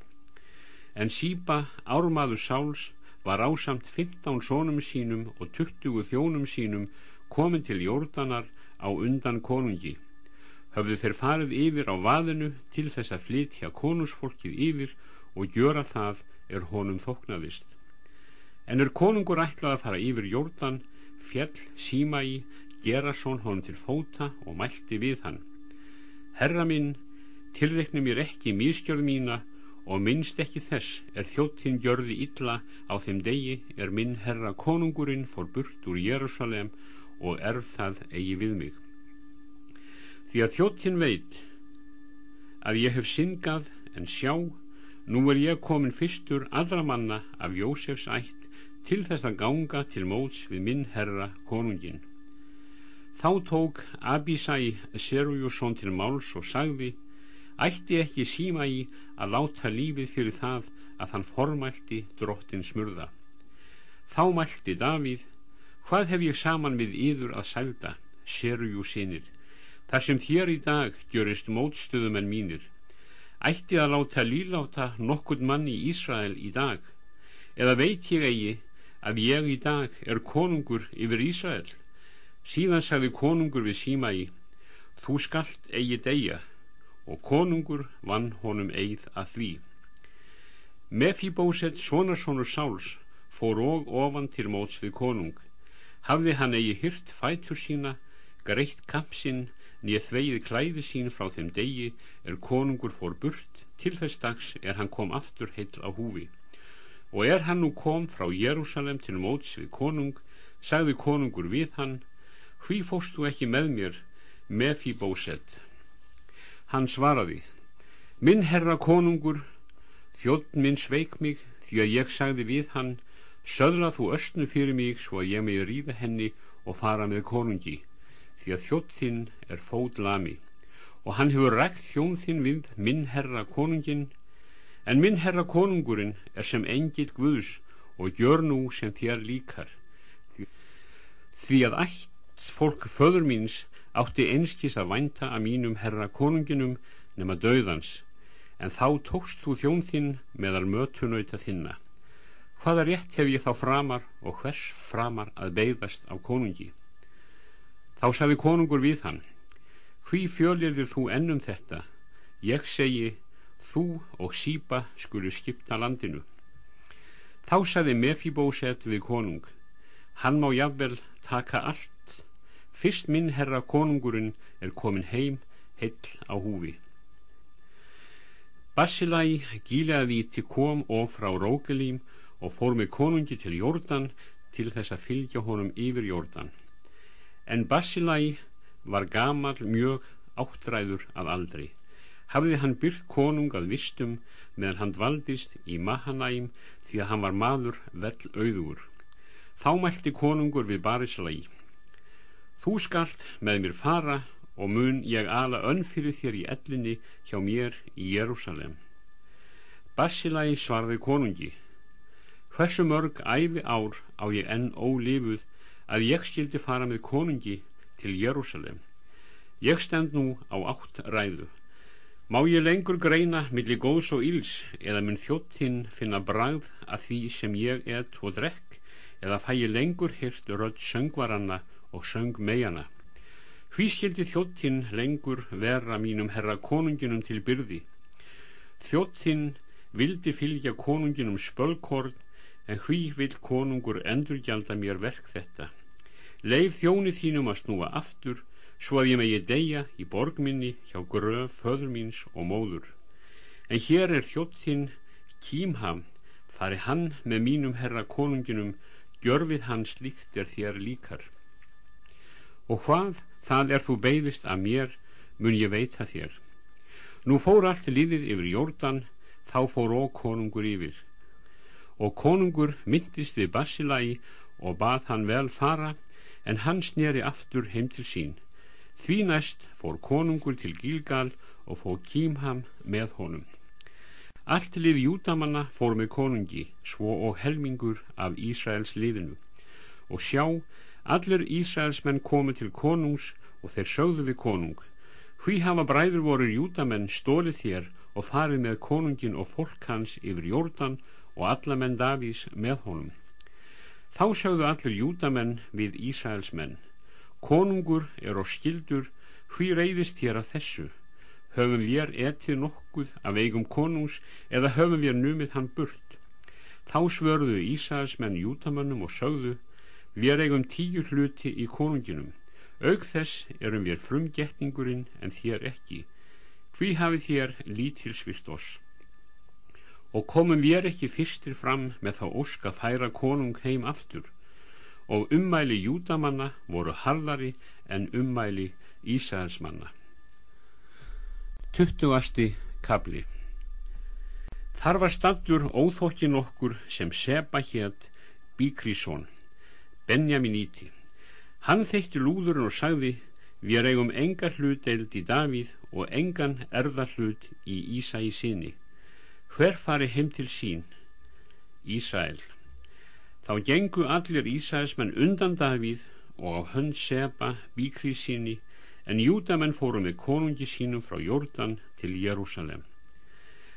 En Sípa, ármaður Sáls, var ásamt 15 sónum sínum og 20 þjónum sínum komin til Jórdanar á undan konungi. Höfðu þeir farið yfir á vaðinu til þess að flytja konungsfólkið yfir og gjöra það er honum þoknaðist. En er konungur ætlað að fara yfir Jórdan, fjell Símæi, Gerasón honum til fóta og mælti við hann. Herra minn, tilrekni mér ekki mískjörð mína og minnst ekki þess er þjóttinn gjörði illa á þeim degi er minn herra konungurinn fór burt úr Jérúsalem og erf það eigi við mig. Því að þjóttinn veit að ég hef syngað en sjá, nú er ég komin fyrstur allra manna af Jósefs ætt til þess að ganga til móts við minn herra konungin. Þá tók Abisai Serujusson til máls og sagði ætti ekki síma í að láta lífið fyrir það að hann formælti drottin smurða. Þá mælti Davíð hvað hef ég saman við yður að sælda, Serujussinir, þar sem þér í dag gjörist mótstöðum en mínir. Ætti að láta líláta nokkur mann í Ísrael í dag, eða veit ég eigi að ég í dag er konungur yfir Ísrael? Síðan sagði konungur við Símæi, þú skalt eigi deyja og konungur vann honum eigð að því. Mefibósett sonarsónur Sáls fór og ofan til móts við konung. Hafði hann eigi hyrt fætur sína, greitt kampsinn, nýð þvegið klæði sín frá þeim degi er konungur fór burt, til þess dags er hann kom aftur heill á húfi. Og er hann nú kom frá Jérúsalem til móts við konung, sagði konungur við hann, hví fóstu ekki með mér Mefibósett hann svaraði minn herra konungur þjótt minn sveik mig því að ég sagði við hann söðla þú östnu fyrir mig svo að ég megi ríða henni og fara með konungi því að þjótt þinn er fót lami. Og hann hefur rægt þjón þinn við minn herra konungin en minn herra konungurinn er sem engil guðs og gjör nú sem þér líkar. Því að ætt fólk föður míns átti einskis að vænta að mínum herra konunginum nema döðans en þá tókst þú þjón þinn meðal mötunauta þinna. Hvaða rétt hef ég þá framar og hvers framar að beigðast á konungi þá saði konungur við hann hví fjölir þér þú ennum þetta? Ég segi þú og sípa skulu skipta landinu. Þá saði Mefibóset við konung hann má jafnvel taka allt. Fyrst minn herra konungurinn er komin heim heill á húfi. Basilai gíleavíti kom og frá Rókelím og fór með konungi til Jórdan til þess að fylgja honum yfir Jórdan en Basilai var gamal mjög áttræður að aldri hafði hann byrð konung að vistum meðan hann dvaldist í Mahanæm því að hann var maður vel auður þá mælti konungur við Basilai Þú skalt með mér fara og mun ég ala önn fyrir þér í ellinni hjá mér í Jérúsalem. Basilai svarði konungi, hversu mörg æfi ár á ég enn ólifuð að ég skildi fara með konungi til Jérúsalem. Ég stend nú á átt ræðu. Má ég lengur greina millir góðs og íls eða mun þjóttinn finna bragð að því sem ég et og drekk eða fæ ég lengur hirt rödd söngvaranna og söng megjana. Hví skildi þjóttinn lengur vera mínum herra konunginum til byrði? Þjóttinn vildi fylgja konunginum spölkorn en hví vil konungur endurgjálta mér verk þetta? Leif þjóni þínum að snúa aftur svo að ég megi deyja í borgminni hjá gröf föður míns og móður. En hér er þjóttinn Kímham, fari hann með mínum herra konunginum, gjörfið hans líkt er þér líkar og hvað það er þú beigðist að mér mun ég veita þér nú fór allt líðið yfir jórdan þá fór ó konungur yfir og konungur myndist við Basilai og bað hann vel fara en hann sneri aftur heim til sín því næst fór konungur til Gílgal og fór Kímham með honum allt lið júdamanna fór með konungi svo og helmingur af Ísraels liðinu og sjá Allir Ísraelsmenn komu til konungs og þeir sögðu við konung. Hví hafa bræður voru júdamenn stólið þér og farið með konungin og fólk hans yfir jórdan og alla menn Davís með honum. Þá sögðu allir júdamenn við Ísraelsmenn. Konungur er á skildur, hví reyðist þér að þessu? höfum við etið nokkuð af eigum konungs eða höfum við numið hann burt þá svörðu Ísæðismenn jútamannum og sögðu við eigum tíu hluti í konunginum auk þess erum við frumgetningurinn en þér ekki hví hafið þér lítilsvilt oss og komum við ekki fyrstir fram með þá óska færa konung heim aftur og ummæli júdamanna voru harðari en ummæli Ísæðismanna Tuttugasti kabli Þar var stattur óþokkin okkur sem Seba hétt Bíkrísson, Benjaminíti. Hann þeitti lúðurinn og sagði við eigum enga hluteld í Davíð og engan erða hlut í Ísæi sinni. Hver fari heim til sín? Ísæl. Þá gengu allir Ísæsmenn undan Davíð og á hönd Seba Bíkrísinni en júdamenn fóru með konungi sínum frá Jórdan til Jérúsalem.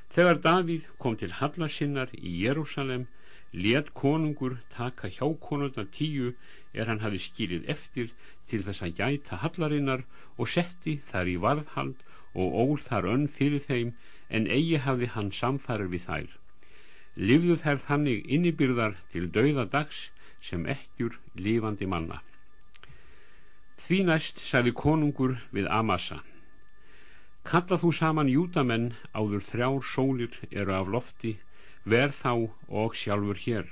Þegar Davíð kom til Hallasinnar í Jérúsalem, let konungur taka hjákonuna tíu er hann hafi skilið eftir til þess að gæta Hallarinnar og setti þar í varðhald og ól þar önn fyrir þeim en eigi hafði hann samfærar við þær. Livðu þær þannig innibyrðar til dauða dags sem ekkjur lífandi manna. Því næst sagði konungur við Amasa Kalla þú saman júdamenn áður þrjár sólir eru af lofti verð þá og sjálfur hér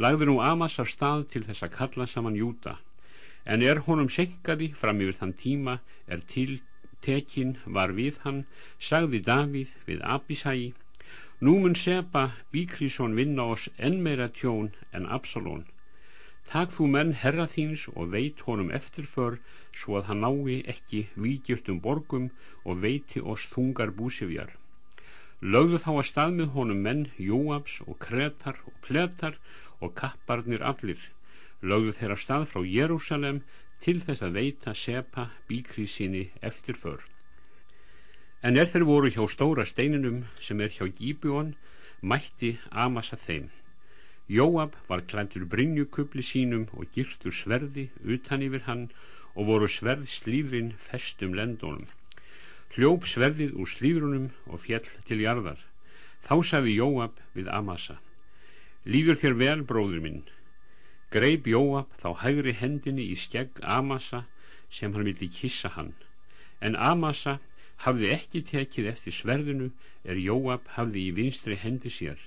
Lagður nú Amasa stað til þess að kalla saman júda en er honum senkaði fram yfir þann tíma er til tekin var við hann sagði Davíð við Abisæi Nú mun sepa Bíkrísson vinna oss enn meira tjón en Absalón Takk þú menn herra þíns og veit honum eftirför svo að hann nái ekki víkjurtum borgum og veiti oss þungar búsifjar. Lögðu þá að stað með honum menn Jóabs og Kretar og Pletar og kapparnir allir. Lögðu þeirra stað frá Jérúsalem til þess að veita sepa bíkrísinni eftirför. En er þeir voru hjá stóra steininum sem er hjá Gíbjón, mætti Amasa þeim. Jóab var klæntur brinjukubli sínum og girtur sverði utan yfir hann og voru sverð slífrin festum lendónum. Hljóp sverðið úr slífrunum og fjell til jarðar. Þá sagði Jóab við Amasa Lífur þér vel, bróður minn. Greip Jóab þá hægri hendinni í skegg Amasa sem hann vildi kissa hann. En Amasa hafði ekki tekið eftir sverðinu er Jóab hafði í vinstri hendi sér.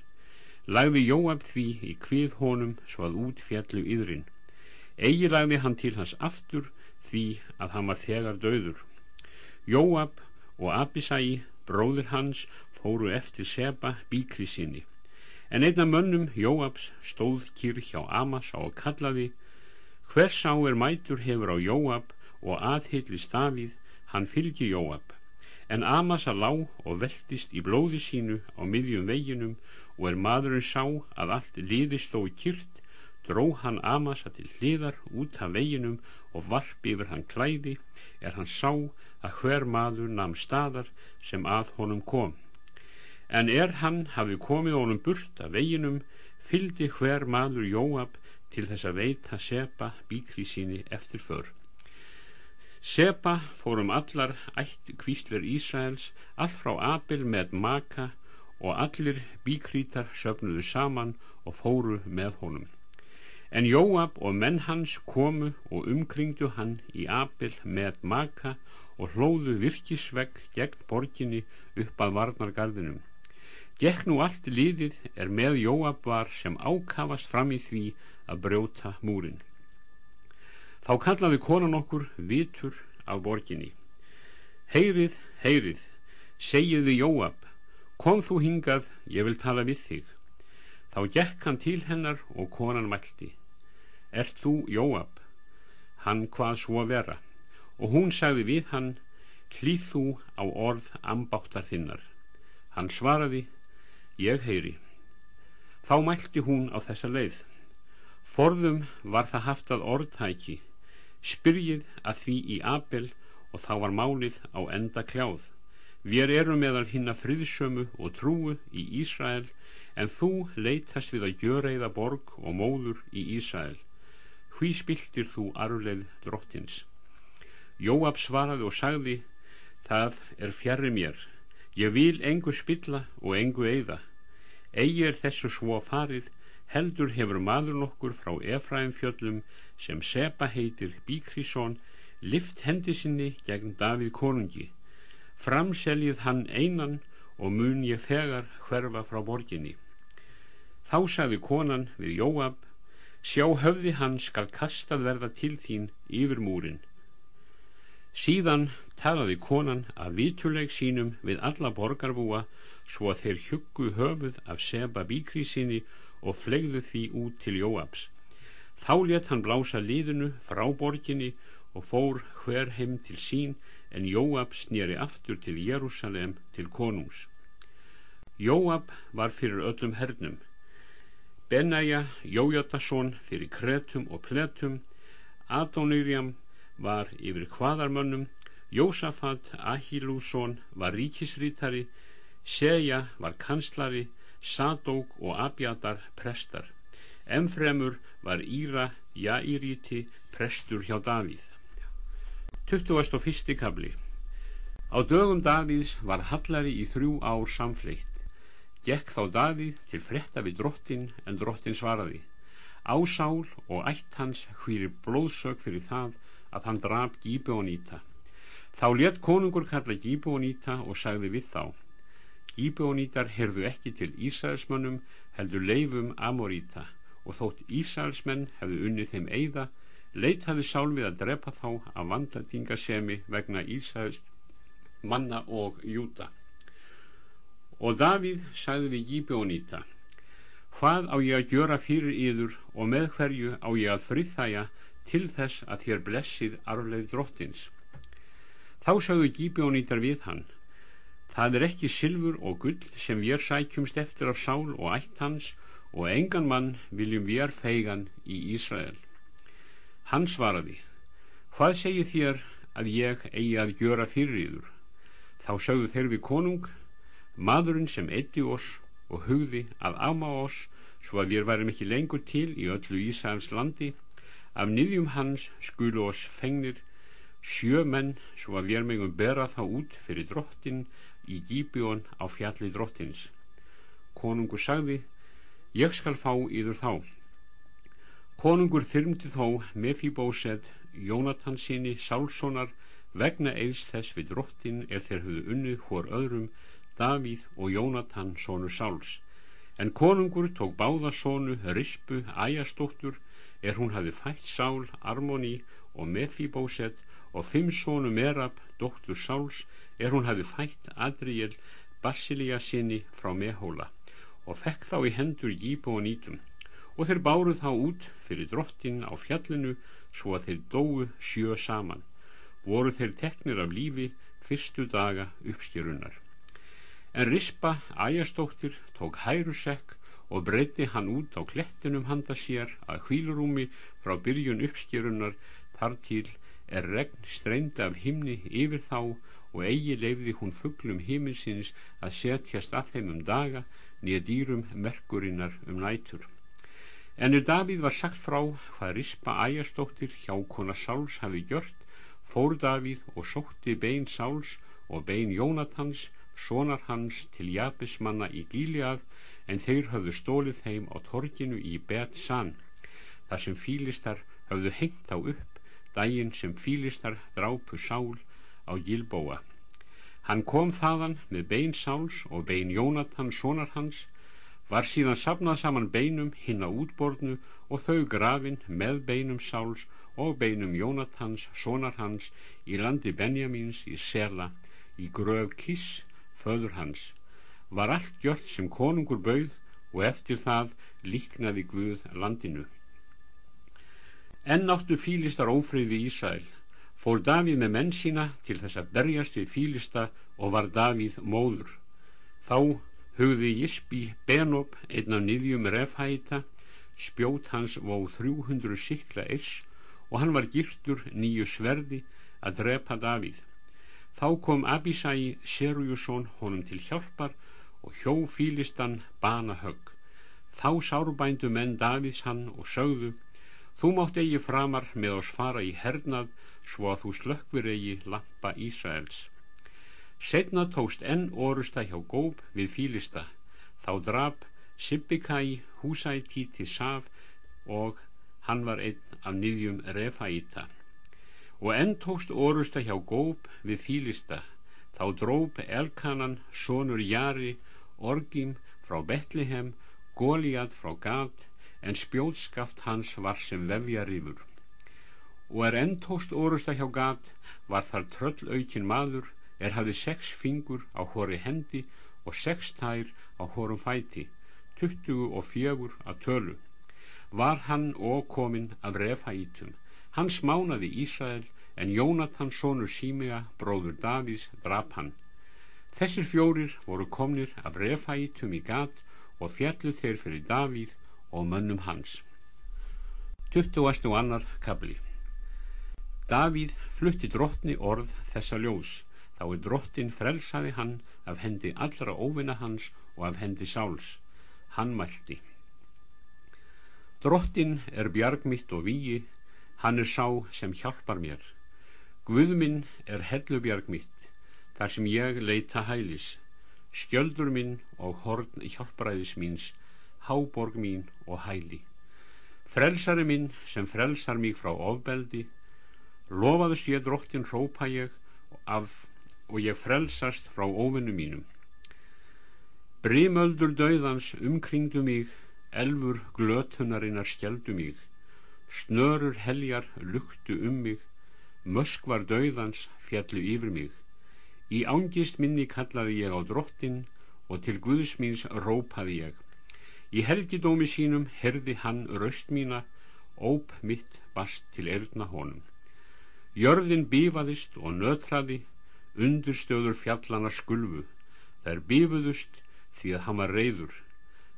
Lagði Jóab því í kvið honum svo að út fjallu yðrin eigi lagði hann til hans aftur því að hann var þegar döður Jóab og Abisai bróður hans fóru eftir Seba bíkri sinni en einna mönnum Jóabs stóð kýr hjá Amasa og kallaði hvers á er mætur hefur á Jóab og aðhyllli stafið hann fylgi Jóab. En Amasa lág og veltist í blóði sínu á miðjum veginum og er maðurinn sá að allt liði stói kýrt dró hann Amasa til hliðar út af veginum og varpi yfir hann klæði er hann sá að hver maður namn staðar sem að honum kom en er hann hafi komið honum burt af veginum fyldi hver maður Jóab til þess að veita Seba bíkri síni eftir för Seba fórum allar ætt kvísler Ísraels allt frá Abel með Maka og allir bíkrítar söfnuðu saman og fóru með honum. En Jóab og menn hans komu og umkringdu hann í Abel með maka og hlóðu virkisvegg gegn borginni upp að varnargarðinum. Gekk nú allt liðið er með Jóab var sem ákavast fram í því að brjóta múrin. Þá kallaði konan okkur vitur af borginni. Heyrið, heyrið, segiði Jóab, kom þú hingað, ég vil tala við þig þá gekk hann til hennar og konan mælti ert þú Jóab hann hvað svo vera og hún sagði við hann hlýð þú á orð ambáttar þinnar hann svaraði ég heyri þá mælti hún á þessa leið Forðum var það haft að orðtæki, spyrjið að því í Abel og þá var málið á enda kljáð. Við erum meðal hinn að friðsömu og trúu í Ísrael en þú leytast við að gjöreiða borg og móður í Ísrael. Hví spiltir þú arfleð drottins? Jóab svaraði og sagði, það er fjarrri mér. Ég vil engu spilla og engu eigða. Egi er þessu svo farið, heldur hefur maður nokkur frá Efraim fjöllum sem Seba heitir Bíkrísson lift hendi sinni gegn Davíð konungi. Framseljið hann einan og mun ég þegar hverfa frá borginni. Þá sagði konan við Jóab sjá höfði hann skal kastað verða til þín yfir múrin síðan talaði konan af vituleg sínum við alla borgarbúa svo að þeir hjuggu höfuð af Seba Bíkrísinni og flegðu því út til Jóabs Þá let hann blása liðinu frá borginni og fór hver heim til sín en Jóab snýri aftur til Jérúsalem til konungs. Jóab var fyrir öllum hernum. Benæja Jójatason fyrir kretum og pletum. Adonirjam var yfir hvaðarmönnum. Jósafat Ahilússon var ríkisrítari. Seja var kanslari. Sadók og Abjadar prestar. Emfremur var Íra Jairíti prestur hjá Davíð. 21. kabli Á dögum Davíðs var Hallari í þrjú ár samfleitt. Gekk þá Davíð til fretta við drottin en drottin svaraði. Ásál og ætt hans hvíri blóðsög fyrir það að hann draf Gíbeoníta. Þá let konungur kalla Gíbeoníta og sagði við þá. Gíbeonítar herðu ekki til Ísæðismönnum heldur leifum Amoríta og þótt Ísælsmenn hefðu unnið þeim eigða leitaði sál við að drepa þá af vandadingasemi vegna Ísæls manna og júta og Davíð sagði við Gíbjóníta hvað á ég að gjöra fyrir yður og með hverju á ég að friðþæja til þess að þér blessið arfleið drottins þá sagðu Gíbjónítar við hann það er ekki silfur og gull sem við sækjumst eftir af sál og ætt hans og engan mann viljum við er feigan í Ísrael. Hann svaraði, hvað segir þér að ég eigi að gjöra fyrir yður? Þá sögðu þeir við konung, maðurinn sem eitti oss og hugði að áma oss svo að við værim ekki lengur til í öllu Ísraels landi, af niðjum hans skulu oss fengnir sjö menn svo að við megum bera þá út fyrir drottin í Gíbjón á fjalli drottins. Konungu sagði, ég skal fá yður þá konungur þyrmdi þó Mefibósed Jónatan síni Sálssonar vegna eils þess við drottin er þeir höfðu unni hór öðrum Davíð og Jónatan sónu Sáls en konungur tók báða sónu Rispu Æjastóttur er hún hafi fætt Sál, Armoni og Mefibósed og fimm sónu Merab, dóttur Sáls er hún hafi fætt Adriel Basilía sinni frá Mehóla og fekk þá í hendur Jíbo og nýtum og þeir báruð þá út fyrir drottin á fjallinu svo að þeir dóu sjö saman. Voru þeir teknir af lífi fyrstu daga uppstýrunar en Rispa æjastóttir tók hærusekk og breyti hann út á klettinum handa sér að hvílurúmi frá byrjun uppstýrunar þar til er regn streynd af himni yfir þá og eigi leifði hún fugglum himinsins að setjast að þeim um daga nýja dýrum merkurinnar um nætur. En er Davíð var sagt frá hvað rispa æjastóttir hjá kona Sáls hafi gjört fór Davíð og sótti bein Sáls og bein Jónatans sonar hans til Jabismanna í Gíliað en þeir höfðu stólið þeim á torginu í Bet San þar sem fílistar höfðu hengt á upp daginn sem fílistar drápu Sál á Gilbóa. Hann kom þaðan með bein Sáls og bein Jónatan sonar hans, var síðan sapnað saman beinum hinn á útborðnu og þau grafin með beinum Sáls og beinum Jónatans sonar hans í landi Benjamins í Sela, í gröf Kiss, föður hans. Var allt gjört sem konungur bauð og eftir það líknaði Guð landinu. Enn áttu fílistar ófrið við Ísæl. Fór Davíð með menn sína til þess að berjast við fílista og var Davíð móður. Þá hugði Jisbi Benob einn af niðjum refhæta, spjót hans vó 300 sikla eirs og hann var girtur nýju sverði að drepa Davíð. Þá kom Abisai Serujusson honum til hjálpar og hjó fílistan bana högg. Þá sárbændu menn Davíðs hann og sögðu Þú mátt eigi framar með oss fara í hernað svo að þú slökkvir eigi lampa Ísraels. Setna tóst enn orusta hjá góp við fílista. Þá drap Sibbikai húsæti til Saf og hann var einn af nýðjum Refaíta og enn tókst orusta hjá góp við fílista þá dróp Elkanan sonur Jari Orgim frá Betlehem Góliad frá Gat en spjóðskaft hans var sem vefja rifur og er enn tókst orusta hjá Gat var þar tröllaukinn maður er hafði sex fingur á hóri hendi og sex tær á hórum fæti tuttugu og fjögur að tölu. Var hann og kominn af refhætum hann smánaði Ísrael en Jónatan sonur Símega bróður Davís drap hann. Þessir fjórir voru komnir af refhætum í gat og fjallu þeir fyrir Davíð og mönnum hans. 20. og annar kabli Davíð flutti drottni orð þessa ljós. Þá er drottin frelsaði hann af hendi allra óvinna hans og af hendi sáls. Hann mælti Drottin er bjarg mitt og víi hann er sá sem hjálpar mér. Guðminn er hellubjarg mitt þar sem ég leita hælis. Skjöldur minn og horn hjálparæðis míns háborg mín og hæli frelsari minn sem frelsar mig frá ofbeldi lofaðust ég drottin hrópa ég af og ég frelsast frá óvinnu mínum Brimöldur döiðans umkringdu mig, elfur glötunarinnar skjeldu mig, snörur heljar luktu um mig, möskvar döiðans fjallu yfir mig. Í ángist minni kallaði ég á drottin og til Guðsmíns rópaði ég. Í helgidómi sínum herði hann röst mína, óp mitt bast til erðna honum. Jörðin bífaðist og nötraði, undurstöður fjallana skulfu, þær bífuðust, því að hann var reyður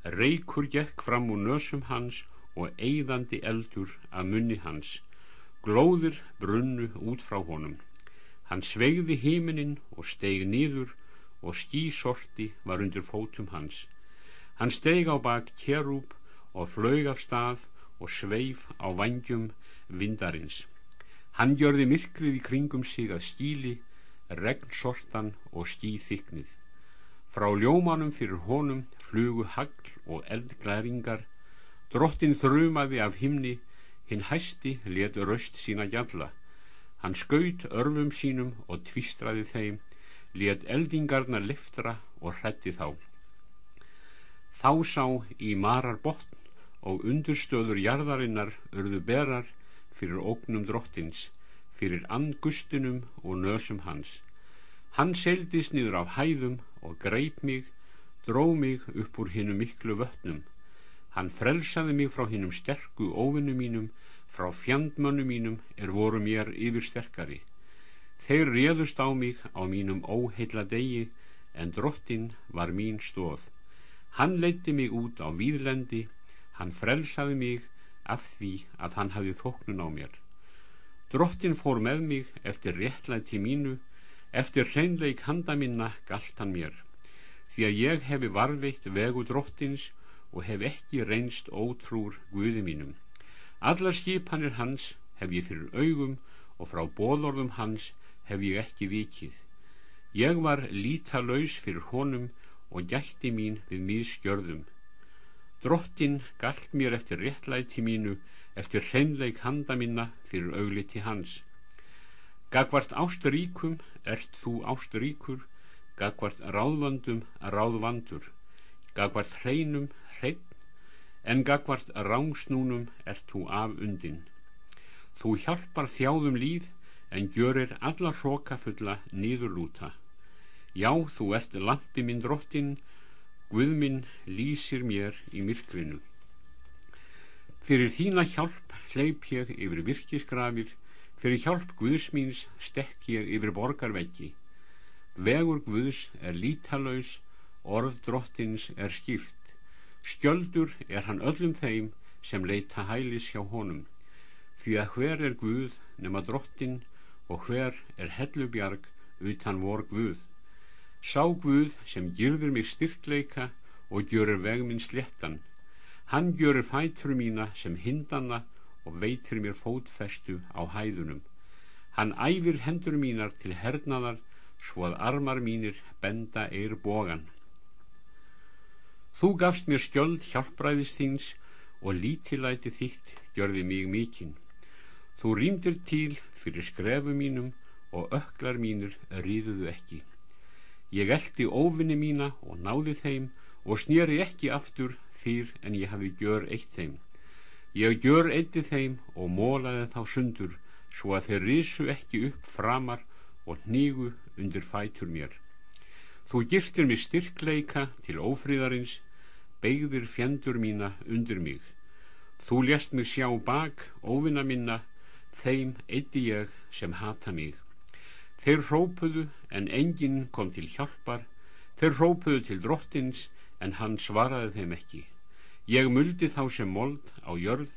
reykur gekk fram úr nösum hans og eigðandi eldur af munni hans. Glóðir brunnu út frá honum. Hann sveigði hímininn og steig nýður og skísorti var undir fótum hans hann steig á bak kjerúb og flög af stað og sveif á vangjum vindarins hann gjörði myrkrið í kringum sig að stíli regnsortan og stíþyknið Frá ljómanum fyrir honum flugu hagl og eldglæringar, drottin þrumaði af himni, hinn hæsti letu röst sína gjalla. Hann skaut örfum sínum og tvistraði þeim, let eldingarna liftra og hrætti þá. Þá sá í marar botn og undurstöður jarðarinnar urðu berar fyrir ógnum drottins, fyrir angustinum og nösum hans. Hann seldist niður á hæðum og greip mig, dró mig upp úr hinnum miklu vötnum. Hann frelsaði mig frá hinnum sterku óvinnu mínum, frá fjandmönnu mínum er voru mér yfir sterkari. Þeir réðust á mig á mínum óheila degi, en drottin var mín stóð. Hann leiti mig út á výðlendi, hann frelsaði mig af því að hann hafi þóknun á mér. Drottin fór með mig eftir réttlæti mínu, Eftir hreinleik handa minna galt hann mér, því að ég hefi varveitt vegu drottins og hef ekki reynst ótrúr Guði mínum. Allar skipanir hans hef ég fyrir augum og frá bóðorðum hans hef ég ekki vikið. Ég var lítalauðs fyrir honum og gætti mín við mið skjörðum. Drottin galt mér eftir réttlæti mínu, eftir hreinleik handa minna fyrir augliti hans. Gagvart ásturíkum ert þú ásturíkur, gagvart ráðvöndum ráðvandur, gagvart hreinum hrein, en gagvart rángsnúnum ert þú af undin. Þú hjálpar þjáðum líð, en gjörir alla hrókafulla nýðurlúta. Já, þú ert lampi minn drottin, Guðminn lýsir mér í myrkrinu. Fyrir þína hjálp hleyp ég yfir virkisgrafir, Fyrir hjálp Guðsmíns stekk ég yfir borgarveggi. Vegur Guðs er lítalauðs, orð drottins er skýrt. Skjöldur er hann öllum þeim sem leita hælis hjá honum því að hver er Guð nema drottin og hver er hellubjarg utan vor Guð sá Guð sem gyrður mig styrkleika og gjörur veg minn sléttan hann gjörur fætur mína sem hindana og veitir mér fótfestu á hæðunum hann æfir hendur mínar til hernaðar svo að armar mínir benda eir bogan Þú gafst mér skjöld hjálpræðist þíns og lítilæti þitt gjörði mig mikinn. Þú rýmdir til fyrir skrefu mínum og öklar mínir rýðuðu ekki. Ég eldi óvinni mína og náði þeim og snýri ekki aftur fyrr en ég hafi gjör eitt þeim. Ég gjör eitti þeim og mólaði þá sundur svo að þeir risu ekki upp framar og hnígu undir fætur mér. Þú girtir mig styrkleika til ófríðarins beigðir fjendur mína undir mig þú lést mig sjá bak óvinna minna þeim eitti ég sem hata mig þeir rópuðu en enginn kom til hjálpar. Þeir rópuðu til drottins en hann svaraði þeim ekki. Ég muldi þá sem mold á jörð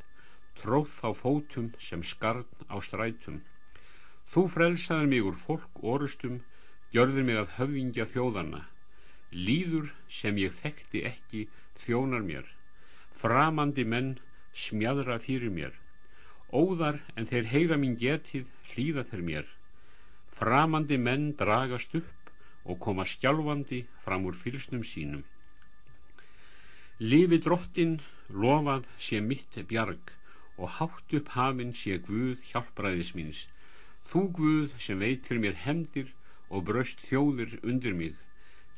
tróð þá fótum sem skarn á strætum. Þú frelsaði mig úr fólk orustum gjörði mig að höfingja þjóðana líður sem ég þekkti ekki þjónar mér. Framandi menn smjadra fyrir mér. Óðar en þeir heyra mín getið hlýða þeir mér framandi menn dragast upp og koma skjálfandi fram úr fylsnum sínum. Lifi drottin lofað sé mitt bjarg og hátt upp hafinn sé Guð hjálpræðis míns. Þú Guð sem veitir mér hemdir og bröst þjóðir undir mig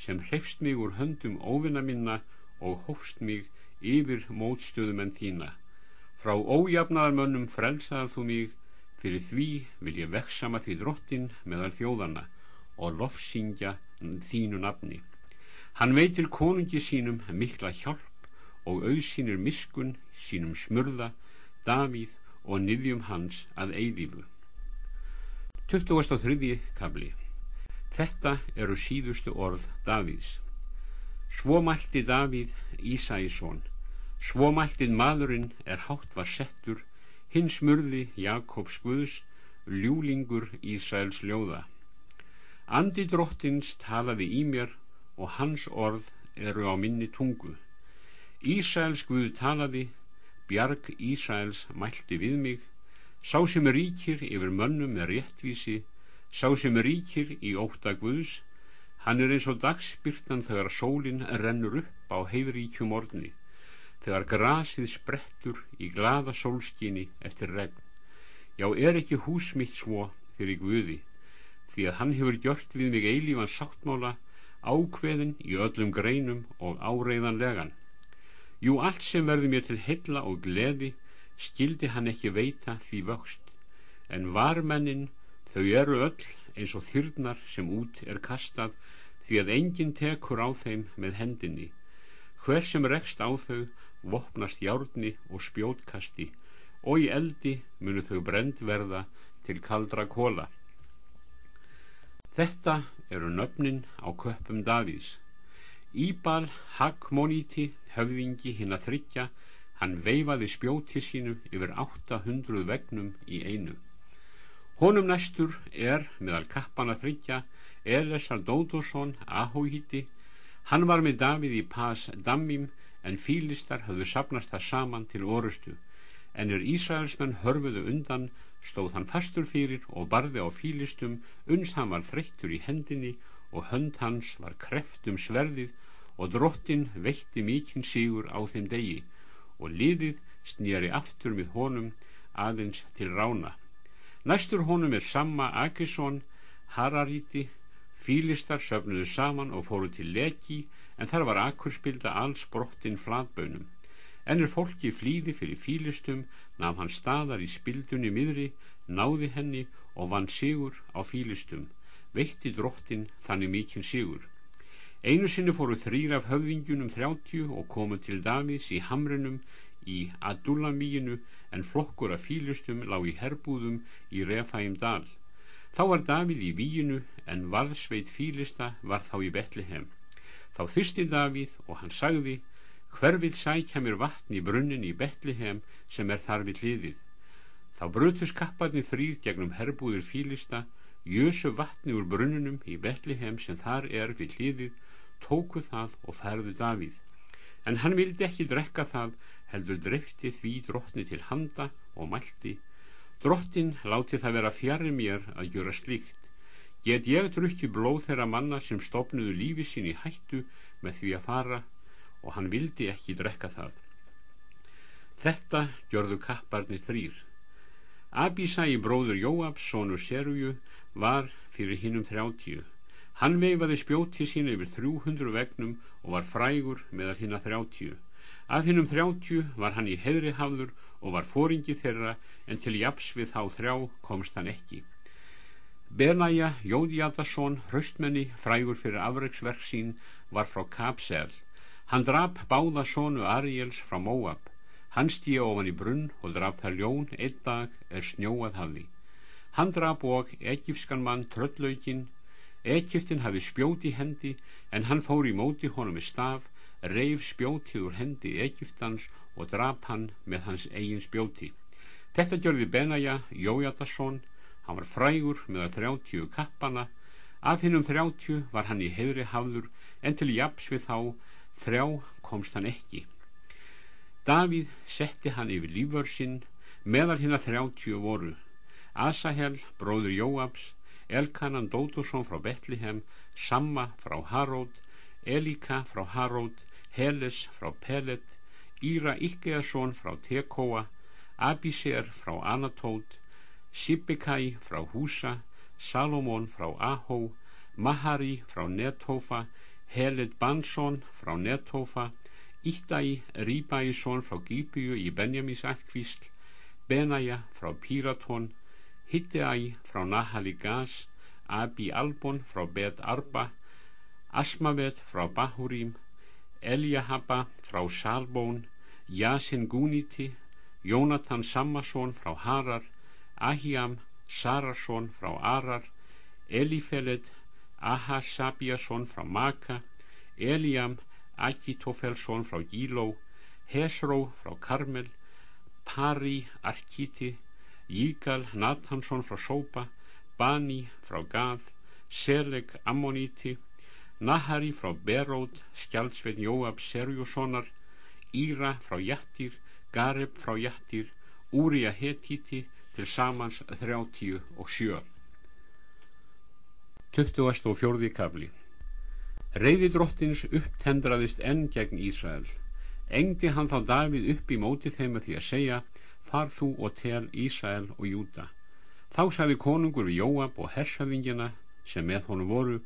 sem hrefst mig úr höndum óvinna minna og hófst mig yfir mótstöðum en þína. Frá ójafnaðarmönnum frelsaðar þú mig fyrir því vil ég veksama því drottin meðal þjóðana og lofsingja þínu nafni. Hann veitir konungi sínum mikla hjálp og auðsýnir miskun sínum smurða Davíð og niðjum hans að eilífu. 23. kabli Þetta eru síðustu orð Davíðs. Svo mælti Davíð Ísæsson Svo mæltið maðurinn er hátt var settur hins murði Jakobs Guðs ljúlingur Ísæls ljóða. Andi drottins talaði í mér og hans orð eru á minni tungu. Ísæls Guð talaði bjarg Ísæls mælti við mig. Sá sem ríkir yfir mönnum með réttvísi sá sem ríkir í óta Guðs Hann er eins og dagsbyrtan þegar sólinn rennur upp á heiðríkjum orðni, þegar grasið sprettur í glada sólskinni eftir regn. Já, er ekki hús mitt svo fyrir Guði, því að hann hefur gjört við mig eilífan sáttmála, ákveðin í öllum greinum og áreiðanlegan. Jú, allt sem verður mér til heilla og gleði, skildi hann ekki veita því vöxt, en varmennin, þau eru öll eins og þyrnar sem út er kastað því að enginn tekur á þeim með hendinni hver sem rekst á þau vopnast járni og spjótkasti og í eldi munu þau brend verða til kaldra kóla þetta eru nöfnin á köpum Davíðs. Íbal Hagmoníti höfðingi hinn að þryggja hann veifaði spjóti sínu yfir 800 vegnum í einu. Honum næstur er meðal kappana þryggja Elesar Dóðursson Ahóhíti. Hann var með Davíð í Pas Dammim en fílistar hafðu sapnast það saman til orustu. En er Ísraelsmenn hörfuðu undan stóð hann fastur fyrir og barði á fílistum uns hann var þreyttur í hendinni og hönd hans var kreftum sverðið og drottin veitti mikinn sigur á þeim degi og liðið snýri aftur með honum aðeins til rána. Næstur honum er Samma Akisson, Hararíti, fílistar söfnuðu saman og fóru til leki en þar var akkurspilda alls brottinn flatbönum. En er fólki flýði fyrir fílistum, naf hann staðar í spildunni miðri, náði henni og vann sigur á fílistum, veitti drottin þannig mikinn sigur. Einu sinni fóru þrýr af höfðingjunum þrjáttjú og komu til Davís í hamrinum í Adullamíinu en flokkur af fílustum lág í herbúðum í Refæim dal. Þá var Davíð í víinu en varðsveit fílista var þá í Betlehem. Þá þyrsti Davíð og hann sagði Hverfið sækja mér vatn í brunnin í Betliheim sem er þar við hliðið. Þá brutu skapparnir þrýr gegnum herbúðir fílista, jösu vatni úr brunnunum í Betliheim sem þar er við hliðið, tóku það og færðu Davíð. En hann vildi ekki drekka það, heldur drefti því drottni til handa og mælti. Drottin láti það vera fjari mér að gjöra slíkt. Get ég drukki blóð þeirra manna sem stopnuðu lífi sín í hættu með því að fara og hann vildi ekki drekka það. Þetta gjörðu kapparnir þrýr. Abísæi bróður Jóabs, sonu Serúju, var fyrir hinnum þrjáttíu. Hann veifaði spjóti sín yfir þrjúhundru vegnum og var frægur meðal hinn að þrjáttíu. Af hinnum þrjáttíu var hann í heðri hafður og var fóringi þeirra en til japs við þá þrjá komst hann ekki. Benæja Jóðjadason, hraustmenni, frægur fyrir afreiksverk sín, var frá Kapsel. Hann drap báða sonu Ariels frá Móab. Hann stíja ofan í brunn og drap þar ljón einn dag er snjóað hafði. Hann drap og ekifskan mann tröllaukinn. Ekiftin hafi spjóti hendi en hann fór í móti honum með staf, reif spjótið úr hendi Ekiftans og drap hann með hans eigin spjóti. Þetta gjörði Benæja Jóðjadason Hann var frægur með að þrjáttíu kappana, af hinnum þrjáttíu var hann í heðri hafður en til japs við þá þrjá komst hann ekki. Davíð setti hann yfir lífvörsinn, meðal hinn að þrjáttíu voru. Asahel, bróður Jóabs, Elkanan Dótursson frá Betlihem, Samma frá Haród, Elika frá Haród, Heles frá Pelet, Íra Ikkeason frá Tekóa, Abisér frá Anatót, Sibikai frá Húsa, Salomón frá Ahó, Mahari frá Netófa, Heled Bansson frá Netófa, Íttæi Ríbæisson frá Gíbíu í Benjamís ættkvísl, Benaja frá Píratón, Hitteæi frá Nahali Gas, Abi Albon frá Bet Arba, Asmavet frá Bahúrím, Eliahaba frá Salbón, Jasin Gúniti, Jónatan Sammason frá Harar, Ahiam Sararsson frá Arar Elifeled Ahasabiasson frá Maka Eliam Akitofelsson frá Gíló Hesró frá Karmel Pari Arkiti Jígal Natansson frá Sópa Bani frá Gað Seleg Ammoniti Nahari frá Berót Skjaldsvein Jóab Serjussonar Íra frá Jattir Gareb frá Jattir Úria Hetiti til samans 37 20. og fjórði kafli. Reyði drottins upptendraðist enn gegn Ísrael. Engdi hann þá Davíð upp í móti þeim að því að segja far þú og tel Ísrael og Júta þá sagði konungur við Jóab og hersaðingina sem með honum voru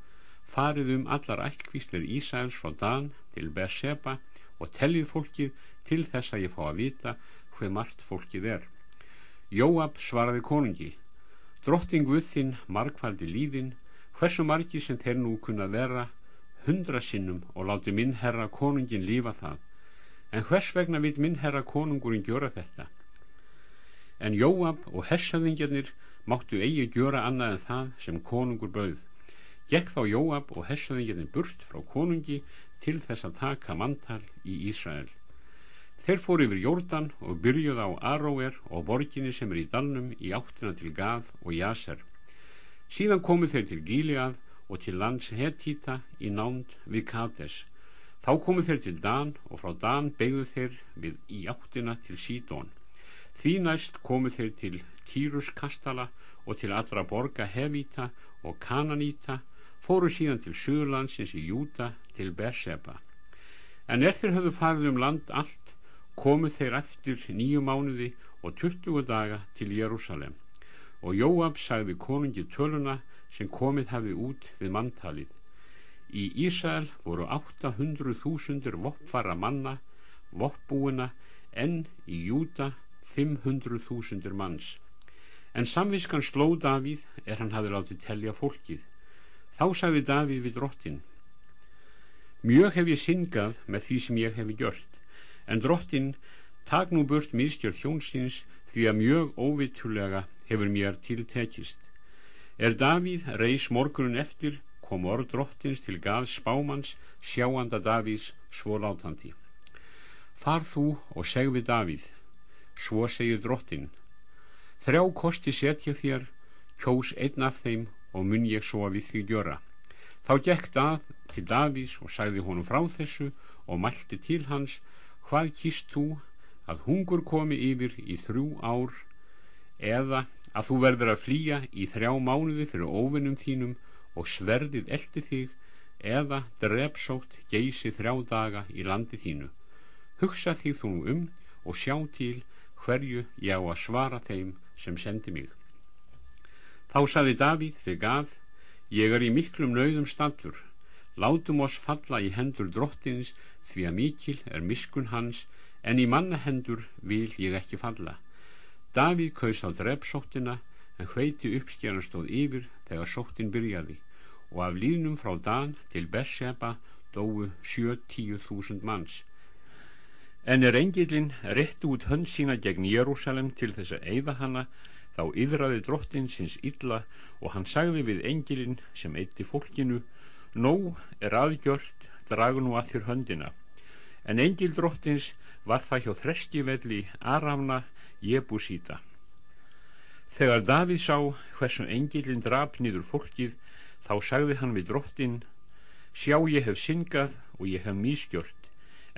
farið um allar ættkvíslir Ísraels frá Dan til Berseba og tellið fólkið til þess að ég fá að vita hver margt fólkið er Jóab svaraði konungi Drotting við þinn markfaldi líðin hversu margi sem þeir nú kunna vera hundra sinnum og láti minn herra konungin lífa það. En hvers vegna vil minn herra konungurinn gjöra þetta? En Jóab og hessaðingjarnir máttu eigi gjöra annað en það sem konungur bauð. Gekk þá Jóab og hessaðingjarnir burt frá konungi til þess að taka mantal í Ísrael Þeir fór yfir Jórdan og byrjuð á Aróer og borginni sem er í dalnum í áttina til Gað og Jaser. Síðan komu þeir til Gíleað og til lands Hetíta í nánd við Kades. Þá komu þeir til Dan og frá Dan begðu þeir við í áttina til Sídón. Því næst komu þeir til Týruskastala og til allra borga Hevita og Kananíta, fóru síðan til Suðurlandsins í Júta til Berseba. En þeir höfðu farið um land allt komu þeir eftir nýju mánuði og tuttugu daga til Jérúsalem og Jóab sagði konungi töluna sem komið hefði út við manntalið. Í Ísæl voru 800.000 voppfara manna, voppbúina, en í Júta 500.000 manns. En samviskan sló Davíð er hann hafi látið telja fólkið. Þá sagði Davíð við drottin, Mjög hef ég syngað með því sem ég hef gjört en drottin tak nú burt miðstjórn hjónsins því að mjög óvitulega hefur mér tiltekist. Er Davíð reys morgunun eftir kom orð drottins til gað spámans sjáanda Davíðs svo látandi. Far þú og seg við Davíð, svo segir drottin, þrjá kosti setja þér, kjós einn af þeim og mun ég svo við því gjöra. Þá gekk Dað til Davís og sagði honum frá þessu og mælti til hans, hvað kýst þú að hungur komi yfir í þrjú ár eða að þú verður að flýja í þrjá mánuði fyrir óvinnum þínum og sverðið eldi þig eða drepsótt geysi þrjá daga í landi þínu? Hugsa þig þú um og sjá til hverju ég á að svara þeim sem sendi mig. Þá saði Davíð þig að ég er í miklum nauðum statur látum oss falla í hendur drottins því að mikil er miskun hans en í mannahendur vil ég ekki falla. Davíð kaust á drepsóttina en hveiti uppskjæran stóð yfir þegar sóttin byrjaði og af línum frá Dan til Berseba sjö tíu þúsund manns. En er engilinn rétti út hönd sína gegn Jérúsalem til þess að eyða hana, þá yðraði drottin sinns illa og hann sagði við engilinn sem eitti fólkinu, Nó er aðgjört, dragu nú að þér höndina. En engil drottins var það hjá þreskjivelli Arafna Jebusíta. Þegar Davíð sá hversu engilinn draf nýður fólkið, þá sagði hann við drottin, Sjá ég hef syngað og ég hef mískjört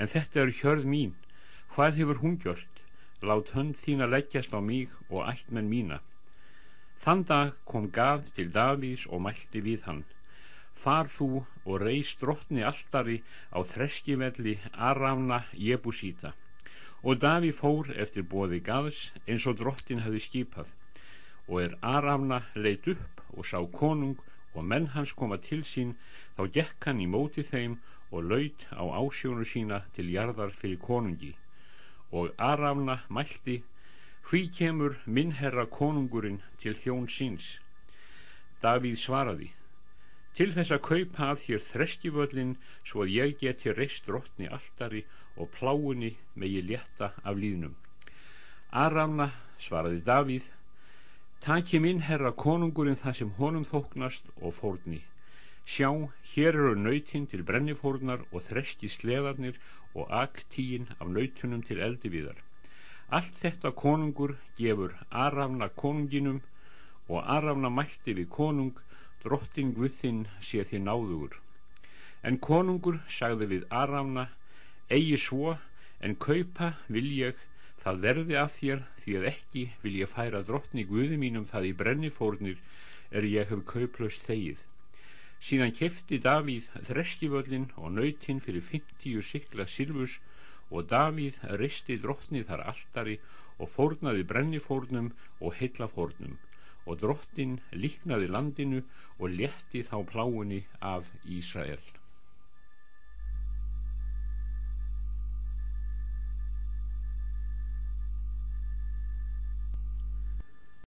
en þetta er hjörð mín hvað hefur hún gjört lát hönd þín að leggjast á mig og ættmenn mína þann dag kom Gad til Davís og mælti við hann far þú og reist drottni alltari á þreskivelli Arafna Jebusíta. Og Daví fór eftir bóði Gads eins og drottin hefði skipað. Og er Arafna leitt upp og sá konung og menn hans koma til sín þá gekk hann í móti þeim og laut á ásjónu sína til jarðar fyrir konungi. Og Arafna mælti hví kemur minn herra konungurinn til þjón síns? Davíð svaraði til þess að kaupa af þér þreskivöllin svo að ég geti reist drottni alltari og pláunni megi létta af líðnum Arafna svaraði Davíð taki minn herra konungurinn það sem honum þóknast og fórni Sjá, hér eru nöytin til brennifórnar og þreski sleðarnir og aktíin af nöytunum til eldivíðar. Allt þetta konungur gefur Arafna konunginum og Arafna mælti við konung, drottin Guðinn sé því náðugur. En konungur sagði við Arafna, eigi svo, en kaupa vil ég, það verði af þér því að ekki vil ég færa drottni Guði mínum það í brennifórnir er ég hef kauplaust þegið síðan kefti Davíð þreskivöllin og nautinn fyrir 50 sikla silfus og Davíð risti drottni þar alltari og fórnaði brennifórnum og heillafórnum og drottin líknaði landinu og letti þá pláunni af Ísrael